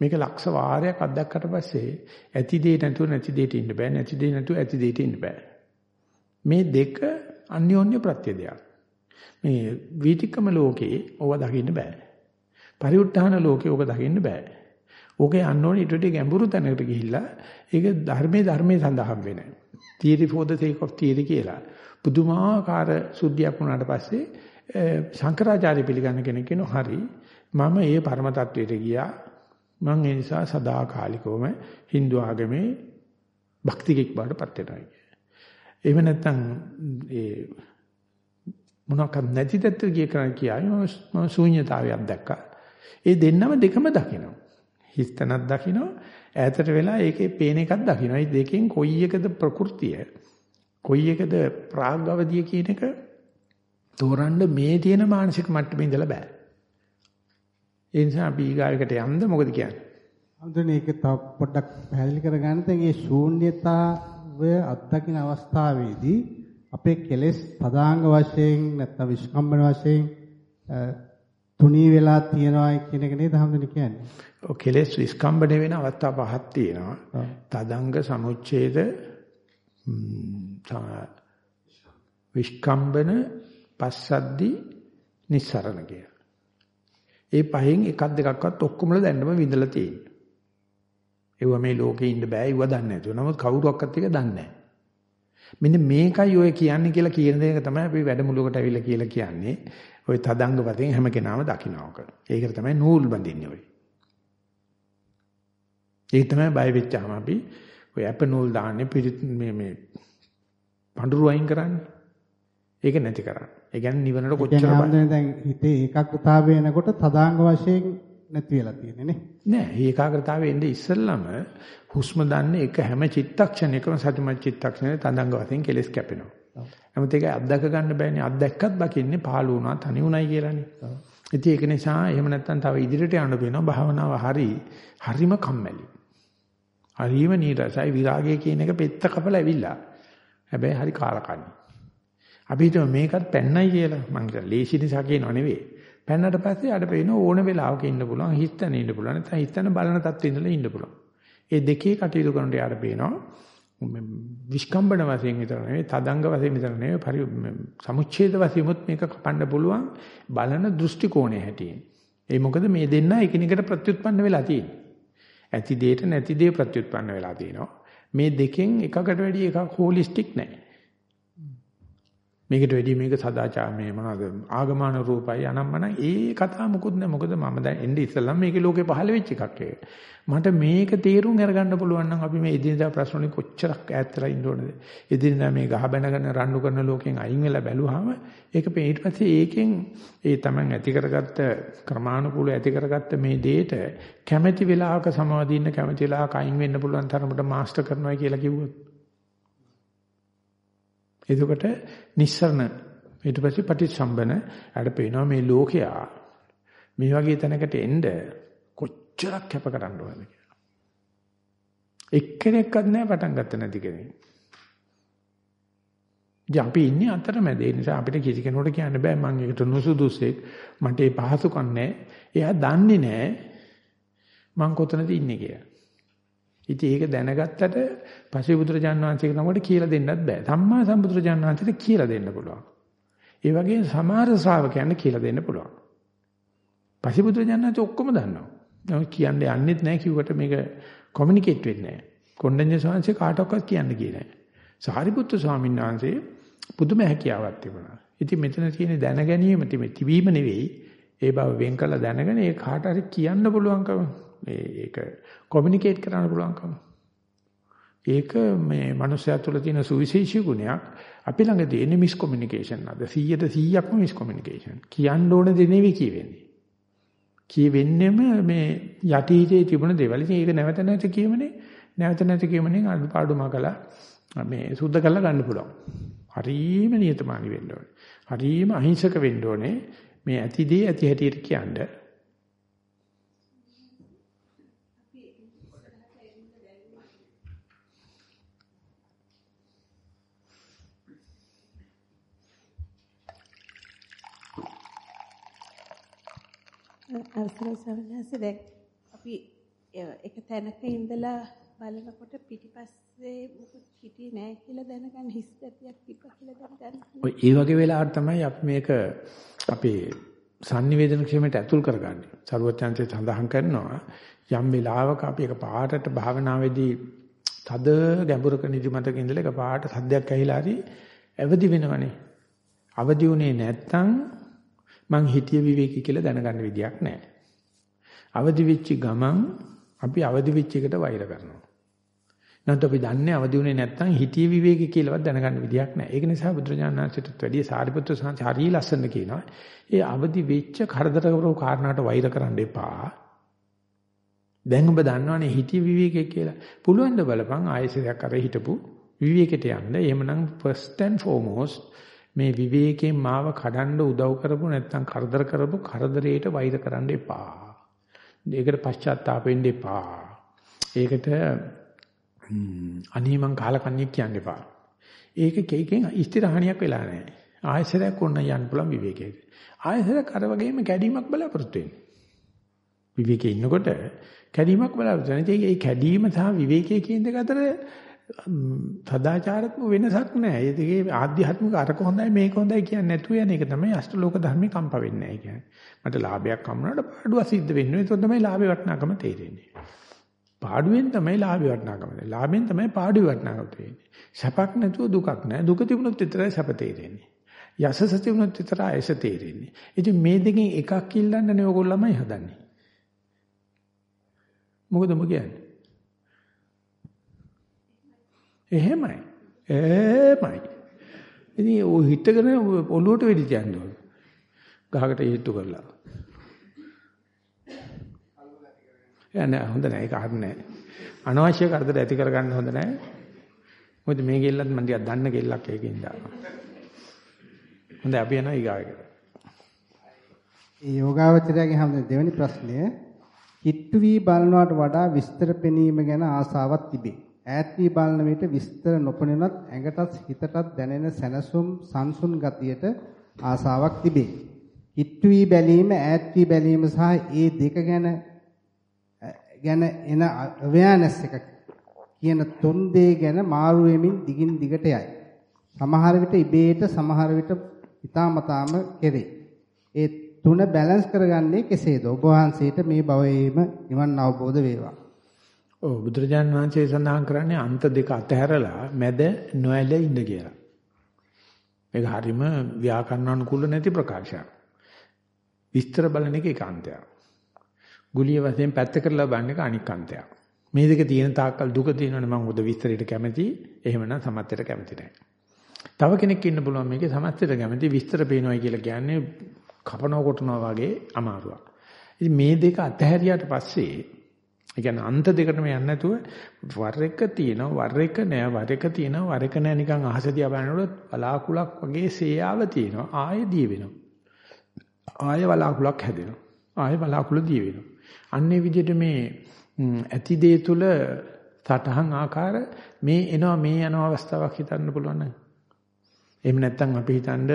මේක ලක්ෂ වාරයක් අත්දැක්කට පස්සේ ඇති දේ නැතුව නැති දේට ඉන්න බෑ නැති දේ නැතුව ඇති දේට ඉන්න බෑ. මේ දෙක අන්‍යෝන්‍ය ප්‍රත්‍ය දෙයක්. මේ වීතිකම ලෝකේ ඕවා දකින්න බෑ. පරිඋත්ථාන ලෝකේ ඕක දකින්න බෑ. ඕකේ අන්නෝනේ ඊට වඩා ගැඹුරු තැනකට ගිහිල්ලා ඒක ධර්මයේ ධර්මයේ සඳහන් වෙන. theory for the sake of theory කියලා. පුදුමාකාර සුද්ධියක් වුණාට පස්සේ සංකරාචාර්ය පිළිගන්න කෙනෙක් කියනවා හරි. මම ඒ පරම තත්වයට ගියා. මම ඒ නිසා සදාකාලිකවම Hindu ආගමේ භක්තිකෙක් බාටපත් වෙනවා කියන්නේ. එහෙම නැත්නම් ඒ මොනවාක් නැති තත්ත්වෙ ගිය කරා කියයි මම ශූන්‍යතාවයක් දැක්කා. ඒ දෙන්නම දෙකම දකිනවා. හිස්තනක් දකිනවා ඈතට වෙලා ඒකේ පේන එකක් දකිනවා. මේ දෙකෙන් කොයි එකද ප්‍රകൃතිය කොයි එකද ප්‍රාග්ගවදිය කියන එක තෝරන්න මේ තියෙන මානසික මට්ටමේ ඉඳලා බෑ. ඒ නිසා අපි ඊගායකට යන්න මොකද කියන්නේ? අඳුනේ ඒක තව පොඩ්ඩක් පැහැදිලි කරගන්න. දැන් මේ ශූන්‍යතාවය අත්දකින අවස්ථාවේදී අපේ කෙලෙස් පදාංග වශයෙන් නැත්නම් විස්කම්බන වශයෙන් තුනී වෙලා තියනවා කියන එක නේද හම්දුනේ කියන්නේ? ඔව් කෙලෙස් විස්කම්බන වෙන අවස්ථා පහක් තියෙනවා. තදංග සමුච්ඡේද විස්කම්බන පස්සද්දි නිස්සරණ කිය. ඒ පහෙන් එකක් දෙකක්වත් ඔක්කොමල දැන්නම විඳලා තියෙන්නේ. ඒව මේ ලෝකේ ඉන්න බෑ ඒව දන්නේ නැතුව. නමුත් කවුරුවක්වත් එක දන්නේ නැහැ. මෙන්න මේකයි ඔය කියන්නේ කියලා කියන දේ තමයි අපි වැඩමුළුවකට ඇවිල්ලා කියලා කියන්නේ. ඔය තදංග වශයෙන් හැම කෙනාම දකින්නවක. ඒකට තමයි නූල් බඳින්නේ ඔය. ඒක තමයි බය වෙච්චාම අපි ඔය අප නූල් දාන්නේ පිරිත් මේ මේ පඳුරු අයින් කරන්නේ. ඒක නැති කරන්නේ. ඒ කියන්නේ නිවනට කොච්චර බය. දැන් හිතේ ඒකාග්‍රතාවය එනකොට තදාංග වශයෙන් නැති වෙලා තියෙන්නේ නේ. නෑ ඒකාග්‍රතාවයේ ඉඳ ඉස්සෙල්ලම හුස්ම දන්නේ එක හැම චිත්තක්ෂණයකම සතුටුමත් චිත්තක්ෂණේ තදංග වශයෙන් කෙලස් කැපෙනවා. නමුත් ඒක අත්දක ගන්න බෑනේ. අත්දැක්කත් දකින්නේ පහළ වුණා, තනි වුණයි කියලානේ. ඉතින් ඒක නිසා එහෙම නැත්නම් තව ඉදිරියට යන්න වෙනවා භාවනාව හරි හරිම කම්මැලි. හරිම නීරසයි විරාගය කියන එක පෙත්ත කපලා ඇවිල්ලා. හැබැයි හරි කාලකන්ණි. අපි හිතමු මේකත් පැන්නයි කියලා. මං කියන ලේසි නිසා කියනව නෙවෙයි. පැන්නට පස්සේ අර පේන ඕන වෙලාවක ඉන්න පුළුවන්, හිස්තැන ඉන්න පුළුවන්, නැත්නම් හිස්තැන බලන තත්ත්වෙ ඉඳලා ඉන්න පුළුවන්. ඒ දෙකේ කටයුතු කරනට යාර පේනවා. විස්කම්බන වශයෙන් විතර නෙවෙයි, තදංග වශයෙන් විතර නෙවෙයි, පරි සමුච්ඡේද වශයෙන්මුත් මේක කපන්න පුළුවන් බලන දෘෂ්ටි කෝණය හැටියෙන්. ඒ මොකද මේ දෙන්න එකිනෙකට ප්‍රත්‍යুৎපන්න වෙලා තියෙන්නේ. ඇති දෙයට නැති දේ ප්‍රත්‍යুৎපන්න වෙලා තියෙනවා. මේ දෙකෙන් එකකට වැඩි එකක් හෝලිස්ටික් නැහැ. මේකට වැඩි මේක සදාචාර මේ මොනවද? ආගමන රූපයි අනම්මන. ඒ කතා මොකුත් නෑ මොකද මම දැන් එන්නේ ඉස්සෙල්ලම මේකේ ලෝකේ පහළ වෙච්ච එකක් ඒක. මට මේක තේරුම් අරගන්න පුළුවන් නම් අපි මේ එදිනදා ප්‍රශ්න වලින් කොච්චරක් ඈත්ලා ඉන්න ඕනද? එදිනදා මේ ගහ බැනගෙන රණ්ඩු කරන ලෝකෙන් අයින් වෙලා බැලුවාම ඒක ඊට පස්සේ ඒකෙන් ඒ Taman ඇති කරගත්ත ක්‍රමානුකූලව ඇති කරගත්ත මේ දෙයට කැමැති වෙලාවක සමාධින්න කැමැති වෙලාවක අයින් වෙන්න පුළුවන් තරමට මාස්ටර් කරනවා කියලා කිව්වොත් එතකොට නිස්සරණ ඊට පස්සේ පටිච්චසම්බන අර පේනවා මේ ලෝකයා මේ වගේ තැනකට එන්න කොච්චරක් කැප කරන්න ඕනද කියලා. එක්කෙනෙක්වත් නැහැ පටන් ගත්ත නැති කෙනෙක්. ඉතින් අපි ඉන්නේ අතරමැද ඒ නිසා අපිට කිසි කෙනෙකුට කියන්න බෑ මම ඒකට නුසුදුසෙක් මට ඒ පහසුකම් නැහැ. එයා දන්නේ නැහැ මං කොතනද ඉන්නේ කියලා. ඉතින් ඒක දැනගත්තට පස්සේ බුදුරජාණන් වහන්සේ නමකට කියලා දෙන්නත් බෑ. සම්මා සම්බුදුරජාණන් වහන්සේට කියලා දෙන්න පුළුවන්. ඒ වගේ සමහර ශ්‍රාවකයන්ට කියලා දෙන්න පුළුවන්. පස්සේ බුදුරජාණන් වහන්සේ ඔක්කොම දන්නවා. නමුත් කියන්න යන්නෙත් නැහැ කිව්වට මේක කොමියුනිකේට් වෙන්නේ නැහැ. කොණ්ඩඤ්ඤ ස්වාමීන් කාටවත් කියන්න ගියේ නැහැ. සාරිපුත්තු ස්වාමීන් වහන්සේ පුදුම හැකියාවක් තිබුණා. ඉතින් මෙතන තියෙන දැන ගැනීම තිබීම නෙවෙයි ඒ බව වෙන් කළ දැනගෙන ඒ කාට හරි කියන්න පුළුවන්කම ඒක කොමියුනිකේට් කරන්න පුළුවන්කම. ඒක මේ මනුස්සයා තුළ තියෙන සුවිශේෂී ගුණයක්. අපි ළඟ තියෙන මිස් කොමියුනිකේෂන් අද 100ට 100ක්ම මිස් කොමියුනිකේෂන්. කියන්න ඕන දේ නෙවෙයි කියවෙන්නේ. කියවෙන්නෙම මේ යටිහිතේ තිබුණ දේවල්. ඉතින් ඒක නැවත නැවත කියමනේ නැවත නැවත කියමනේ අඩුපාඩුම කළා මේ සුද්ධ කරලා ගන්න පුළුවන්. හරීම නියතමානී වෙන්න ඕනේ. හරීම අහිංසක වෙන්න ඕනේ. මේ ඇතිදී ඇති හැටියට කියන්නේ අවසරයි සවනස දැන් අපි එක තැනක ඉඳලා බලනකොට පිටිපස්සේ මොකද හිටියේ නැහැ කියලා දැනගන්න හිස් ගැටියක් තිබ්බා කියලා දැනගන්න. ඔය ඒ වගේ වෙලාවට තමයි අපි මේක අපේ sannivedana ක්ෂේමයට ඇතුල් කරගන්නේ. සරුවචාන්තේ සඳහන් කරනවා යම් වෙලාවක අපි එක පාටට භාවනාවේදී තද ගැඹුරක නිදිමතක ඉඳලා එක පාට සද්දයක් ඇහිලා හරි අවදි වෙනවනේ. අවදි උනේ නැත්තම් මං හිතිය විවේකී කියලා දැනගන්න විදියක් නැහැ. අවදි වෙච්ච ගමන් අපි අවදි වෙච්ච එකට වෛර කරනවා. නැත්නම් අපි දන්නේ අවදි වුණේ නැත්නම් හිතිය විවේකී කියලාවත් දැනගන්න විදියක් නැහැ. ඒක නිසා බුදුරජාණන් වහන්සේටත් වැඩිය සාරිපුත්‍ර සාන්ති හරිය ලස්සන කියනවා. ඒ අවදි වෙච්ච කරදර කරපු කාරණාට වෛර කරන්න එපා. දැන් ඔබ දන්නවනේ හිතිය විවේකී කියලා. පුළුවන් ද බලපන් ආයෙසයක් අර හිටපු විවේකයට යන්න. එහෙමනම් first and foremost මේ විවේකයෙන් මාව කඩන්න උදව් කරපු නැත්නම් කරදර කරපු කරදරයට වෛර කරන්න එපා. ඒකට පශ්චාත්තාප වෙන්න එපා. ඒකට අනී මං කාලකන්ණියක් කියන්න එපා. ඒක කේකෙන් ස්ථිරහණියක් වෙලා නැහැ. ආයසරයක් ඕන යන්න පුළුවන් විවේකයට. ආයසරයක් අර වගේම කැඩීමක් බලාපොරොත්තු වෙන්නේ. විවේකේ ඉන්නකොට කැඩීමක් බලාපොරොත්තු වෙනවා. ඒ කැඩීම සහ විවේකයේ කියන දෙක අතර සදාචාරත්ම වෙනසක් නැහැ. ඒ දෙකේ ආධ්‍යාත්මික අරක හොඳයි මේක හොඳයි කියන්නේ නැතුව යන එක තමයි අෂ්ටලෝක ධර්මේ කම්ප වෙන්නේ නැහැ කියන්නේ. මට ලාභයක් හම්බුනාට පාඩුවක් සිද්ධ වෙන්නේ. ඒක තමයි ලාභේ වටිනාකම තේරෙන්නේ. පාඩුවෙන් තමයි ලාභේ වටිනාකම තේරෙන්නේ. ලාභෙන් තමයි පාඩුවේ වටිනාකම තේරෙන්නේ. සැපක් නැතුව දුකක් නැහැ. දුක තිබුණොත් විතරයි සැප තේරෙන්නේ. යසස තිබුණොත් විතරයි ආයස තේරෙන්නේ. ඉතින් මේ දෙකෙන් එකක් ඉල්ලන්නනේ ඕගොල්ලෝමයි හදන්නේ. මොකද මො කියන්නේ? එහෙමයි. එහෙමයි. ඉතින් ඔය හිටගෙන ඔළුවට වෙඩි තියන්න ඕන. ගහකට හේතු කරලා. යන්නේ හොඳ නැහැ ඒක හරිනේ. අනවශ්‍ය කරදර ඇති කරගන්න හොඳ නැහැ. මොකද මේ ගෙල්ලත් මම ටිකක් දන්න ගෙල්ලක් ඒකෙන් දානවා. හොඳයි අපි යනවා ඊගාවට. ඒ යෝගාවචරයේ හැම දෙවෙනි ප්‍රශ්නය කිට්ටු වී බලනවට වඩා විස්තර පෙනීම ගැන ආසාවක් තිබේ. ඈත් වී බලන විට විස්තර නොපෙනුනත් ඇඟටත් හිතටත් දැනෙන සැනසුම් සංසුන් ගතියට ආසාවක් තිබේ. කිට්ටු වී බැලීම ඈත් වී බැලීම සහ ඒ දෙක ගැන ගැන එන අවයනස් එක කියන තුන් දේ ගැන මාරු වෙමින් දිගින් දිගට යයි. සමහර විට ඉබේට සමහර විට ඊ타මතාම කෙරේ. ඒ තුන බැලන්ස් කරගන්නේ කෙසේද? ඔබ වහන්සේට මේ භවයේම නිවන් අවබෝධ වේවා. ඔව් බුදුරජාන් වහන්සේ සඳහන් කරන්නේ අන්ත දෙක අතහැරලා මැද නොඇල ඉන්න කියලා. මේක හරීම ව්‍යාකරණානුකූල නැති ප්‍රකාශයක්. විස්තර බලන එක ඒකාන්තයක්. ගුලිය වශයෙන් පැත්ත කරලා බලන එක අනික් අන්තයක්. මේ දෙක තියෙන තාක්කල් දුක තියෙනවනේ මම උද විස්තරයට කැමති. එහෙමනම් සමත්යට කැමති නැහැ. තව කෙනෙක් ඉන්න පුළුවන් මේකේ සමත්යට කැමති විස්තර පේනවායි කියලා කියන්නේ කපනවා කොටනවා වගේ අමාරුවක්. ඉතින් මේ දෙක අතහැරියාට පස්සේ ඒ කියන්නේ අන්ත දෙකටම යන්නේ නැතුව වර එක තියෙනවා වර එක නෑ වර එක තියෙනවා වර එක නෑ නිකන් අහස දිහා බලනකොට බලාකුලක් වගේ සේයාව තියෙනවා ආයෙ දී වෙනවා. ආයෙ බලාකුලක් හැදෙනවා. ආයෙ බලාකුල දී වෙනවා. අන්නේ විදිහට මේ ඇති දේ තුල සටහන් ආකාර මේ එනවා මේ යන අවස්ථාවක් හිතන්න පුළුවන් නේද? එහෙම නැත්නම් අපි හිතනද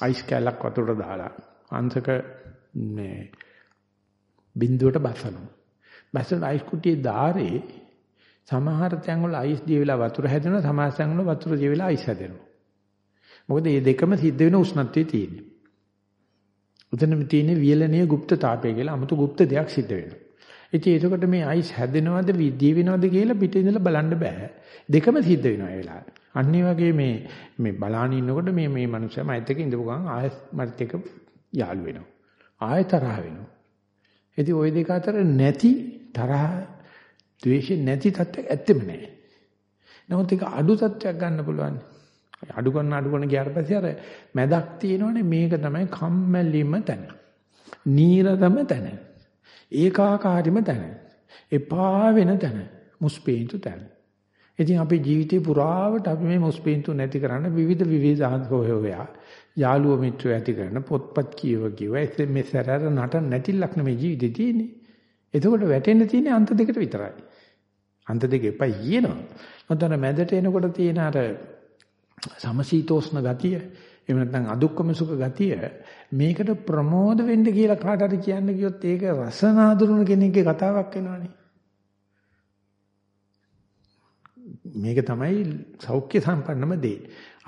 අයිස් කැලක් වතුරට දාලා අංශක මේ බින්දුවට බසනවා. බැසල් අයිස් කුටියේ ධාරේ සමහර තැන් වල අයිස් දිය වෙලා වතුර හැදෙනවා සමහර තැන් වල වතුර දිය වෙලා අයිස් හැදෙනවා. මොකද මේ දෙකම සිද්ධ වෙන උෂ්ණත්වයේ තියෙන්නේ. උතනම තියෙන්නේ වියලනීය গুপ্ত තාපය කියලා 아무තු গুপ্ত දෙයක් සිද්ධ වෙනවා. ඉතින් එතකොට මේ අයිස් හැදෙනවද විදිය වෙනවද කියලා පිටින් ඉඳලා බලන්න බෑ. දෙකම සිද්ධ වෙනවා ඒ වෙලාවේ. අන්න ඒ වගේ මේ මේ බලාන ඉන්නකොට මේ මේ මනුස්සයා මයිත් එක ඉඳපු ගමන් ආයත් මයිත් එක යාළු වෙනවා. ආයතරහ වෙනවා. ඉතින් ওই දෙක අතර නැති තරහ, ද්වේෂ නැති තත්ත්වයක් ඇත්තෙම නැහැ. නමුත් ඒක අඩු තත්ත්වයක් ගන්න පුළුවන්. අඩු කරන අඩු කරන ගියාට පස්සේ අර මැදක් තියෙනවනේ මේක තමයි කම්මැලිම තැන. නීරදම තැන. ඒකාකාරීම තැන. එපා වෙන තැන. මුස්පේන්තු තැන. ඉතින් අපේ ජීවිතේ පුරාවට අපි මේ මුස්පේන්තු නැති කරන්න විවිධ විවිධ හොයා යාළුවෝ මිත්‍රයෝ ඇති කරන පොත්පත් කියව කියව SMS සරර නට නැටිලක් නෙමේ ජීවිතේ තියෙන්නේ. එතකොට වැටෙන්න තියෙන්නේ අන්ත දෙකට විතරයි. අන්ත දෙක එපා කියනවා. මොකද මැදට එනකොට තියෙන අර සමශීතෝෂ්ණ ගතිය එහෙම නැත්නම් අදුක්කම සුඛ ගතිය මේකට ප්‍රමෝද වෙන්න කියලා කාට හරි කියන්න ගියොත් ඒක රසනාඳුරුන කෙනෙක්ගේ කතාවක් වෙනවනේ. මේක තමයි සෞඛ්‍ය සම්පන්නම දේ.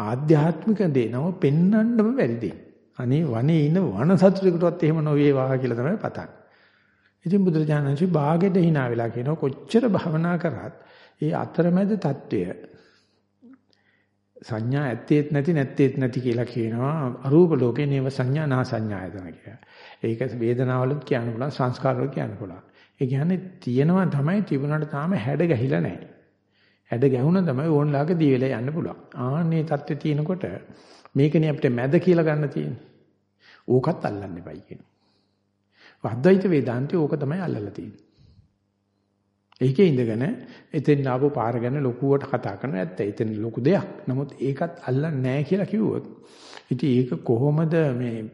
ආධ්‍යාත්මික දේ නම පෙන්වන්නම බැරි දේ. අනේ වනේ ඉන වන සතුටෙකුටවත් එහෙම නොවේවා කියලා තමයි පතන්නේ. ඉතින් බුදුරජාණන්සේ බාගෙට hina වෙලා කියනවා කොච්චර භවනා කරත් ඒ අතරමැද தত্ত্বය සංඥා ඇත්තේත් නැති නැත්තේත් නැති කියලා කියනවා අරූප ලෝකේ නේව සංඥා නා සංඥායතන කියලා. ඒක වේදනාවලුත් කියන්න පුළුවන් සංස්කාරවල කියන්න පුළුවන්. ඒ කියන්නේ තියෙනවා තමයි තිබුණාට තාම හැඩ ගැහිලා නැහැ. හැඩ ගැහුණා තමයි ඕන්ලාක දී වෙලා යන්න පුළුවන්. ආන්නේ தත්ත්වේ තියෙනකොට මේකනේ අපිට මැද කියලා ගන්න තියෙන්නේ. ඕකත් අල්ලන්න එපයි කියනවා. අද්වෛත වේදාන්තේ ඕක තමයි අල්ලලා තියෙන්නේ. ඒකේ ඉඳගෙන එතෙන් ආපු පාර ගැන ලොකුවට කතා කරන ඇත්ත. එතන ලොකු දෙයක්. නමුත් ඒකත් අල්ලන්නේ නැහැ කියලා කිව්වොත් ඉතින් ඒක කොහොමද මේ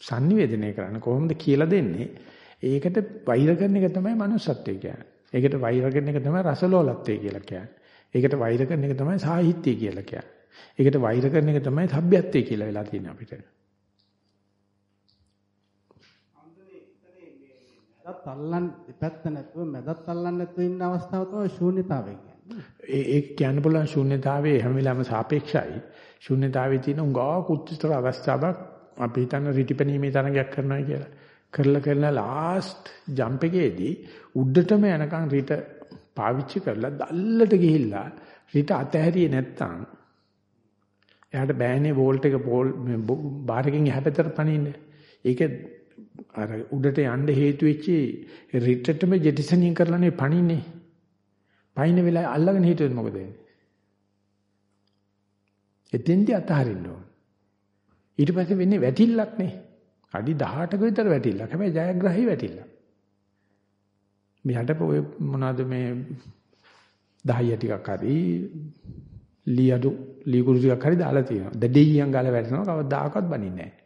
sannivedanaya කරන්නේ කොහොමද කියලා දෙන්නේ? ඒකට වෛර කරන එක තමයි manussත්වය කියන්නේ. ඒකට වෛර කරන එක තමයි රසලෝලත්වය කියලා කියන්නේ. ඒකට වෛර කරන එක තමයි සාහිත්‍ය කියලා කියන්නේ. ඒකට වෛර කරන එක තමයි සભ્યත්වය කියලා වෙලා තියෙන්නේ අපිට. මැදත් අල්ලන්න දෙපැත්ත නැතුව මැදත් අල්ලන්න නැතුව ඉන්න අවස්ථාව තමයි ශූන්‍යතාවය කියන්නේ. ඒ ඒක කියන්න පුළුවන් ශූන්‍යතාවයේ හැම වෙලාවෙම සාපේක්ෂයි. ශූන්‍යතාවයේ තියෙන උඟා කුච්චතර අවස්ථාවක් අපි හිතන රිටිපණීමේ තරගයක් කරනවා කියලා. කරලා කරලා ලාස්ට් ජම්ප් එකේදී උඩටම යනකම් රිට පාවිච්චි කරලා දැල්ලට ගිහිල්ලා රිට අතහැරියේ නැත්තම් එයාට බෑනේ වෝල්ට් එක බෝල් බාර් එකකින් එහා පැත්තට පනින්න. ඒක අර උඩට යන්න හේතු වෙච්චි රිට්ටටම ජෙටිසනින් කරලානේ පණින්නේ. පයින් වෙලාව අල්ලගෙන හිටියොත් මොකද වෙන්නේ? එතෙන්දී අතහරින්න ඕන. ඊට පස්සේ වෙන්නේ වැටිල්ලක් නේ. අඩි 18ක විතර වැටිල්ලක්. හැබැයි ජයග්‍රහී වැටිල්ලක්. මෙයාට ඔය මොනවද මේ 10 ටිකක් හරි ලියඩු ලීකුරු ටිකක් හරි දාලා තියෙනවා. දෙඩියන් ගාලා වැටෙනවා කවදාකවත් බනින්නේ නැහැ.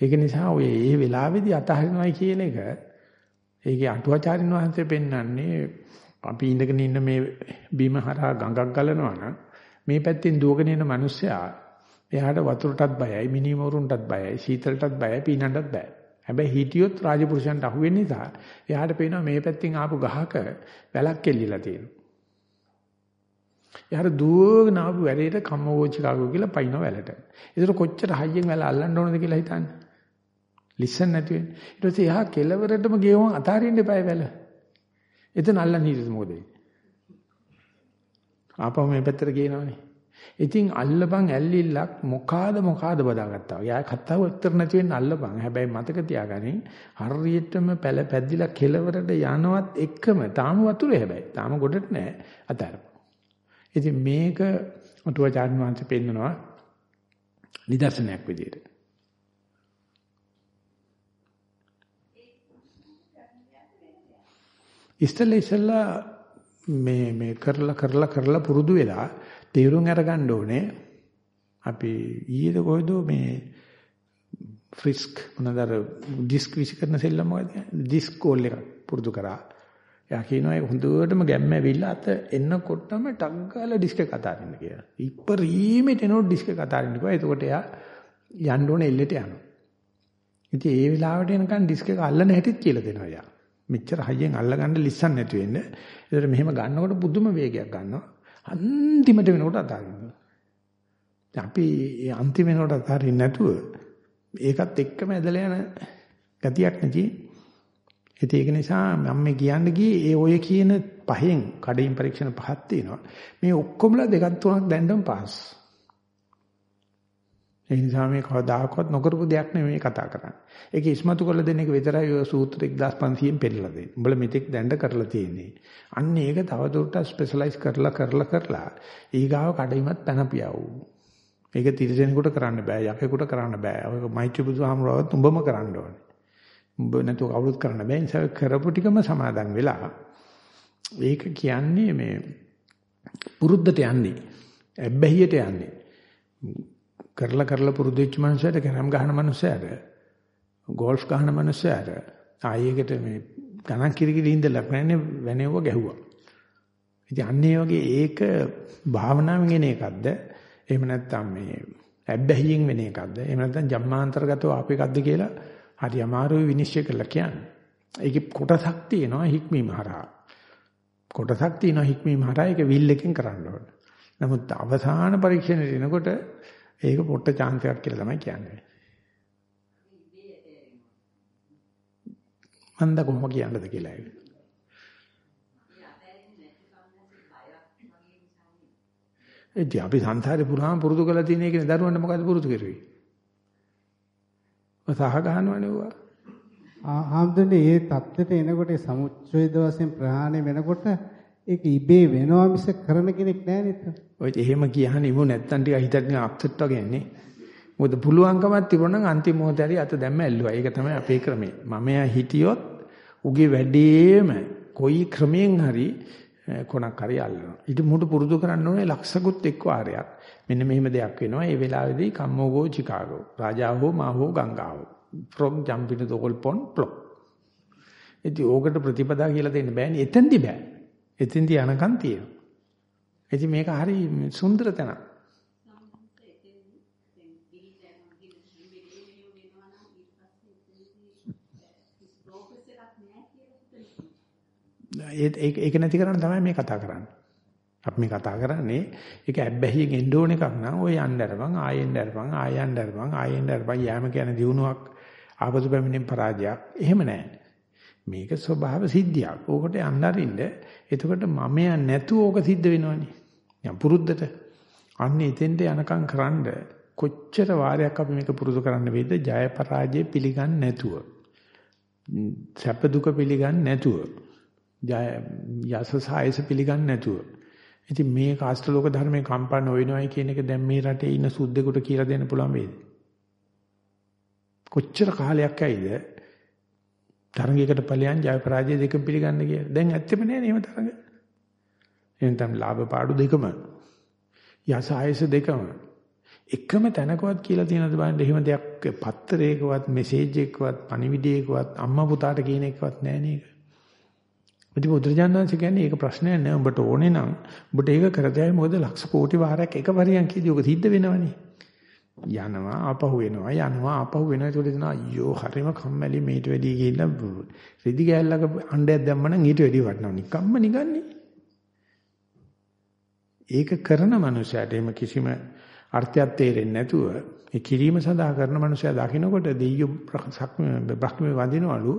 ඒක නිසා ඔය ඒ වෙලාවේදී අතහරිනවයි කියන එක ඒකේ අටුවාචාරින් වහන්සේ පෙන්වන්නේ අපි ඉඳගෙන ඉන්න මේ බිම හරහා ගඟක් ගලනවා නම් මේ පැත්තෙන් දුවගෙන එන මිනිස්සයා එයාට වතුරටත් බයයි මිනිමවරුන්ටත් බයයි සීතලටත් බයයි පීනන්නටත් බයයි. හැබැයි හිටියොත් රාජපුරුෂයන්ට අහුවෙන නිසා එයාට පේනවා මේ පැත්තෙන් ආපු ගහක වැලක් එල්ලිලා තියෙනවා. එයාට දුවගෙන ආපු වැලේට කම්මෝචිකාගෝ කියලා පයින්න වැලට. ඒතර කොච්චර හයියෙන් වැල අල්ලන්න ඕනද කියලා හිතන්නේ? ලිස්සන් නැති වෙන්නේ. ඊට පස්සේ එහා කෙලවරටම ගෙවම අතාරින්න එපා වැල. එතන අල්ලන් හිටියොත් මොකද වෙන්නේ? ආපහු මේ පැත්තට ගේනවනේ. ඉතින් අල්ලපන් ඇල්ලිල්ලක් මොකාද මොකාද බදාගත්තා. යා කතාව උත්තර නැති වෙන්න අල්ලපන්. හැබැයි මතක තියාගනින් හරියටම පැල පැද්දිලා කෙලවරට යනවත් එක්කම තාම වතුරේ හැබැයි. තාම ගොඩට නෑ. අතාරපන්. ඉතින් මේක අටුවාචාර්ය වංශ පෙන්නනවා නිදර්ශනයක් විදියට. ඉස්සෙල්ලා ඉස්සෙල්ලා මේ මේ කරලා කරලා කරලා පුරුදු වෙලා තීරුම් අරගන්න ඕනේ අපි ඊයේද කොයිද මේ ෆ්‍රිස්ක් මොනවාද ඩිස්ක් විසි කරන සෙල්ලම මොකද ඩිස්ක් කෝල් එක පුරුදු කරා එයා කියනවා ඒක හොඳටම ගැම්ම ඇවිල්ලා අත එන්නකොටම ටක් ගාලා ඩිස්ක් එක අතාරින්න කියලා. ඉප්පරීමෙට එනෝ ඩිස්ක් එක අතාරින්න කිව්වා. එතකොට එයා යන්න ඕනේ එල්ලෙට යනවා. ඉතින් ඒ වෙලාවට එනකන් ඩිස්ක් එක අල්ලන හැටිත් කියලා දෙනවා එයා. මෙච්චර හයියෙන් අල්ලගන්න ලිස්සන් නැති වෙන්න. ඒතර මෙහෙම ගන්නකොට පුදුම වේගයක් ගන්නවා. අන්තිමට වෙනකොට අතාරිනවා. අපි ඒ අන්තිම වෙනකොට අතාරින්න නැතුව ඒකත් එක්කම ඇදලා යන ගතියක් නැති. ඒක නිසා මම මේ කියන්න ගියේ ඒ ඔය කියන පහෙන් කඩින් පරීක්ෂණ පහක් තියෙනවා. මේ ඔක්කොමලා දෙකක් තුනක් දැන්නම පාස්. ඒ නිසා මේ කවදාකවත් නොකරපු දෙයක් නෙමෙයි කතා කරන්නේ. ඒක ඉස්මතු කරලා දෙන එක විතරයි ඔය සූත්‍ර 1500න් පෙන්නලා දෙන්නේ. උඹලා මෙතෙක් දැඬ කරලා තියෙන්නේ. අන්න ඒක තවදුරටත් ස්පෙෂලායිස් කරලා කරලා කරලා ඊගාව කඩයිමත් පැනපියව. ඒක තිරසෙනෙකුට කරන්න බෑ. යකෙකුට කරන්න බෑ. ඔය මෛත්‍රී බුදුහාමුදුරුවෝත් උඹම කරන්න ඕනේ. උඹ නැතුව කවුරුත් කරන්න බෑ. නිසා කරපු ටිකම සමාදන් වෙලා ඒක කියන්නේ මේ පුරුද්දට යන්නේ. ඇබ්බැහියට යන්නේ. කරලා කරලා පුරුදු වෙච්ච මනුස්සයට කැරම් ගහන මනුස්සයට ගෝල්ෆ් ගහන මනුස්සයට ආයෙකට මේ ගණන් කිරිකිරි ඉඳලා නැන්නේ වැනෙව්ව ගැහුවා. ඉතින් අන්න ඒ වගේ ඒක භාවනාවෙන් එන එකක්ද? එහෙම නැත්නම් මේ ඇබ්බැහියෙන් වෙන එකක්ද? එහෙම නැත්නම් ජම්මාන්තරගතව ආපු එකක්ද කියලා හරි අමාරුයි විනිශ්චය කරලා කියන්නේ. ඒකේ කොටසක් තියෙනවා හික්මීම හරහා. කොටසක් තියෙනවා හික්මීම හරහා ඒක විල් එකෙන් කරන්න ඕනේ. නමුත් අවසාන පරීක්ෂණයට එනකොට ඒක පොට්ට chance එකක් කියලා තමයි කියන්නේ. මන්ද කොහොම කියන්නද කියලා ඒක. එදී අපි සංසාරේ පුරාම පුරුදු කරලා තියෙන එකනේ දරුවන්ට මොකද පුරුදු කරුවේ? සහ ගහනවනේ ඌවා. ආහම්දුනේ මේ தත්ත්වයට එනකොට සමුච්ඡේද වශයෙන් ප්‍රහාණය වෙනකොට ඒක ඉබේ වෙනවා මිස කරන කෙනෙක් නැහැ නේද? ඔය එහෙම කියහන ඉමු නැත්තම් ටික හිතට නිකන් අප්සෙට් වගේ නේ. මොකද පුළුවන්කමක් තිබුණා නම් අන්තිම මොහොතේ හරි අත දැම්ම ඇල්ලුවා. ඒක තමයි අපේ ක්‍රමය. මම එයා හිටියොත් උගේ වැඩේම කොයි ක්‍රමයෙන් හරි කොනක් හරි අල්ලනවා. ඊට මුඩු පුරුදු කරන්න ඕනේ ලක්ෂකුත් එක් වාරයක්. මෙන්න මෙහෙම දෙයක් වෙනවා. ඒ වෙලාවේදී කම්මෝගෝ චිකාගෝ. රාජාවෝ මාහෝ ගංගාවෝ. frog jump into the old pond plop. ඉතින් ඕකට ප්‍රතිපදා කියලා දෙන්න බෑනේ. එතෙන්දි බෑ. එතෙන්දි යනකම් තියෙනවා. ඉතින් මේක හරි සුන්දර තැනක්. ඒක ඒක නැති කරන්න තමයි මේ කතා කරන්නේ. අපි මේ කතා කරන්නේ ඒක ඇබ්බැහියෙන් එන්න ඕන එකක් නම් ඔය යන්න අරපන් ආයෙන්න අරපන් ආයෙන්න අරපන් ආයෙන්න අරපන් යෑම කියන දිනුවක් ආපසු පැමිණෙන පරාජයක්. එහෙම නැහැ. මේක ස්වභාව සිද්ධියක්. ඕකට යන්න අරින්න. එතකොට මමයා නැතුව ඕක සිද්ධ වෙනවනේ. යම් පුරුද්දට. අන්න එතෙන්ට යනකම් කරන්ඩ කොච්චර වාරයක් අපි මේක පුරුදු කරන්න වේද ජය පරාජය පිළිගන්නේ නැතුව. සැප දුක පිළිගන්නේ නැතුව. ජය යසස ආයස පිළිගන්නේ නැතුව. ඉතින් මේ කාස්ත්‍රලෝක ධර්මයේ කම්පා නොවෙනවයි කියන එක දැන් මේ රටේ ඉන්න සුද්දෙකුට කියලා දෙන්න පුළුවන් වේද? කොච්චර කාලයක් ඇයිද තරංගයකට ඵලයන් ජය පරාජය දෙකම පිළිගන්න කියලා. දැන් ඇත්තෙම නෑ නේම තරංග. එතෙන් ලාභ පාඩු දෙකම යස ආයස දෙකම එකම තැනකවත් කියලා තියෙනවද බලන්න එහෙම දෙයක් පත්තරයකවත් මෙසේජ් එකකවත් පණිවිඩයකවත් අම්මා පුතාට කියන එකවත් නෑ නේද? ඉතින් බුදුරජාණන් කියන්නේ ඒක ප්‍රශ්නයක් නෑ උඹට ඕනේ නම් උඹට ඒක කරදැයි මොකද ලක්ෂ කෝටි වාරයක් එක පරියන්කේදී ඔක සිද්ධ වෙනවනේ. යනවා ආපහු එනවා යනවා ආපහු වෙනවා. ඒකට දෙනවා අයියෝ හරිම කම්මැලි මේට වැඩි ගිහිල්ලා රිදි ගෑල්ලක අණ්ඩයක් දැම්මනම් ඊට වැඩි වටනවා. නිකම්ම නිකන්නේ ඒක කරන මනුස්සයාට එහෙම කිසිම අර්ථයක් තේරෙන්නේ නැතුව ඒ කිරීම සඳහා කරන මනුස්සයා දකින්නකොට දෙයියෝ බ්‍රහ්මේ වඳිනවලු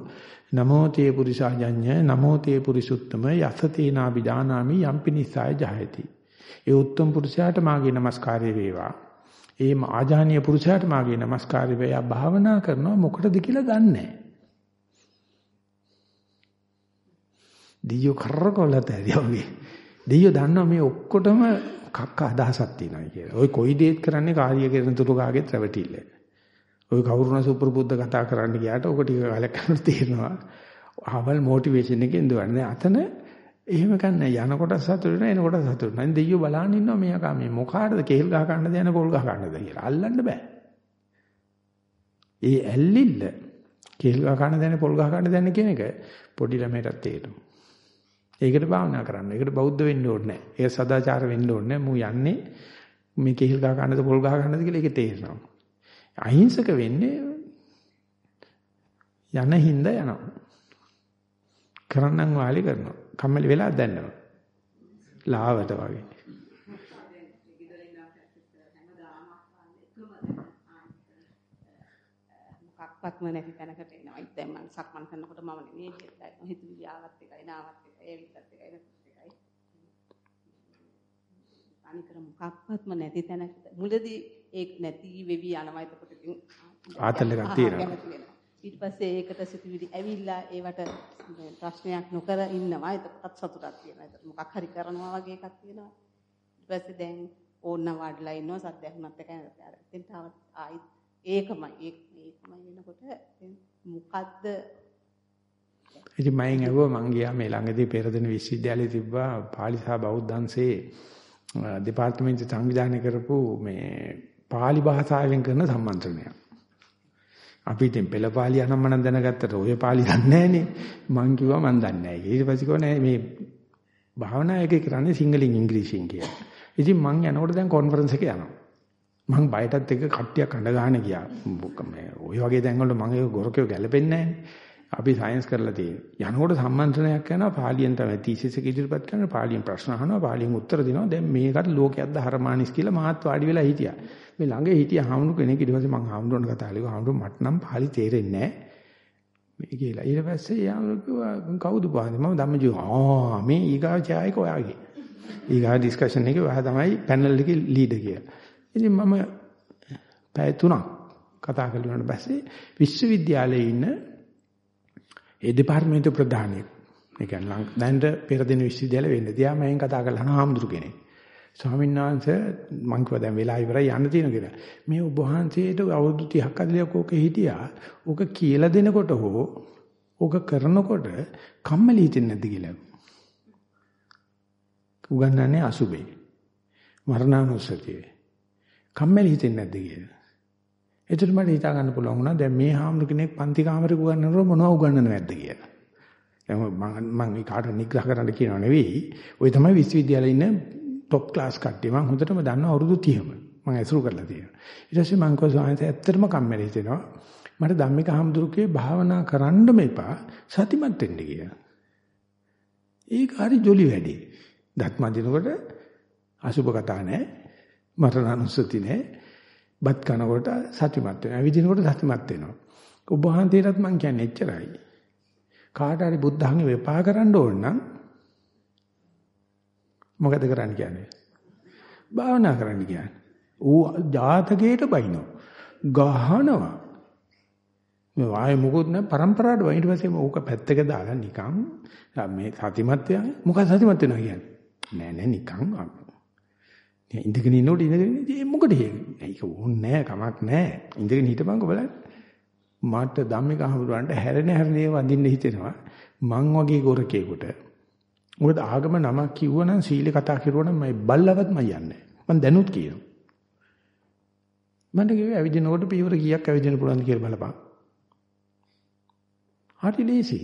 නමෝ තේ පුරිසාජඤ්ඤ නමෝ තේ පුරිසුත්තම යසතේනා විදානාමි යම්පි නිසාය ජහයති. ඒ උත්තම පුරුෂයාට මාගේ নমස්කාරය වේවා. ඒ ආජානීය පුරුෂයාට මාගේ নমස්කාරය වේය භාවනා කරනවා මොකටද කියලා දන්නේ දියෝ කරකොලතරියෝගේ දියෝ දන්නවා මේ ඔක්කොටම කක්ක අදහසක් තියෙනවා කියලා. ওই කොයි දේත් කරන්නේ කාර්ය කරන තුරු කාගේ රැවටිල්ල. ওই කවුරුන සුප්‍රබුද්ධ කතා කරන්න ගියාට ඔක ටික කාලයක් යනකොට තේරෙනවා. ආවල් මොටිවේෂන් එකෙන් දුවන්නේ. අතන එහෙම කන්නේ යනකොට සතුටු වෙන එනකොට සතුටු වෙන. දෙයියෝ බලන් ඉන්නවා මෙයා මේ මොකාටද කේල් ගහ ගන්නද යන පොල් ගහ ගන්නද කියලා. අල්ලන්න බෑ. ඒ ඇල්ලිල්ල කේල් ගහ ගන්න දැන පොල් ගහ ගන්න දැන කියන එක පොඩි ළමයටත් තේරෙනවා. ඒකට භාවනා කරන්න. ඒකට බෞද්ධ වෙන්න ඕනේ නැහැ. ඒක සදාචාර වෙන්න ඕනේ නැහැ. මූ යන්නේ මේ කෙහිල් ගහ ගන්නද පොල් ගහ ගන්නද කියලා ඒක තේරෙනවා. අහිංසක වෙන්නේ යන හින්දා යනවා. කරන්නම් වාලි කරනවා. කම්මැලි වෙලා දැන්නවා. ලාවට වගේ. මොකක්වත්ම නැති තැනකට එනවා. දැන් මම සක්මන් කරනකොට මම නෙමෙයි හිතුවිලි ආවත් එකයි නාවත් එකයි ඇවිත් එකයි නැතිත් එකයි. අනිකර මොකක්වත්ම නැති තැනකට මුලදී ඒක නැති වෙවි යනවා එතකොට ඉතින් ආතල් එකක් තියෙනවා. ඊට පස්සේ ඒකට සිතුවිලි ඇවිල්ලා ඒවට ප්‍රශ්නයක් නොකර ඉන්නවා. එතකොටත් සතුටක් තියෙනවා. ඒක මොකක් හරි කරනවා වගේ එකක් තියෙනවා. ඊට පස්සේ දැන් ඕන්න වඩලා ඉන්නවා සද්දයක්මත් එක එතෙන් තාම ආයි ඒකමයි ඒකමයි වෙනකොට මොකද්ද ඉතින් මම ඇහුවා මං ගියා මේ ළඟදී පෙරදින විශ්වවිද්‍යාලයේ තිබ්බා පාලි සහ බෞද්ධ අංශයේ දෙපාර්තමේන්තු සංවිධානය කරපු මේ පාලි භාෂාවෙන් කරන සම්මන්ත්‍රණයක්. අපි ඉතින් පෙළ පාලි අනම්මනම් දැනගත්තට ඔය පාලි දන්නේ නැහනේ. මං කිව්වා මං දන්නේ නැහැ. ඊට පස්සේ කිව්වා නෑ මේ භාවනා එකේ කරන්නේ සිංහලෙන් ඉංග්‍රීසියෙන් කියලා. ඉතින් මං යනකොට දැන් කොන්ෆරන්ස් එක යනවා. මං බයටත් එක කට්ටියක් අඬ ගන්න ගියා. මේ ඔය වගේ තැන් වල මම ඒක ගොරකේ ගැලපෙන්නේ නැහැ. අපි සයන්ස් කරලා තියෙනවා. යනකොට සම්මන්ත්‍රණයක් කරනවා පාලියෙන් තමයි තීසිස් එක ඉදිරිපත් කරන පාලියෙන් ප්‍රශ්න අහනවා පාලියෙන් උත්තර දෙනවා. දැන් මේකට ලෝකයක්ද හරමානිස් කියලා මාත් වාඩි වෙලා හිටියා. මේ ළඟ හිටිය හාමුදුරු කෙනෙක් ඊට පස්සේ මං හාමුදුරන්ට කතා කළා. හාමුදුරු මට නම් පාලි තේරෙන්නේ නැහැ. මේ කියලා. ඊට පස්සේ යාළුවෝ කිව්වා කවුද පාන්නේ? මම ධම්මජීව. ආ මේ ඊගාව ඡායක ඔයාගේ. ඊගාව ඩිස්කෂන් එකේ ඔයා තමයි පැනල් එකේ ලීඩර් කියලා. ඉතින් මම පැය තුනක් කතා කළාට පස්සේ විශ්වවිද්‍යාලයේ ඉන්න ඒ දෙපාර්තමේන්තු ප්‍රධානියෙක්. ඒ කියන්නේ දැන්ට පෙර දින විශ්වවිද්‍යාලෙ වෙන්න. තියා මම කතා කරලා අහන හාමුදුරු කෙනෙක්. ස්වාමීන් වහන්සේ මං කිව්වා දැන් වෙලා ඉවරයි යන්න තියෙන කියලා. මේ ඔබ වහන්සේට අවුරුදු 30ක් 40ක් ඕක හිටියා. ඕක කියලා දෙනකොට හෝ ඕක කරනකොට කම්මැලි හිතෙන්නේ නැද්ද කියලා. උගන්වන්නේ අසුබේ. මරණානුස්සතියේ. කම්මැලි හිතෙන්නේ නැද්ද කියලා. එතකොට මට හිතා ගන්න පුළුවන් වුණා දැන් මේ හාමුදුර කෙනෙක් පන්ති කාමරේ උගන්වනකොට මොනවද උගන්වන්නේ නැද්ද කියලා. දැන් මම මම මේ කාට නිග්‍රහ කරන්න කියනව නෙවෙයි. ওই තමයි විශ්වවිද්‍යාලේ ඉන්න টොප් ක්ලාස් කට්ටිය. මම හොඳටම දන්නවා අවුරුදු 30ම. මම ඇසුරු කරලා තියෙනවා. ඊට පස්සේ මම කිව්වා සාහිත්‍ය ඇත්තටම කම්මැලි හිතෙනවා. මට ධම්මික හාමුදුරුකේ භාවනා කරන්න මෙපා සතිමත් වෙන්න කියලා. ඒක හරි ජොලි වැඩි. දත්ම දිනකොට අසුබ කතා නැහැ. මරණානුස්සති නැහැ. බත් කනකොට සතිමත් වෙනවා. ඇවිදිනකොට සතිමත් වෙනවා. ඔබ වහන්සේටත් මම කියන්නේ එච්චරයි. කාට හරි බුද්ධ ධර්ම වෙපා කරන්න ඕන නම් මොකද කරන්න කියන්නේ? භාවනා කරන්න කියන්නේ. ඌ ජාතකයට බයිනෝ. ගහනවා. මේ වායේ මුකුත් නැ પરම්පරාවට ඊට පස්සේ ඕක පැත්තක දාලා නිකන් මේ සතිමත් වෙනවා. මොකද සතිමත් වෙනවා කියන්නේ? නෑ නෑ නිකන් ඉඳගෙන ඉන්නකොට ඉඳගෙන ඉන්නේ මොකද ඒක ඕනේ නෑ කමක් නෑ ඉඳගෙන හිටපන්කො බලන්න මට ධම්මික අහමුරන්ට හැරෙන හැරෙනේ වඳින්න හිතෙනවා මං වගේ ගොරකේකට මොකද ආගම නමක් කිව්වනම් සීල කතා කරුවනම් මම බල්ලවත් මම යන්නේ මං දැනුත් කියනවා. මන්ට කිව්වේ ඇවිදිනකොට පියවර කීයක් ඇවිදින්න පුළුවන්ද කියලා බලපන්. හරි ලේසි.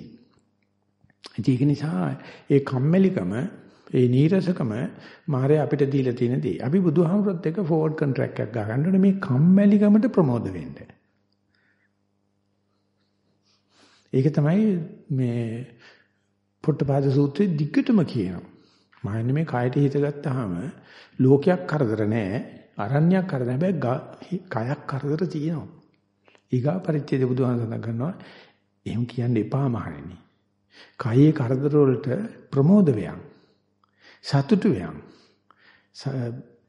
ඒක නිසා ඒ කම්මැලිකම ඒ නීරසකම මාරේ අපිට දීලා තියෙන දේ. අපි බුදුහාමුදුරුත් එක්ක ෆෝවර්ඩ් කොන්ට්‍රැක්ට් එකක් ගන්න ඕනේ. මේ කම්මැලිකමට ප්‍රමෝද වෙන්න. ඒක තමයි මේ පොට්ටපාද සූත්‍රයේ දිග්ගටම කියනවා. මාන්නේ මේ කයට හිත ගත්තාම ලෝකයක් කරදර නැහැ. අරණ්‍යයක් කරදර නැහැ. කයක් කරදර තියෙනවා. ඊගා පරිච්ඡේද බුදුහාමුදුරුවෝ ගන්නවා. එහෙම කියන්න එපා මහණෙනි. කයේ කරදර වලට ප්‍රමෝද වෙයන්. සතුටු වෙයන්.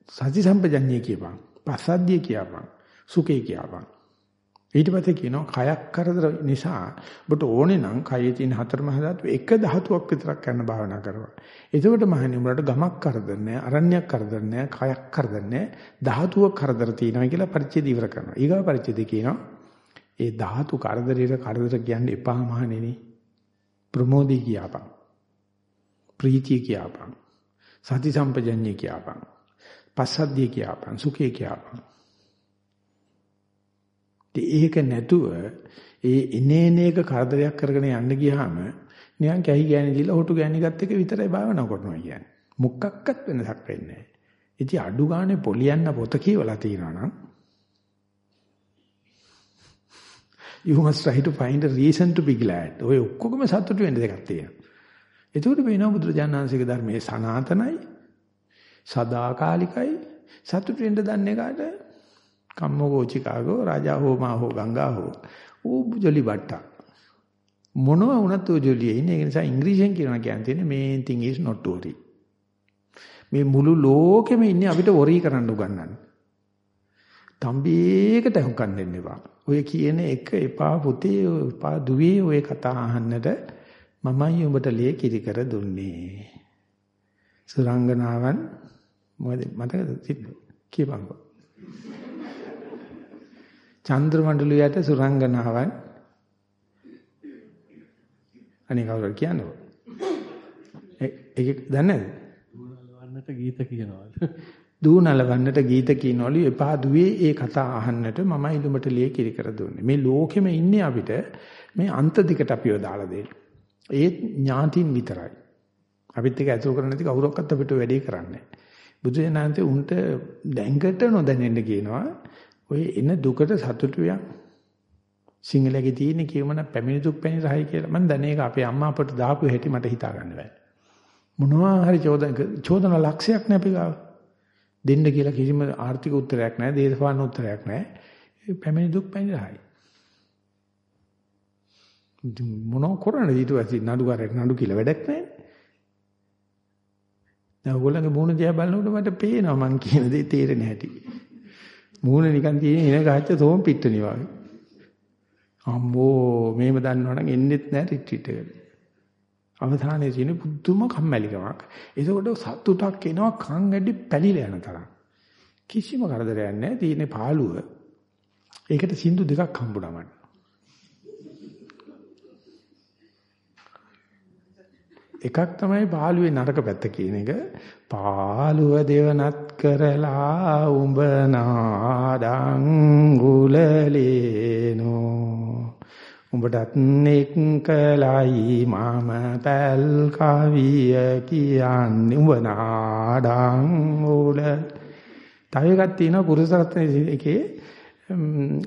සති සම්පජඤ්ඤය කියපන්. පස්සද්ධිය කියපන්. සුඛේ කියපන්. ඊට පස්සේ කියනවා කයක් කරදර නිසා ඔබට ඕනේ නම් කයේ තියෙන හතරම හදාතු එක ධාතුවක් විතරක් කරන්න භාවනා කරනවා. එතකොට මහණනි උඹලට ගමක් කරදර නැහැ, අරණ්‍යයක් කරදර නැහැ, කයක් කරදර නැහැ, ධාතුවක් කරදර තියෙනවා කියලා පරිච්ඡේද ඉවර කරනවා. ඊගා පරිච්ඡේද කියනවා ඒ ධාතු කරදරේට කරදර කියන්න එපා මහණෙනි. ප්‍රමෝදී කියපන්. ප්‍රීතිය කියපන්. සති සම්පජඤ්ඤය කියපන්. පස්සද්ධිය කියපන්. සුඛය කියපන්. ඒක නැතුව ඒ එනේන එක කරදරයක් කරගෙන යන්න ගියාම නිකන් කැහි ගෑණි දීලා හොටු ගෑණි ගත්ත එක විතරයි භාවනා කරනවා කියන්නේ. මොකක්වත් වෙනසක් වෙන්නේ නැහැ. ඉතින් අඩු ගානේ පොලියන්න පොත කියවලා තියෙනවා නම් you must try to find a reason to be glad. ඔය ඔක්කොගම සතුටු වෙන්න දෙකක් තියෙනවා. එතකොට වෙනවා බුදුරජාණන්සේක ධර්මයේ සනාතනයි සදාකාලිකයි සතුටු වෙන්න දන්නේ කාට? කම්මෝගෝ චිකාගෝ රාජා හෝ මා හෝ ගංගා හෝ ඌ ජොලි බට්ටා. මොනවා වුණත් ඌ ජොලියේ ඉන්නේ. ඒ නිසා ඉංග්‍රීසියෙන් කියනවා කියන්නේ main thing is not to worry. මේ මුළු ලෝකෙම ඉන්නේ අපිට worry කරන්න උගන්වන්නේ. තම්බේකට හුඟක් දෙන්න එපා. ඔය කියන එක එපා පුතේ එපා දුවේ ඔය කතා අහන්නට මමයි උඹට ලේ කිරි කර දුන්නේ. සුරංගනාවන් මොකද මතකද කියපන්කෝ. චන්ද්‍ර මණ්ඩලයට සුරංගනාවන් අනේ කවුරුද කියන්නේ? ඒක දන්නේ නැද්ද? දුවනලවන්නට ගීත කියනවා. දූ නලවන්නට ගීත කියනවලු එපා දුවේ ඒ කතා අහන්නට මමයි දුමට ලිය කිරි කර දුන්නේ. මේ ලෝකෙම ඉන්නේ අපිට මේ අන්ත දිකට අපිව දාලා දෙන්න. ඒ ඥාතින් විතරයි. අපිත් එක ඇතුල් කරන්නේ නැති කවුරක්වත් අපිට වැඩේ කරන්නේ නැහැ. බුදුසෙනාන්තේ උන්ට දැඟට නොදැනෙන්න කියනවා. ඔය එන දුකට සතුටු වෙන සිංහලයේ තියෙන කියමන පැමිණි දුක් පැණි රහයි කියලා මම දන්නේ ඒක අපේ අම්මා අපට දාපු හැටි මට හිතා ගන්න බෑ. මොනවා හරි චෝදන චෝදන ලක්ෂයක් නෑ අපි ගාව. දෙන්න කියලා කිසිම ආර්ථික උත්තරයක් නැහැ, දේශපාලන උත්තරයක් නැහැ. පැමිණි දුක් පැමිණි රහයි. මොනෝ කරන්නේ ඊට පස්සේ නඩුකාරයෙක් නඩු කියලා වැඩක් නැහැ. දැන් ඔයගොල්ලන්ගේ මූණ දිහා බලනකොට මට පේනවා මං කියන දේ තේරෙන හැටි. මූණ නිකන් තියෙන එන ගහච්ච තෝම් පිට්ටනිය වගේ. අම්මෝ මේව දන්නවනම් එන්නෙත් නැහැ රිට්‍රීට් එකට. අවධානයේ තියෙන පුදුම කම්මැලිකමක්. ඒකෝට සතුටක් එනවා කන් ඇඩි පැලිලා යන තරම්. කිසිම කරදරයක් නැහැ. තියෙන පාළුව. ඒකට සින්දු දෙකක් හම්බුණා මට. එකක් තමයි පාළුවේ නරක පැත්ත කියන එක. පාළුව දෙවනත් කරලා උඹ නාඩං උලලේනෝ උඹටත් එක්කලයි මම පැල් කවිය කියන්නේ. උඹ නාඩං උල තව එකක් තියෙනවා පුරුෂ රත්න එකේ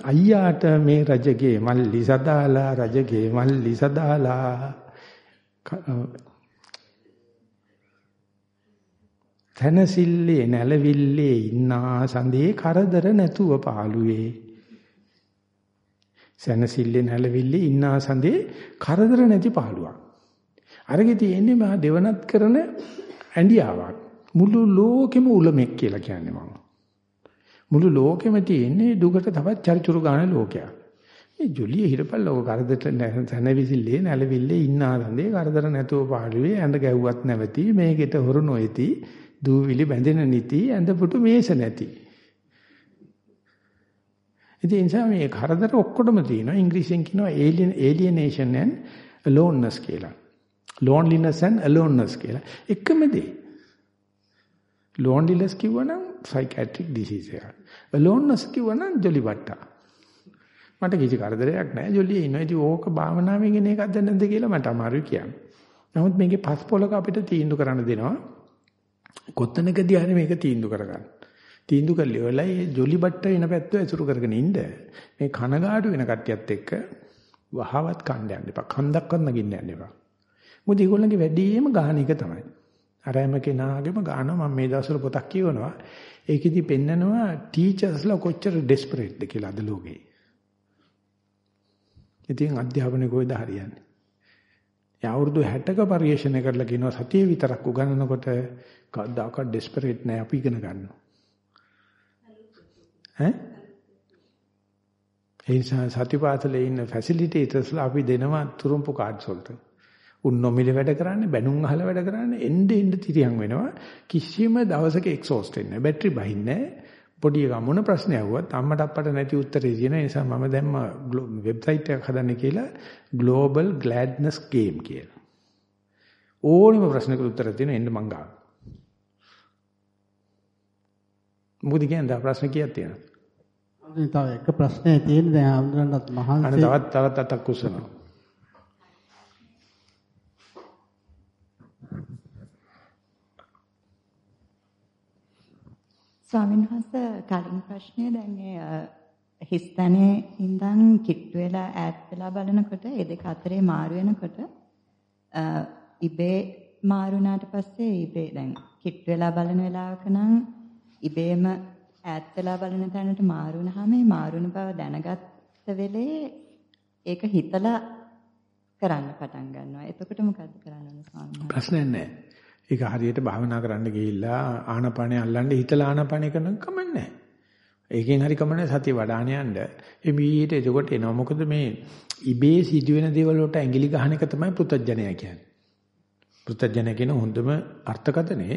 අයියාට මේ රජගේ මල්ලි සදාලා රජගේ මල්ලි සදාලා තනසිල්ලේ නැලවිල්ලේ ඉන්නා සඳේ කරදර නැතුව පාළුවේ සැනසille නැලවිල්ලේ ඉන්නා සඳේ කරදර නැති පහළුවක්. අරගේ තියෙන්නේ මා දෙවනත් කරන ඇඬියාවක්. මුළු ලෝකෙම උලමෙක් කියලා කියන්නේ මම. මුළු ලෝකෙම තියෙන්නේ දුකට තවත් චරිචුරු ගන්න ලෝකයක්. මේ ජොලිය හිරපල්ලෝ කරදරට සැනවිසිල්ලේ නැලවිල්ලේ ඉන්නා සඳේ කරදර නැතුව පහළුවේ ඇඳ ගැව්වත් නැවති මේකට හොරු නොයති දූවිලි බැඳෙන නිති ඇඳ පුටු මේස නැති. ඉතින් ඒ නිසා මේ කරදර ඔක්කොටම තියෙනවා. ඉංග්‍රීසියෙන් කියනවා alien alienation and aloneness කියලා. loneliness and aloneness කියලා. එකම දේ. loneliness කිව්වනම් psychiatric disease එකක්. aloneness කිව්වනම් ජොලි වට්ටා. මට කිසි කරදරයක් නැහැ. ජොලියේ ඉනවා. ඉතින් ඕක භාවනාවෙන් එන එකක්ද නැද්ද කියලා මට අමාරුයි කියන්න. නමුත් මේකේ පස් පොලක අපිට තීන්දුව කරන්න දෙනවා. කොත්තනකදී හරි මේක තීන්දුව කරගන්න. තීන්දුව කළේ වෙලයි ජොලි බට්ට වෙන පැත්ත ඇසුරු කරගෙන ඉන්න. මේ කනගාටු වෙන කට්ටියත් එක්ක වහවත් කණ්ඩ යන්න එපා. කන්දක්වත් නගින්න යන්න එපා. මොකද ඒගොල්ලන්ගේ වැඩිම ගාන එක තමයි. අර හැම කෙනාගේම ගානවා මම මේ දවස්වල පොතක් කියවනවා. ඒකෙදි පෙන්නනවා ටීචර්ස්ලා කොච්චර ඩෙස්පරේට්ද කියලා අද ලෝකේ. ඉතින් අධ්‍යාපනය කොයිද හරියන්නේ? එයා අවුරුදු 60ක පරිශ්‍රණය කරලා කියනවා සතිය විතරක් උගන්වනකොට කවදාකවත් ඩෙස්පරේට් නැහැ අපි ඉගෙන ගන්නවා. ඈ? ඒ නිසා සතිපාසලේ ඉන්න ෆැසිලිටේටර්ස්ලා අපි දෙනවා තුරුම්පු කාඩ්ස් වලට. උන් නොමිලේ වැඩ කරන්නේ බැනුම් අහලා වැඩ කරන්නේ එnde එnde තිරියන් වෙනවා කිසිම දවසක එක්සෝස්ට් වෙන්නේ නැහැ බැටරි බහින්නේ පොඩි එකා මොන ප්‍රශ්නයක් ඇහුවත් අම්මට අප්පට නැති උත්තරේ තියෙන නිසා මම දැම්ම වෙබ්සයිට් එකක් හදන්න කියලා Global Gladness Game කියලා. ඕනෙම ප්‍රශ්නකට උත්තර දෙන එන්න මං ගාව. මොකද කියන්නේ? ප්‍රශ්න කීයක් තියෙනවද? තව එක ප්‍රශ්නයක් තියෙන දැන් ආම්දුරන්වත් මහන්සි අනේ තවත් තවත් අතක් කුසනවා ස්වාමීන් වහන්සේ කලින් ප්‍රශ්නය දැන් ඒ හිස්තනේ ඉඳන් කිට්ටු වෙලා ඈත් වෙලා බලනකොට ඒ දෙක අතරේ මාරු වෙනකොට ඉබේ මාරු වුණාට පස්සේ ඉබේ දැන් කිට්ටු වෙලා බලන වෙලාවක නම් ඉබේම ඈත් වෙලා බලන තැනට මාරු වුණාම මේ මාරුන බව දැනගත්ත වෙලේ ඒක හිතලා කරන්න පටන් ගන්නවා. එතකොට මොකද්ද කරන්න ඕනේ ස්වාමීන් වහන්සේ? ප්‍රශ්නයක් නැහැ. ඒක හරියට භාවනා කරන්න ගිහිල්ලා ආනපනේ අල්ලන්න හිතලා ආනපනේ කරන කමක් නැහැ. ඒකෙන් හරි කමන්නේ සතිය වඩාන යන්න. එමීට එතකොට එනවා. මොකද මේ ඉබේ සිදුවෙන දේවල් වලට ඇඟිලි ගහන එක තමයි පෘතජ්ජනය කියන්නේ. පෘතජ්ජනය කියන හොඳම අර්ථකථනය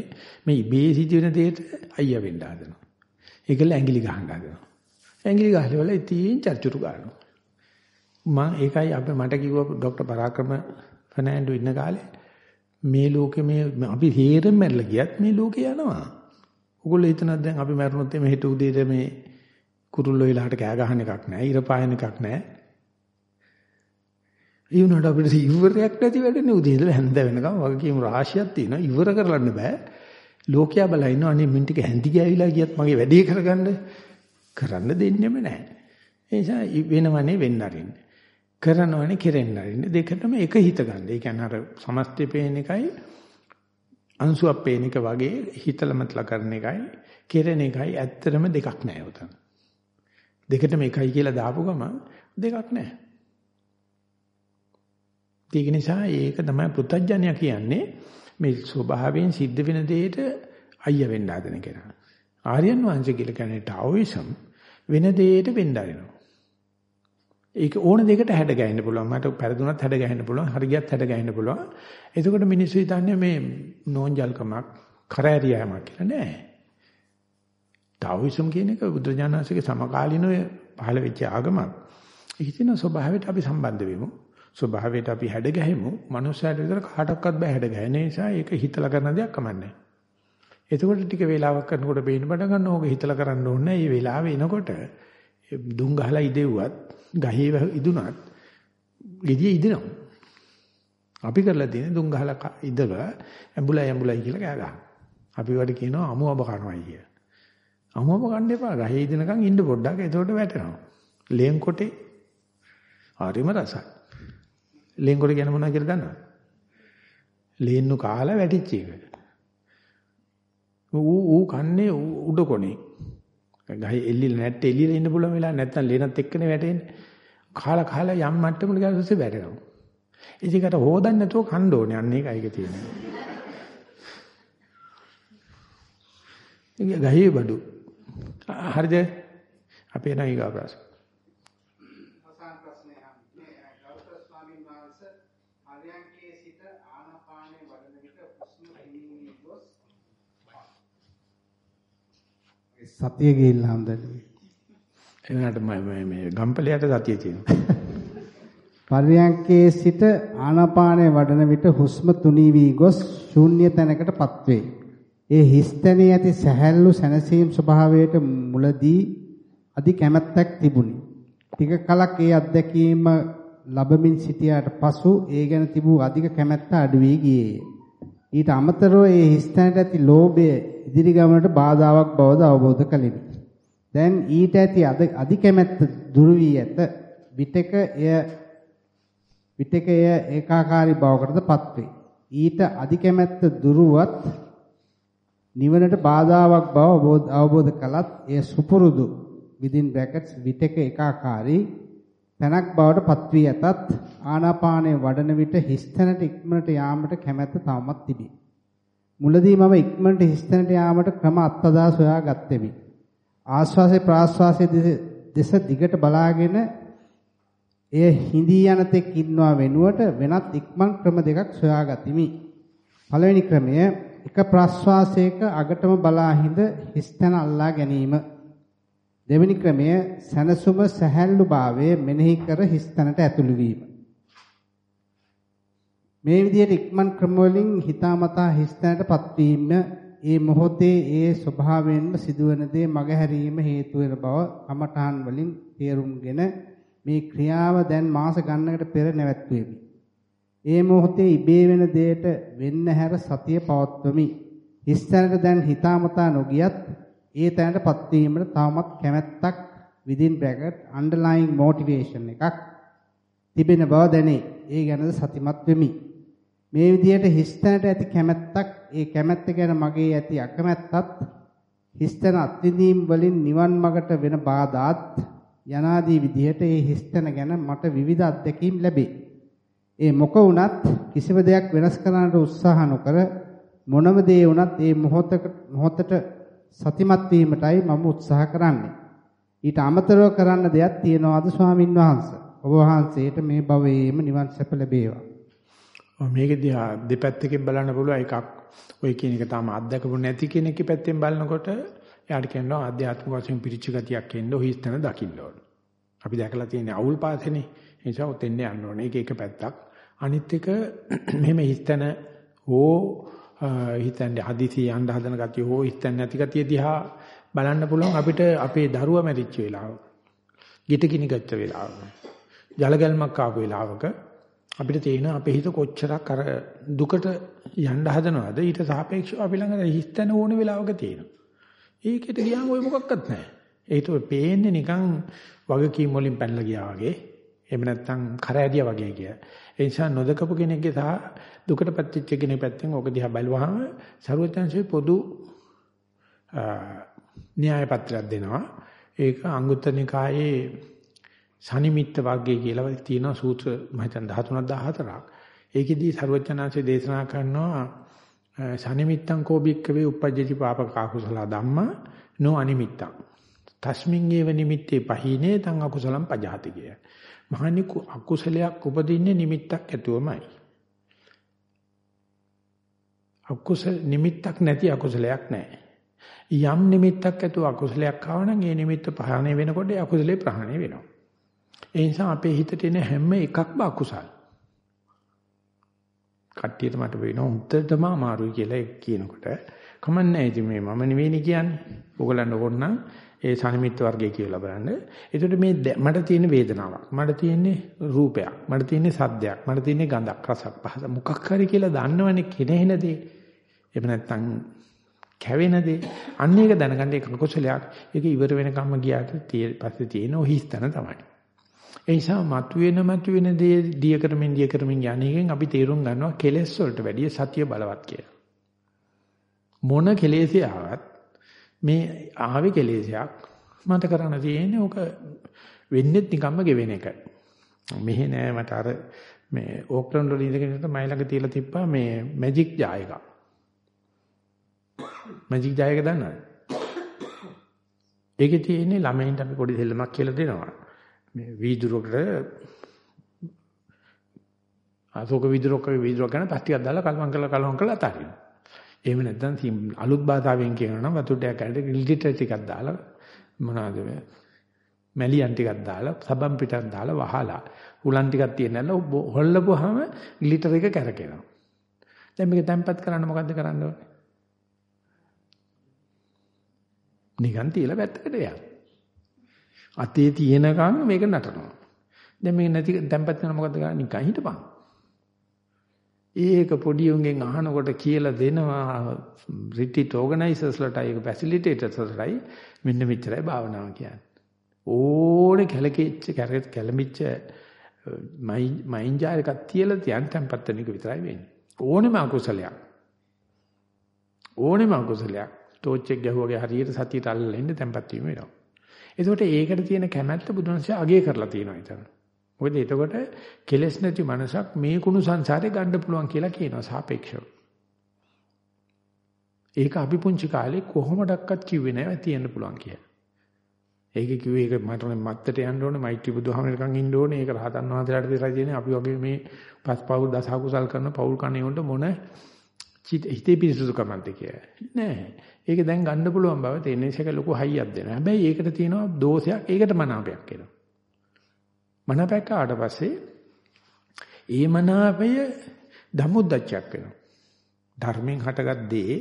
මේ ඉබේ සිදුවෙන දෙයට අයියා වෙන්න හදනවා. ඒකල ඇඟිලි ගහන්න හදනවා. ඇඟිලි ගහලා වල ඉතින් චර්චුරු ගන්නවා. මම ඒකයි අපි මට කිව්වා ડોક્ટર පරාක්‍රම ෆර්නෑන්ඩෝ ඉන්න කාලේ මේ ලෝකේ මේ අපි හේරෙන් මැරලා ගියත් මේ ලෝකේ යනවා. ඔගොල්ලෝ හිතනද දැන් අපි මැරුණොත් එමේ හෙට උදේට මේ කුරුල්ලෝ වෙලාවට කෑ ගහන එකක් නැහැ, ඉර පායන එකක් නැහැ. ඒ වුණාට අපිට ඉවරයක් නැති වැඩනේ උදේ ඉඳලා හැන්ද වෙනකම් වගකීම් රාශියක් තියෙනවා. ඉවර කරන්න බෑ. ලෝකයා බලා ඉන්නවා අනේ මින් ටික හැඳි ගෑවිලා ගියත් මගේ වැඩේ කරගන්න කරන්න දෙන්නෙම නැහැ. ඒ නිසා වෙනවනේ වෙන්න අරින්නේ. කරනවනේ කෙරෙන්න අරින්නේ. දෙකටම එක හිත ගන්න. ඒ කියන්නේ අර සමස්තය පේන එකයි අංශුවක් පේන එක වගේ හිතලමත්ලා කරන එකයි කෙරෙන එකයි ඇත්තටම දෙකක් නෑ උතන. දෙකටම එකයි කියලා දාපු ගම දෙකක් නෑ. ඒක නිසා ඒක තමයි පෘථජ්ජනය කියන්නේ මේ ස්වභාවයෙන් සිද්ධ වෙන දෙයට අයිය වෙන්න හදන කෙනා. ආර්යයන් වහන්සේ කියලා කියන්නේ ටාවිසම් වෙන දෙයට වෙන්න ආරිනවා. ඒක ඕන දෙයකට හැඩ ගැහෙන්න පුළුවන්. මට පෙරදුනත් හැඩ ගැහෙන්න පුළුවන්. හරියට හැඩ ගැහෙන්න පුළුවන්. එතකොට මිනිස්සු හිතන්නේ මේ නෝන්ජල්කමක්, කරෑරියාවක් කියලා නෑ. ටාවිසම් කියන එක බුදුජානනාංශගේ සමකාලීනව පහළ වෙච්ච ආගමක්. ඒක තියෙන ස්වභාවයට අපි සම්බන්ධ වෙමු. ස්වභාවයට අපි හැඩ ගැහෙමු. මනුස්සයාට විතර කාටවත් බෑ හැඩ ගැහෙන නිසා ඒක හිතලා කරන දෙයක් කමන්නේ. එතකොට ටික වේලාවක් කරනකොට බේන්න බඩ ගන්න ඕක හිතලා කරන්න ඕනේ. මේ වෙලාව එනකොට දුම් ගහලා ඉදෙව්වත් ගහේ ඉදුණත් ගෙඩිය ඉදිනවා. අපි කරලා තියෙන්නේ දුම් ගහලා ඉදලා ඇඹුලයි ඇඹුලයි කියලා කෑ ගහනවා. අපි වට කියනවා අමු අබ කනවායි කිය. අමු අබ කන්න එපා. ගහේ ඉදිනකන් ඉන්න පොඩ්ඩක්. එතකොට වැටෙනවා. ලේන් කොටේ හරිම රසයි. ලේන් කොට කියන මොනවද කියලා දන්නවද? ලේන්නු කාලා වැටිච්ච එක. ඌ ඌ කන්නේ උඩ කොනේ. ගහේ එල්ලිලා නැත්te එල්ලිලා ඉන්න පුළුවන් වෙලා නැත්තම් ලේනත් එක්කනේ වැටෙන්නේ. කාලා කාලා යම් මට්ටමකට ගියාට පස්සේ වැටෙනවා. ඉතිකට හොදන්න නැතුව කන්න ඕනේ. අන්න ඒකයි ඒක තියෙන්නේ. ගහේ බඩු. හරිද? අපේ නම් ඊගා ප්‍රශ්න. අවසාන ප්‍රශ්නය මේ ගෞතම ස්වාමීන් වහන්සේ ආර්යංකේ සිට ආනාපානේ වඩන විට හුස්ම හිමීමේ ගොස් සතිය ගිහිල්ලා හම්දන්නේ. එනකට මේ මේ ගම්පලයට සතිය තියෙනවා. පර්යංකේ සිට ආනාපානය වඩන විට හුස්ම තුනී වී ගොස් ශූන්‍ය තැනකටපත් වේ. ඒ හිස්තැනේ ඇති සැහැල්ලු සැනසීම් ස්වභාවයට මුලදී අධි කැමැත්තක් තිබුණි. ටික කලක් ඒ අත්දැකීම ලැබමින් සිටියාට පසු ඒ ගැන තිබූ අධික කැමැත්ත අඩු වී ගියේය. ඊට අමතරව ඒ හිස්තැනට ඇති ලෝභය ඉදිරි ගමනට බාධාවක් බවද අවබෝධ කළෙමි. දැන් ඊට ඇති අධි කැමැත්ත දුරු වී ඇත. විටක එය විටක එය ඒකාකාරී බවකටදපත් වේ. ඊට අධි කැමැත්ත දුරුවත් නිවනට බාධාවක් බව අවබෝධ කළත් එය සුපුරුදු within brackets විටක ඒකාකාරී තැනක් බවට පත් වී ඇතත් ආනාපානයේ වඩන විට හිස්තැනට ඉක්මනට යාමට කැමැත්ත තවමත් තිබේ. මුලදී මම ඉක්මනට හිස්තැනට යාමට ක්‍රම අත්දා සොයා ගත්ෙමි. ආශ්වාසයේ ප්‍රාශ්වාසයේ දෙස දිගට බලාගෙන එය හිඳී යන තෙක් ඉන්නවා වෙනුවට වෙනත් ඉක්මන් ක්‍රම දෙකක් සොයා ගතිමි. පළවෙනි ක්‍රමය එක ප්‍රාශ්වාසයක අගටම බලා හිඳ හිස්තැන අල්ලා ගැනීම. දෙවෙනි ක්‍රමය සනසුම සැහැල්ලු භාවයේ මෙනෙහි කර හිස්තැනට ඇතුළු වීම. මේ විදිහට ඉක්මන් ක්‍රම වලින් හිතාමතා හිස්තැනටපත් වීම ඒ මොහොතේ ඒ ස්වභාවයෙන්ම සිදුවන දේ මගහැරීම හේතු වෙන බව කමඨාන් වලින් තේරුම්ගෙන මේ ක්‍රියාව දැන් මාස ගන්නකට පෙර නැවැත්වෙමි. ඒ මොහොතේ ඉබේ වෙන දෙයට වෙන්න හැර සතිය පවත්වමි. හිස්තැනට දැන් හිතාමතා නොගියත් ඒ තැනටපත් වීමට තවමත් කැමැත්තක් within bracket underlying motivation එකක් තිබෙන බව දැනේ. ඒ ගැනද සතිමත් වෙමි. මේ විදිහට හිස්තැනට ඇති කැමැත්තක් ඒ කැමැත්ත ගැන මගේ ඇති අකමැත්තත් හිස්තැන අත්විඳීම් වලින් නිවන් මඟට වෙන බාධාත් යනාදී විදිහට ඒ හිස්තැන ගැන මට විවිධ අත්දැකීම් ලැබේ. ඒ මොක වුණත් කිසිම දෙයක් වෙනස් කරන්නට උත්සාහ නොකර මොනම දේ වුණත් ඒ මොහොතකට මොහොතට සතිමත් වීමටයි මම උත්සාහ කරන්නේ. ඊට අමතරව කරන්න දෙයක් තියනවාද ස්වාමින් වහන්සේ? ඔබ වහන්සේට මේ භවයේම නිවන් සැප ලැබේවා. මේක දිහා දෙපැත්තකින් බලන්න පුළුවන් එකක් ඔය කියන එක තාම අත්දකපු නැති කෙනෙක්ගේ පැත්තෙන් බලනකොට එයාට කියනවා ආධ්‍යාත්මික වශයෙන් පිරිච්ච ගතියක් එන්න ඔහි ස්තන දකින්න ඕන. අපි දැකලා තියෙන අවුල් පාසනේ. ඒ නිසා උතෙන් යන්න ඕනේ. ඒක එක පැත්තක්. අනිත් එක මෙහෙම හිස්තන හෝ හිතන්නේ හදිසි යන්න හදන ගතිය හෝ හිතන්නේ නැති ගතිය දිහා බලන්න පුළුවන් අපිට අපේ දරුවා මැරිච්ච වෙලාව. ගිට කිනි ගත්ත වෙලාව. ජලගල්මක් ආපු වෙලාවක අපිට තේින අපේ හිත කොච්චරක් අර දුකට යන්න හදනවද ඊට සාපේක්ෂව අපි ළඟ හිස්තන ඕන වෙලාවක තියෙනවා. ඒකෙට ගියාම ඔය මොකක්වත් නැහැ. ඒකට ඔය පේන්නේ නිකන් වගකීම් වලින් පැනලා ගියා වගේ. එහෙම නැත්නම් කරෑදියා වගේ කිය. ඒ නිසා නොදකපු කෙනෙක්ගේ සහ දුකටපත් වෙච්ච කෙනෙක් පැත්තෙන් ඕක දිහා බලුවාම ਸਰවඥාන්සේ පොදු න්‍යාය පත්‍රයක් දෙනවා. ඒක අංගුත්තර නිකායේ සනිමිත්ත වර්ගය කියලා තියෙනවා සූත්‍ර මම හිතන 13ක් 14ක්. ඒකෙදී ਸਰවඥාන්සේ දේශනා කරනවා සනිමිත්තං කෝබික්කවේ uppajjati papaka kusala dhamma no animittං. තස්මින් ඒව නිමිත්තේ පහිනේ තං අකුසලම් පජාති කිය. මහනි අකුසලයක් උපදින්නේ නිමිත්තක් ඇතුවමයි. අකුසල නිමිත්තක් නැති අකුසලයක් නැහැ. යම් නිමිත්තක් ඇතුව අකුසලයක් ආවනම් ඒ නිමිත්ත ප්‍රහාණය වෙනකොට ඒ අකුසලේ ප්‍රහාණය වෙනවා. ඒ නිසා අපේ හිතට එන හැම එකක්ම අකුසල්. කට්ටියට මට වෙනවා උන්ටම අමාරුයි කියලා කියනකොට කමන්නේ ඉතින් මේ මම නෙවෙයිනේ කියන්නේ. ඕගලන්ට ඕනනම් ඒ සනිමිත් වර්ගය කියලා බලන්න. ඒකට මේ මට තියෙන වේදනාවක්, මට තියෙන්නේ රූපයක්, මට තියෙන්නේ සද්දයක්, මට තියෙන්නේ ගඳක්, රසක්, පහස මොකක් හරි කියලා දන්නවනේ කෙනෙහින දේ. එහෙම නැත්නම් කැවෙන දේ. අන්න ඒක දැනගන්න ඒක කුසලයක්. ඒක ඉවර වෙනකම්ම ගියාට පස්සේ තියෙන ඔහිස්තන තමයි. ඒ නිසා මතුවෙන මතුවෙන දේ දිය කරමින් දිය කරමින් යන්නේකින් අපි තේරුම් ගන්නවා කෙලෙස් වලට වැඩිය සතිය බලවත් කියලා. මොන කෙලෙසේ ආවත් මේ ආවේ කෙලෙසයක් මට කරන්න තියෙන්නේ ඕක වෙන්නේ නිකම්ම ගෙවෙන එක. මෙහෙ නෑ මට අර මේ ඕක්ලන්ඩ් වල ඉඳගෙන ඉන්න මයි ළඟ තියලා තිබ්බා මේ මැජික් ජා එකක්. මැජික් ජා එක දන්නවද? ඒකේ තියෙන්නේ ළමයින්ට අපි පොඩි දෙල්ලමක් කියලා දෙනවා. මේ වීදුරකට අශෝක වීදුරක වීදුරක ගන්න පස්තියක් දාලා කලවම් කරලා කලවම් කරලා අතාරිනවා. එහෙම නැත්නම් අලුත් භාෂාවෙන් කියනවා නම් වතුර ටිකක් ඇරලා ගිලිටර් ටිකක් දාලා මොනවද මේ මැලියන් ටිකක් දාලා සබම් පිටක් දාලා වහලා උලන් ටිකක් තියනಲ್ಲ හොල්ලපුවාම ග්ලිටර් එක කැරකෙනවා. දැන් මේක තැම්පත් කරන්න මොකද්ද කරන්න ඕනේ? නිකන් තියලා පැත්තකට යන්න. අතේ තියෙනකන් මේක නටනවා. දැන් මේක නැති තැම්පත් කරන මොකද්ද කරන්නේ? නිකන් හිටපන්. ඒක පොඩි උන්ගෙන් අහනකොට කියලා දෙනවා රිට්‍රීට් ඕගනයිසර්ස්ලට ඒක ෆැසිලිටේටර්ස්ලටයි මෙන්න මෙච්චරයි භාවනාව කියන්නේ. ඕනේ කැලකෙච්ච කැලමිච්ච මයින්ජා එකක් තියලා තියන් tempත් වෙන එක විතරයි වෙන්නේ. ඕනෙම අකුසලයක්. ඕනෙම අකුසලයක් ටෝච් එක ගැහුවාගේ හරියට සතියට අල්ලලා ඉන්න tempත් වීම වෙනවා. එතකොට ඒකට තියෙන කැමැත්ත බුදුන්සේ අගය කරලා තියෙනවා ඊතන. මොකද එතකොට කෙලෙස් නැති මනසක් මේ කුණු සංසාරේ ගන්න පුළුවන් කියලා කියනවා සාපේක්ෂව. ඒක අපි පුංචි කාලේ කොහොමඩක්වත් කිව්වේ නැහැ තියෙන්න පුළුවන් කියලා. ඒක කිව්වේ ඒක මට මත්තට යන්න ඕනේ මෛත්‍රී බුදුහාමරකන් ඉන්න ඕනේ ඒක රහතන් වහන්සේලාට දෙලා තියෙන්නේ අපි වගේ මේ පස් පවුල් දස කුසල් කරන පවුල් කණේ උන්ට මොන හිතේ පිරිසුදුකමක්ද කියලා. නෑ. ඒක දැන් ගන්න පුළුවන් බව තේරෙන එක ලොකු හයියක් දෙනවා. හැබැයි ඒකට තියෙනවා දෝෂයක්. ඒකට මනාපයක් එනවා. මනාපයක් ආවට පස්සේ ඒ මනාපය ධම්මොද්දච්චයක් වෙනවා. ධර්මයෙන් හටගත් දේ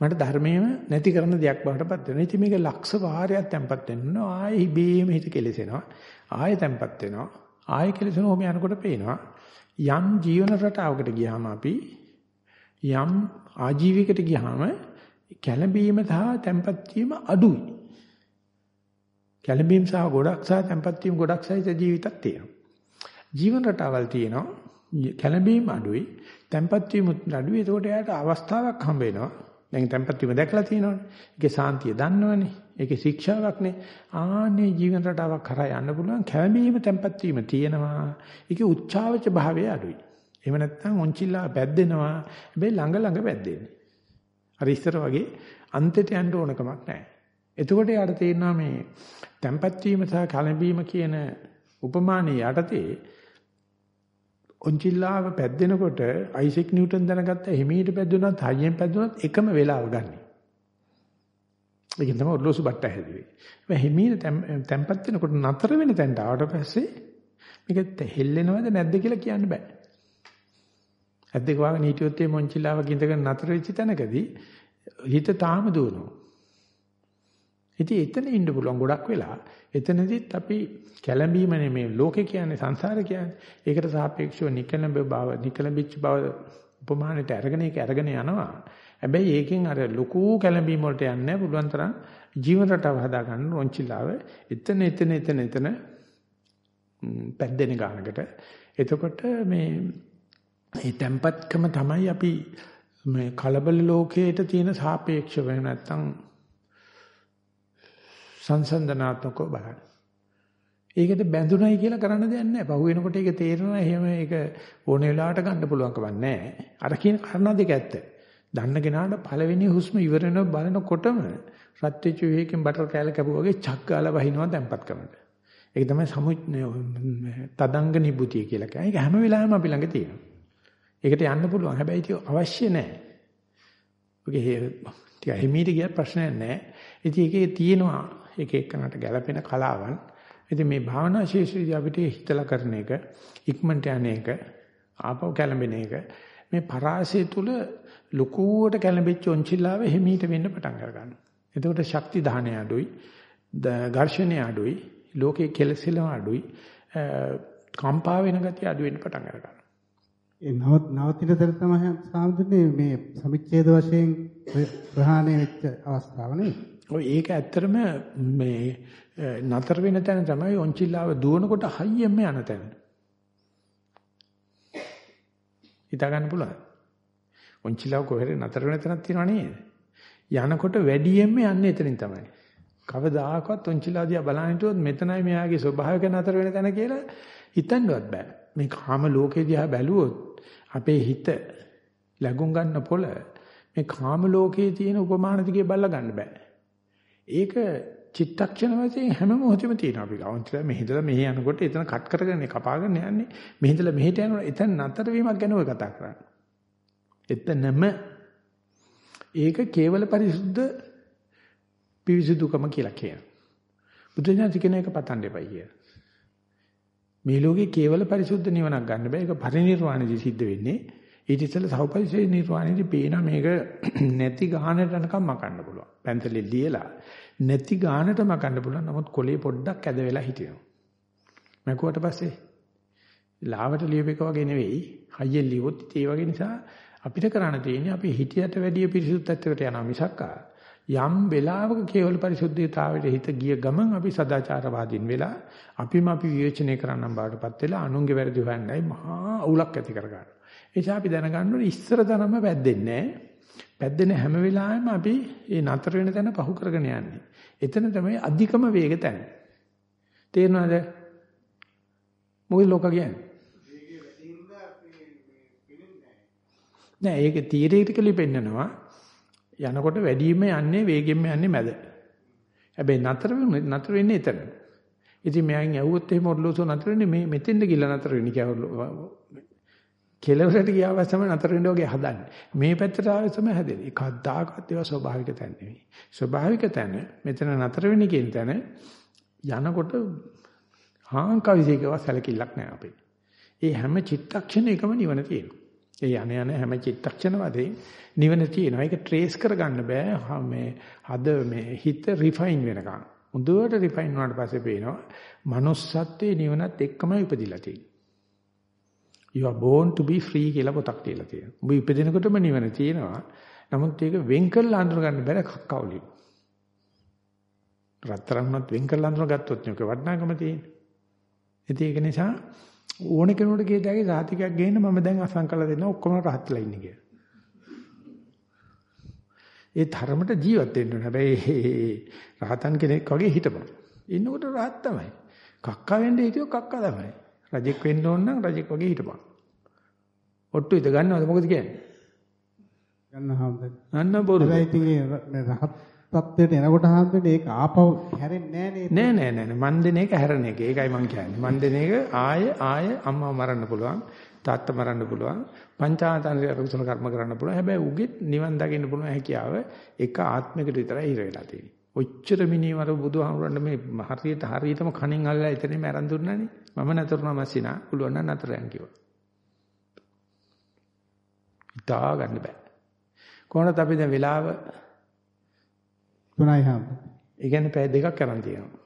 මට ධර්මයේම නැති කරන දෙයක් බවටපත් වෙනවා. ඉතින් මේක ලක්ෂ වාරයක් තැම්පත් වෙනවා. ආයෙ හිබේම හිත කෙලෙසෙනවා. ආයෙ තැම්පත් වෙනවා. ආයෙ කෙලෙසෙනවා. ඔහොම යනකොට පේනවා. යම් ජීවන රටාවකට ගියාම අපි යම් ආජීවයකට ගියාම කැළඹීම සහ තැම්පත් වීම අඩුයි. කැළඹීම සහ ගොඩක් සහ තැම්පත් වීම ගොඩක් සහිත ජීවිතක් තියෙනවා. ජීවන රටාවල් තියෙනවා. කැළඹීම අඩුයි. තැම්පත් වීම අඩුයි. ඒකට එයාට අවස්ථාවක් හම්බ වෙනවා. දැන් තැම්පත් වීම දැකලා තියෙනවනේ. ඒකේ සාන්තිය දන්නවනේ. ඒකේ ශික්ෂාවක්නේ. ආන්නේ ජීවන රටාවක් කරා යන්න පුළුවන් කැළඹීම තැම්පත් වීම තියෙනවා. ඒකේ උච්චාවච භාවය අඩුයි. එහෙම නැත්නම් ඔන්චිල්ලා පැද්දෙනවා. හැබැයි ළඟ ළඟ පැද්දෙන්නේ. අර ඉස්සර වගේ අන්තයට යන්න ඕන කමක් නැහැ. එතකොට යාට තේරෙනවා මේ තැම්පත් වීම සහ කලබීම කියන උපමානයේ යටතේ ඔන්චිල්ලාව පැද්දෙනකොට අයිසෙක් නිව්ටන් දැනගත්ත හිමීට පැද්දුනත් හයියෙන් පැද්දුනත් එකම වෙලාව ගන්න. ඒකෙන් තමයි ඔර්ලෝසු බට්ට හැදුවේ. මේ හිමීට තැම්පත් වෙනකොට නතර වෙන තැනට ආවට පස්සේ මේක හෙල්ලෙනවද නැද්ද කියලා කියන්න බෑ. ඇද්දක වාගෙන හිටියොත් මේ මොන්චිලාව ගින්දගෙන නතර වෙච්ච තැනකදී හිත තාම දුවනවා. ඉතින් එතන ඉන්න පුළුවන් ගොඩක් වෙලා එතනදිත් අපි කැළඹීම නෙමේ ලෝකේ කියන්නේ සංසාර කියන්නේ. ඒකට සාපේක්ෂව නිකලඹ බව නිකලඹිච්ච බව උපමානට අරගෙන ඒක අරගෙන යනවා. හැබැයි ඒකෙන් අර ලොකු කැළඹීම වලට යන්නේ පුළුවන් තරම් ජීවන රටාව හදා ගන්න රොන්චිලාව එතන එතන එතන එතන පැද්දෙන ගානකට එතකොට මේ මේ tempatකම තමයි අපි මේ කලබල ලෝකයට තියෙන සාපේක්ෂ වෙන නැත්තම් සංසන්දනාත්මකව බලන්න. ඒකට බැඳුනයි කියලා කරන්න දෙයක් නැහැ. පහු වෙනකොට ඒක තේරෙනවා එහෙම ඒක ඕන වෙලාවට ගන්න පුළුවන් කමක් නැහැ. අර කියන කාරණා දෙක ඇත්ත. දන්න කෙනාට පළවෙනි හුස්ම ඉවර වෙනව බලනකොටම රත් වෙච්ච විවේකයෙන් බටර් කෑල්ල කැපුවා වගේ චක් ගාලා වහිනවා tempatකමට. ඒක තමයි සමු තදංග නිබුතිය කියලා කියන්නේ. ඒක හැම වෙලාවෙම අපි ළඟ තියෙනවා. ඒකට යන්න පුළුවන්. හැබැයි ඒක අවශ්‍ය නැහැ. ඔගේ ටික හිමීට ගිය ප්‍රශ්නයක් නැහැ. ඉතින් ඒකේ තියෙනවා එක එකනට ගැළපෙන කලාවන්. ඉතින් මේ භාවනා ශේෂ්ත්‍රදී අපිට හිතලා කරන එක, ඉක්මනට යන එක, ආපහු කැළඹෙන එක මේ පරාසය තුල ලකුවට කැළඹෙච්ච ඔන්චිල්ලාව හිමීට වෙන්න පටන් ගන්නවා. එතකොට ශක්ති දහණය අඩුයි, ඝර්ෂණය අඩුයි, ලෝකේ කෙලසෙල අඩුයි, කම්පා වෙන ගතිය අඩු වෙන්න පටන් ගන්නවා. ඒ නවතින තැන තමයි සාමුදුනේ මේ සමිච්ඡේද වශයෙන් ප්‍රහාණය වෙච්ච අවස්ථාව නේ. ඔය ඒක ඇත්තටම මේ නතර වෙන තැන තමයි ඔන්චිල්ලාව දුවනකොට හයියෙන්ම යන තැන. හිතා ගන්න පුළුවන්. ඔන්චිල්ලාව කොහෙද නතර වෙන තැනක් තියෙනව නේද? යනකොට වැඩියෙන්ම යන්නේ එතනින් තමයි. කවදාකවත් ඔන්චිල්ලාව දිහා බලන හිටියොත් මෙතනයි මෙයාගේ ස්වභාවික නතර වෙන තැන කියලා හිතන්නවත් බෑ. මේ කාම ලෝකේ දිහා බැලුවොත් අපේ හිත ලැබුම් ගන්න පොළ මේ කාම ලෝකයේ තියෙන උපමාන දිගේ බලලා ගන්න බෑ. ඒක චිත්තක්ෂණ වශයෙන් හැම මොහොතෙම තියෙනවා අපි ගාවන්තර මෙහෙදලා මෙහෙ යනකොට එතන කට් කරගෙන කපාගෙන යන්නේ මෙහෙදලා මෙහෙට යනකොට එතන නතර වීමක් ගැන ඔය කතා කරන්නේ. එතනම ඒක කේවල පරිසුද්ධ පිවිසුදුකම කියලා කියනවා. බුදුසසුන කියන එක පතන් දෙපයි කියලා. මේ ලෝකේ කේවල පරිසුද්ධ නිවනක් ගන්න බෑ. ඒක පරිණිරවාණයදී සිද්ධ වෙන්නේ. ඊට ඉස්සෙල්ලා සෞපරිසේ නිර්වාණයදී පේන මේක නැති ගානට යනකම් මකන්න පුළුවන්. පැන්සලේ ලියලා නැති ගානට මකන්න පුළුවන්. නමුත් කොලේ පොඩ්ඩක් ඇද වෙලා හිටිනවා. මකුවට පස්සේ ලාවට ලියපෙක වගේ නෙවෙයි. හයියෙන් ලියුවොත් ඒ වගේ නිසා අපිට කරන්න තියෙන්නේ අපි හිතියට වැඩිය පිරිසුදුත්වයකට යනවා මිසක්කා යම් වෙලාවක කේවල පරිසුද්ධියතාවයට හිත ගිය ගමන් අපි සදාචාරවාදීන් වෙලා අපිම අපි විවේචනය කරන්නම් බාටපත් වෙලා අනුන්ගේ වැරදි හොයන්නයි මහා අවුලක් ඇති කරගන්නවා. ඒ නිසා අපි දැනගන්න ඕනේ ඉස්සර තරම පැද්දෙන්නේ පැද්දෙන හැම වෙලාවෙම අපි මේ නතර වෙන තැන පහු කරගෙන යන්නේ. එතන තමයි අධිකම වේග තැන. තේරෙනවද? මොකද ලෝක කියන්නේ? නෑ ඒක තියරිටිකලි පෙන්නනවා යනකොට වැඩිම යන්නේ වේගෙන්ම යන්නේ මැද. හැබැයි නතර නතර වෙන්නේ එතන. ඉතින් මෙයන් ඇහුවොත් එහෙම ඔරලෝසුව නතර වෙන්නේ මේ මෙතෙන්ද ගිහලා නතර වෙන්නේ කියලා කෙලවරට ගියාම තමයි නතර වෙන්න වගේ හදන්නේ. මේ පැත්තට ආවෙ තමයි හැදෙන්නේ. කද්දාකත් ඒවා ස්වභාවික තැන නෙවෙයි. ස්වභාවික තැන මෙතන නතර වෙන්නේ කියන තැන යනකොට හාංකවිසේකව සැලකිල්ලක් නැහැ අපේ. ඒ හැම චිත්තක්ෂණයකම නිවන තියෙනවා. ඒ යන යන හැම චිත්තක්ෂණ වදේ නිවන තියෙනවා. ඒක ට්‍රේස් කරගන්න බෑ. මේ හද මේ හිත රිෆයින් වෙනකන්. හොඳට රිෆයින් වුණාට පස්සේ පේනවා manussත්වයේ නිවනත් එක්කමයි උපදිලා තියෙන්නේ. you are born to be free කියලා පොතක් තියලා තියෙනවා. ඔබ ඉපදිනකොටම නිවන තියෙනවා. නමුත් ඒක වෙන් කරලා අඳුර ගන්න බැහැ කක්කවලින්. රත්තරන්වත් වෙන් කරලා අඳුර ගත්තොත් නේ ඔක වටිනාකම තියෙන්නේ. ඉතින් ඒක නිසා ඕන කෙනෙකුට කියතයි සාතිකයක් ගේන්න මම දැන් අසං කළා දෙන්න ඔක්කොම රහත්ලා ඉන්නේ කියලා. ඒ ධර්මයට ජීවත් වෙන්න ඕන. හැබැයි රහතන් කෙනෙක් වගේ හිටපන්. ඉන්නකොට රහත් තමයි. කක්කා වෙන්න හිටියෝ කක්කා තමයි. රජෙක් වෙන්න ඕන නම් රජෙක් වගේ හිටපන්. ඔට්ටු ඉත ගන්නවද මොකද කියන්නේ? ගන්න හම්බෙන්න. අන්න බොරු. හැබැයි ඉතින් ඒ රහත් තත්ත්වයට එනකොට හම්බෙන්නේ ඒක ආපහු හැරෙන්නේ නෑ නෑ නෑ නෑ මන් දෙන එක හැරෙන එක. ඒකයි මං කියන්නේ. මන් දෙන එක ආය ආය අම්මව මරන්න පුළුවන්. තාත්තා මරන්න පුළුවන්. පංචාතන්ත්‍ර කුසල කර්ම කරන්න පුළුවන්. හැබැයි උගෙත් නිවන් දකින්න පුළුවන් හැකියාව එක ආත්මයකට විතරයි හිර වෙලා තියෙන්නේ. ඔච්චර මිනිවර බුදුහාමුදුරන් මේ හරියට හරියටම කණෙන් අල්ලලා එතනින් මරන් දුන්නානේ. මම නතරුණා මැසිනා. පුළුවන් නම් නතරයන් කිව්වා. හිතා ගන්න බෑ. කොහොමද අපි දැන් වෙලාව තුනයි හම්බ. ඒ කියන්නේ පැය දෙකක් කරන් තියෙනවා.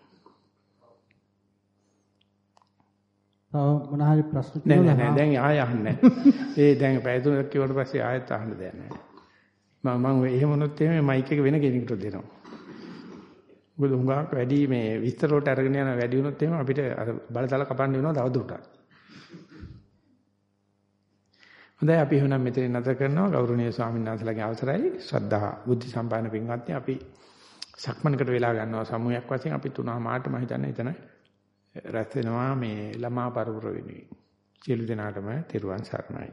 තව මොන හරි ප්‍රශ්න නෑ නෑ නෑ දැන් ආය අහන්නේ ඒ දැන් පැය තුනක් කිව්වට පස්සේ ආයෙත් අහන්න දෙයක් නෑ. මම මම එහෙම වුණොත් එහෙම මයික් එක වෙන කෙනෙකුට දෙනවා. මොකද හුඟක් වැඩි මේ විස්තර වලට අරගෙන යන වැඩි වුණොත් එහෙම අපිට අර බලතල කපන්න වෙනවා තවදුරටත්. හොඳයි අපි එහෙනම් මෙතන නැතර කරනවා ගෞරවනීය ස්වාමීන් වහන්සේලාගේ අවසරයි ශ්‍රද්ධා බුද්ධ සම්පන්න පින්වත්නි අපි සක්මනකට වෙලා ගන්නවා සමුයක් වශයෙන් අපි තුනම මාට මම හිතන්නේ එතන රැස් වෙනවා මේ ළමා පරපුර වෙනුවෙන්. සියලු දෙනාටම තෙරුවන් සරණයි.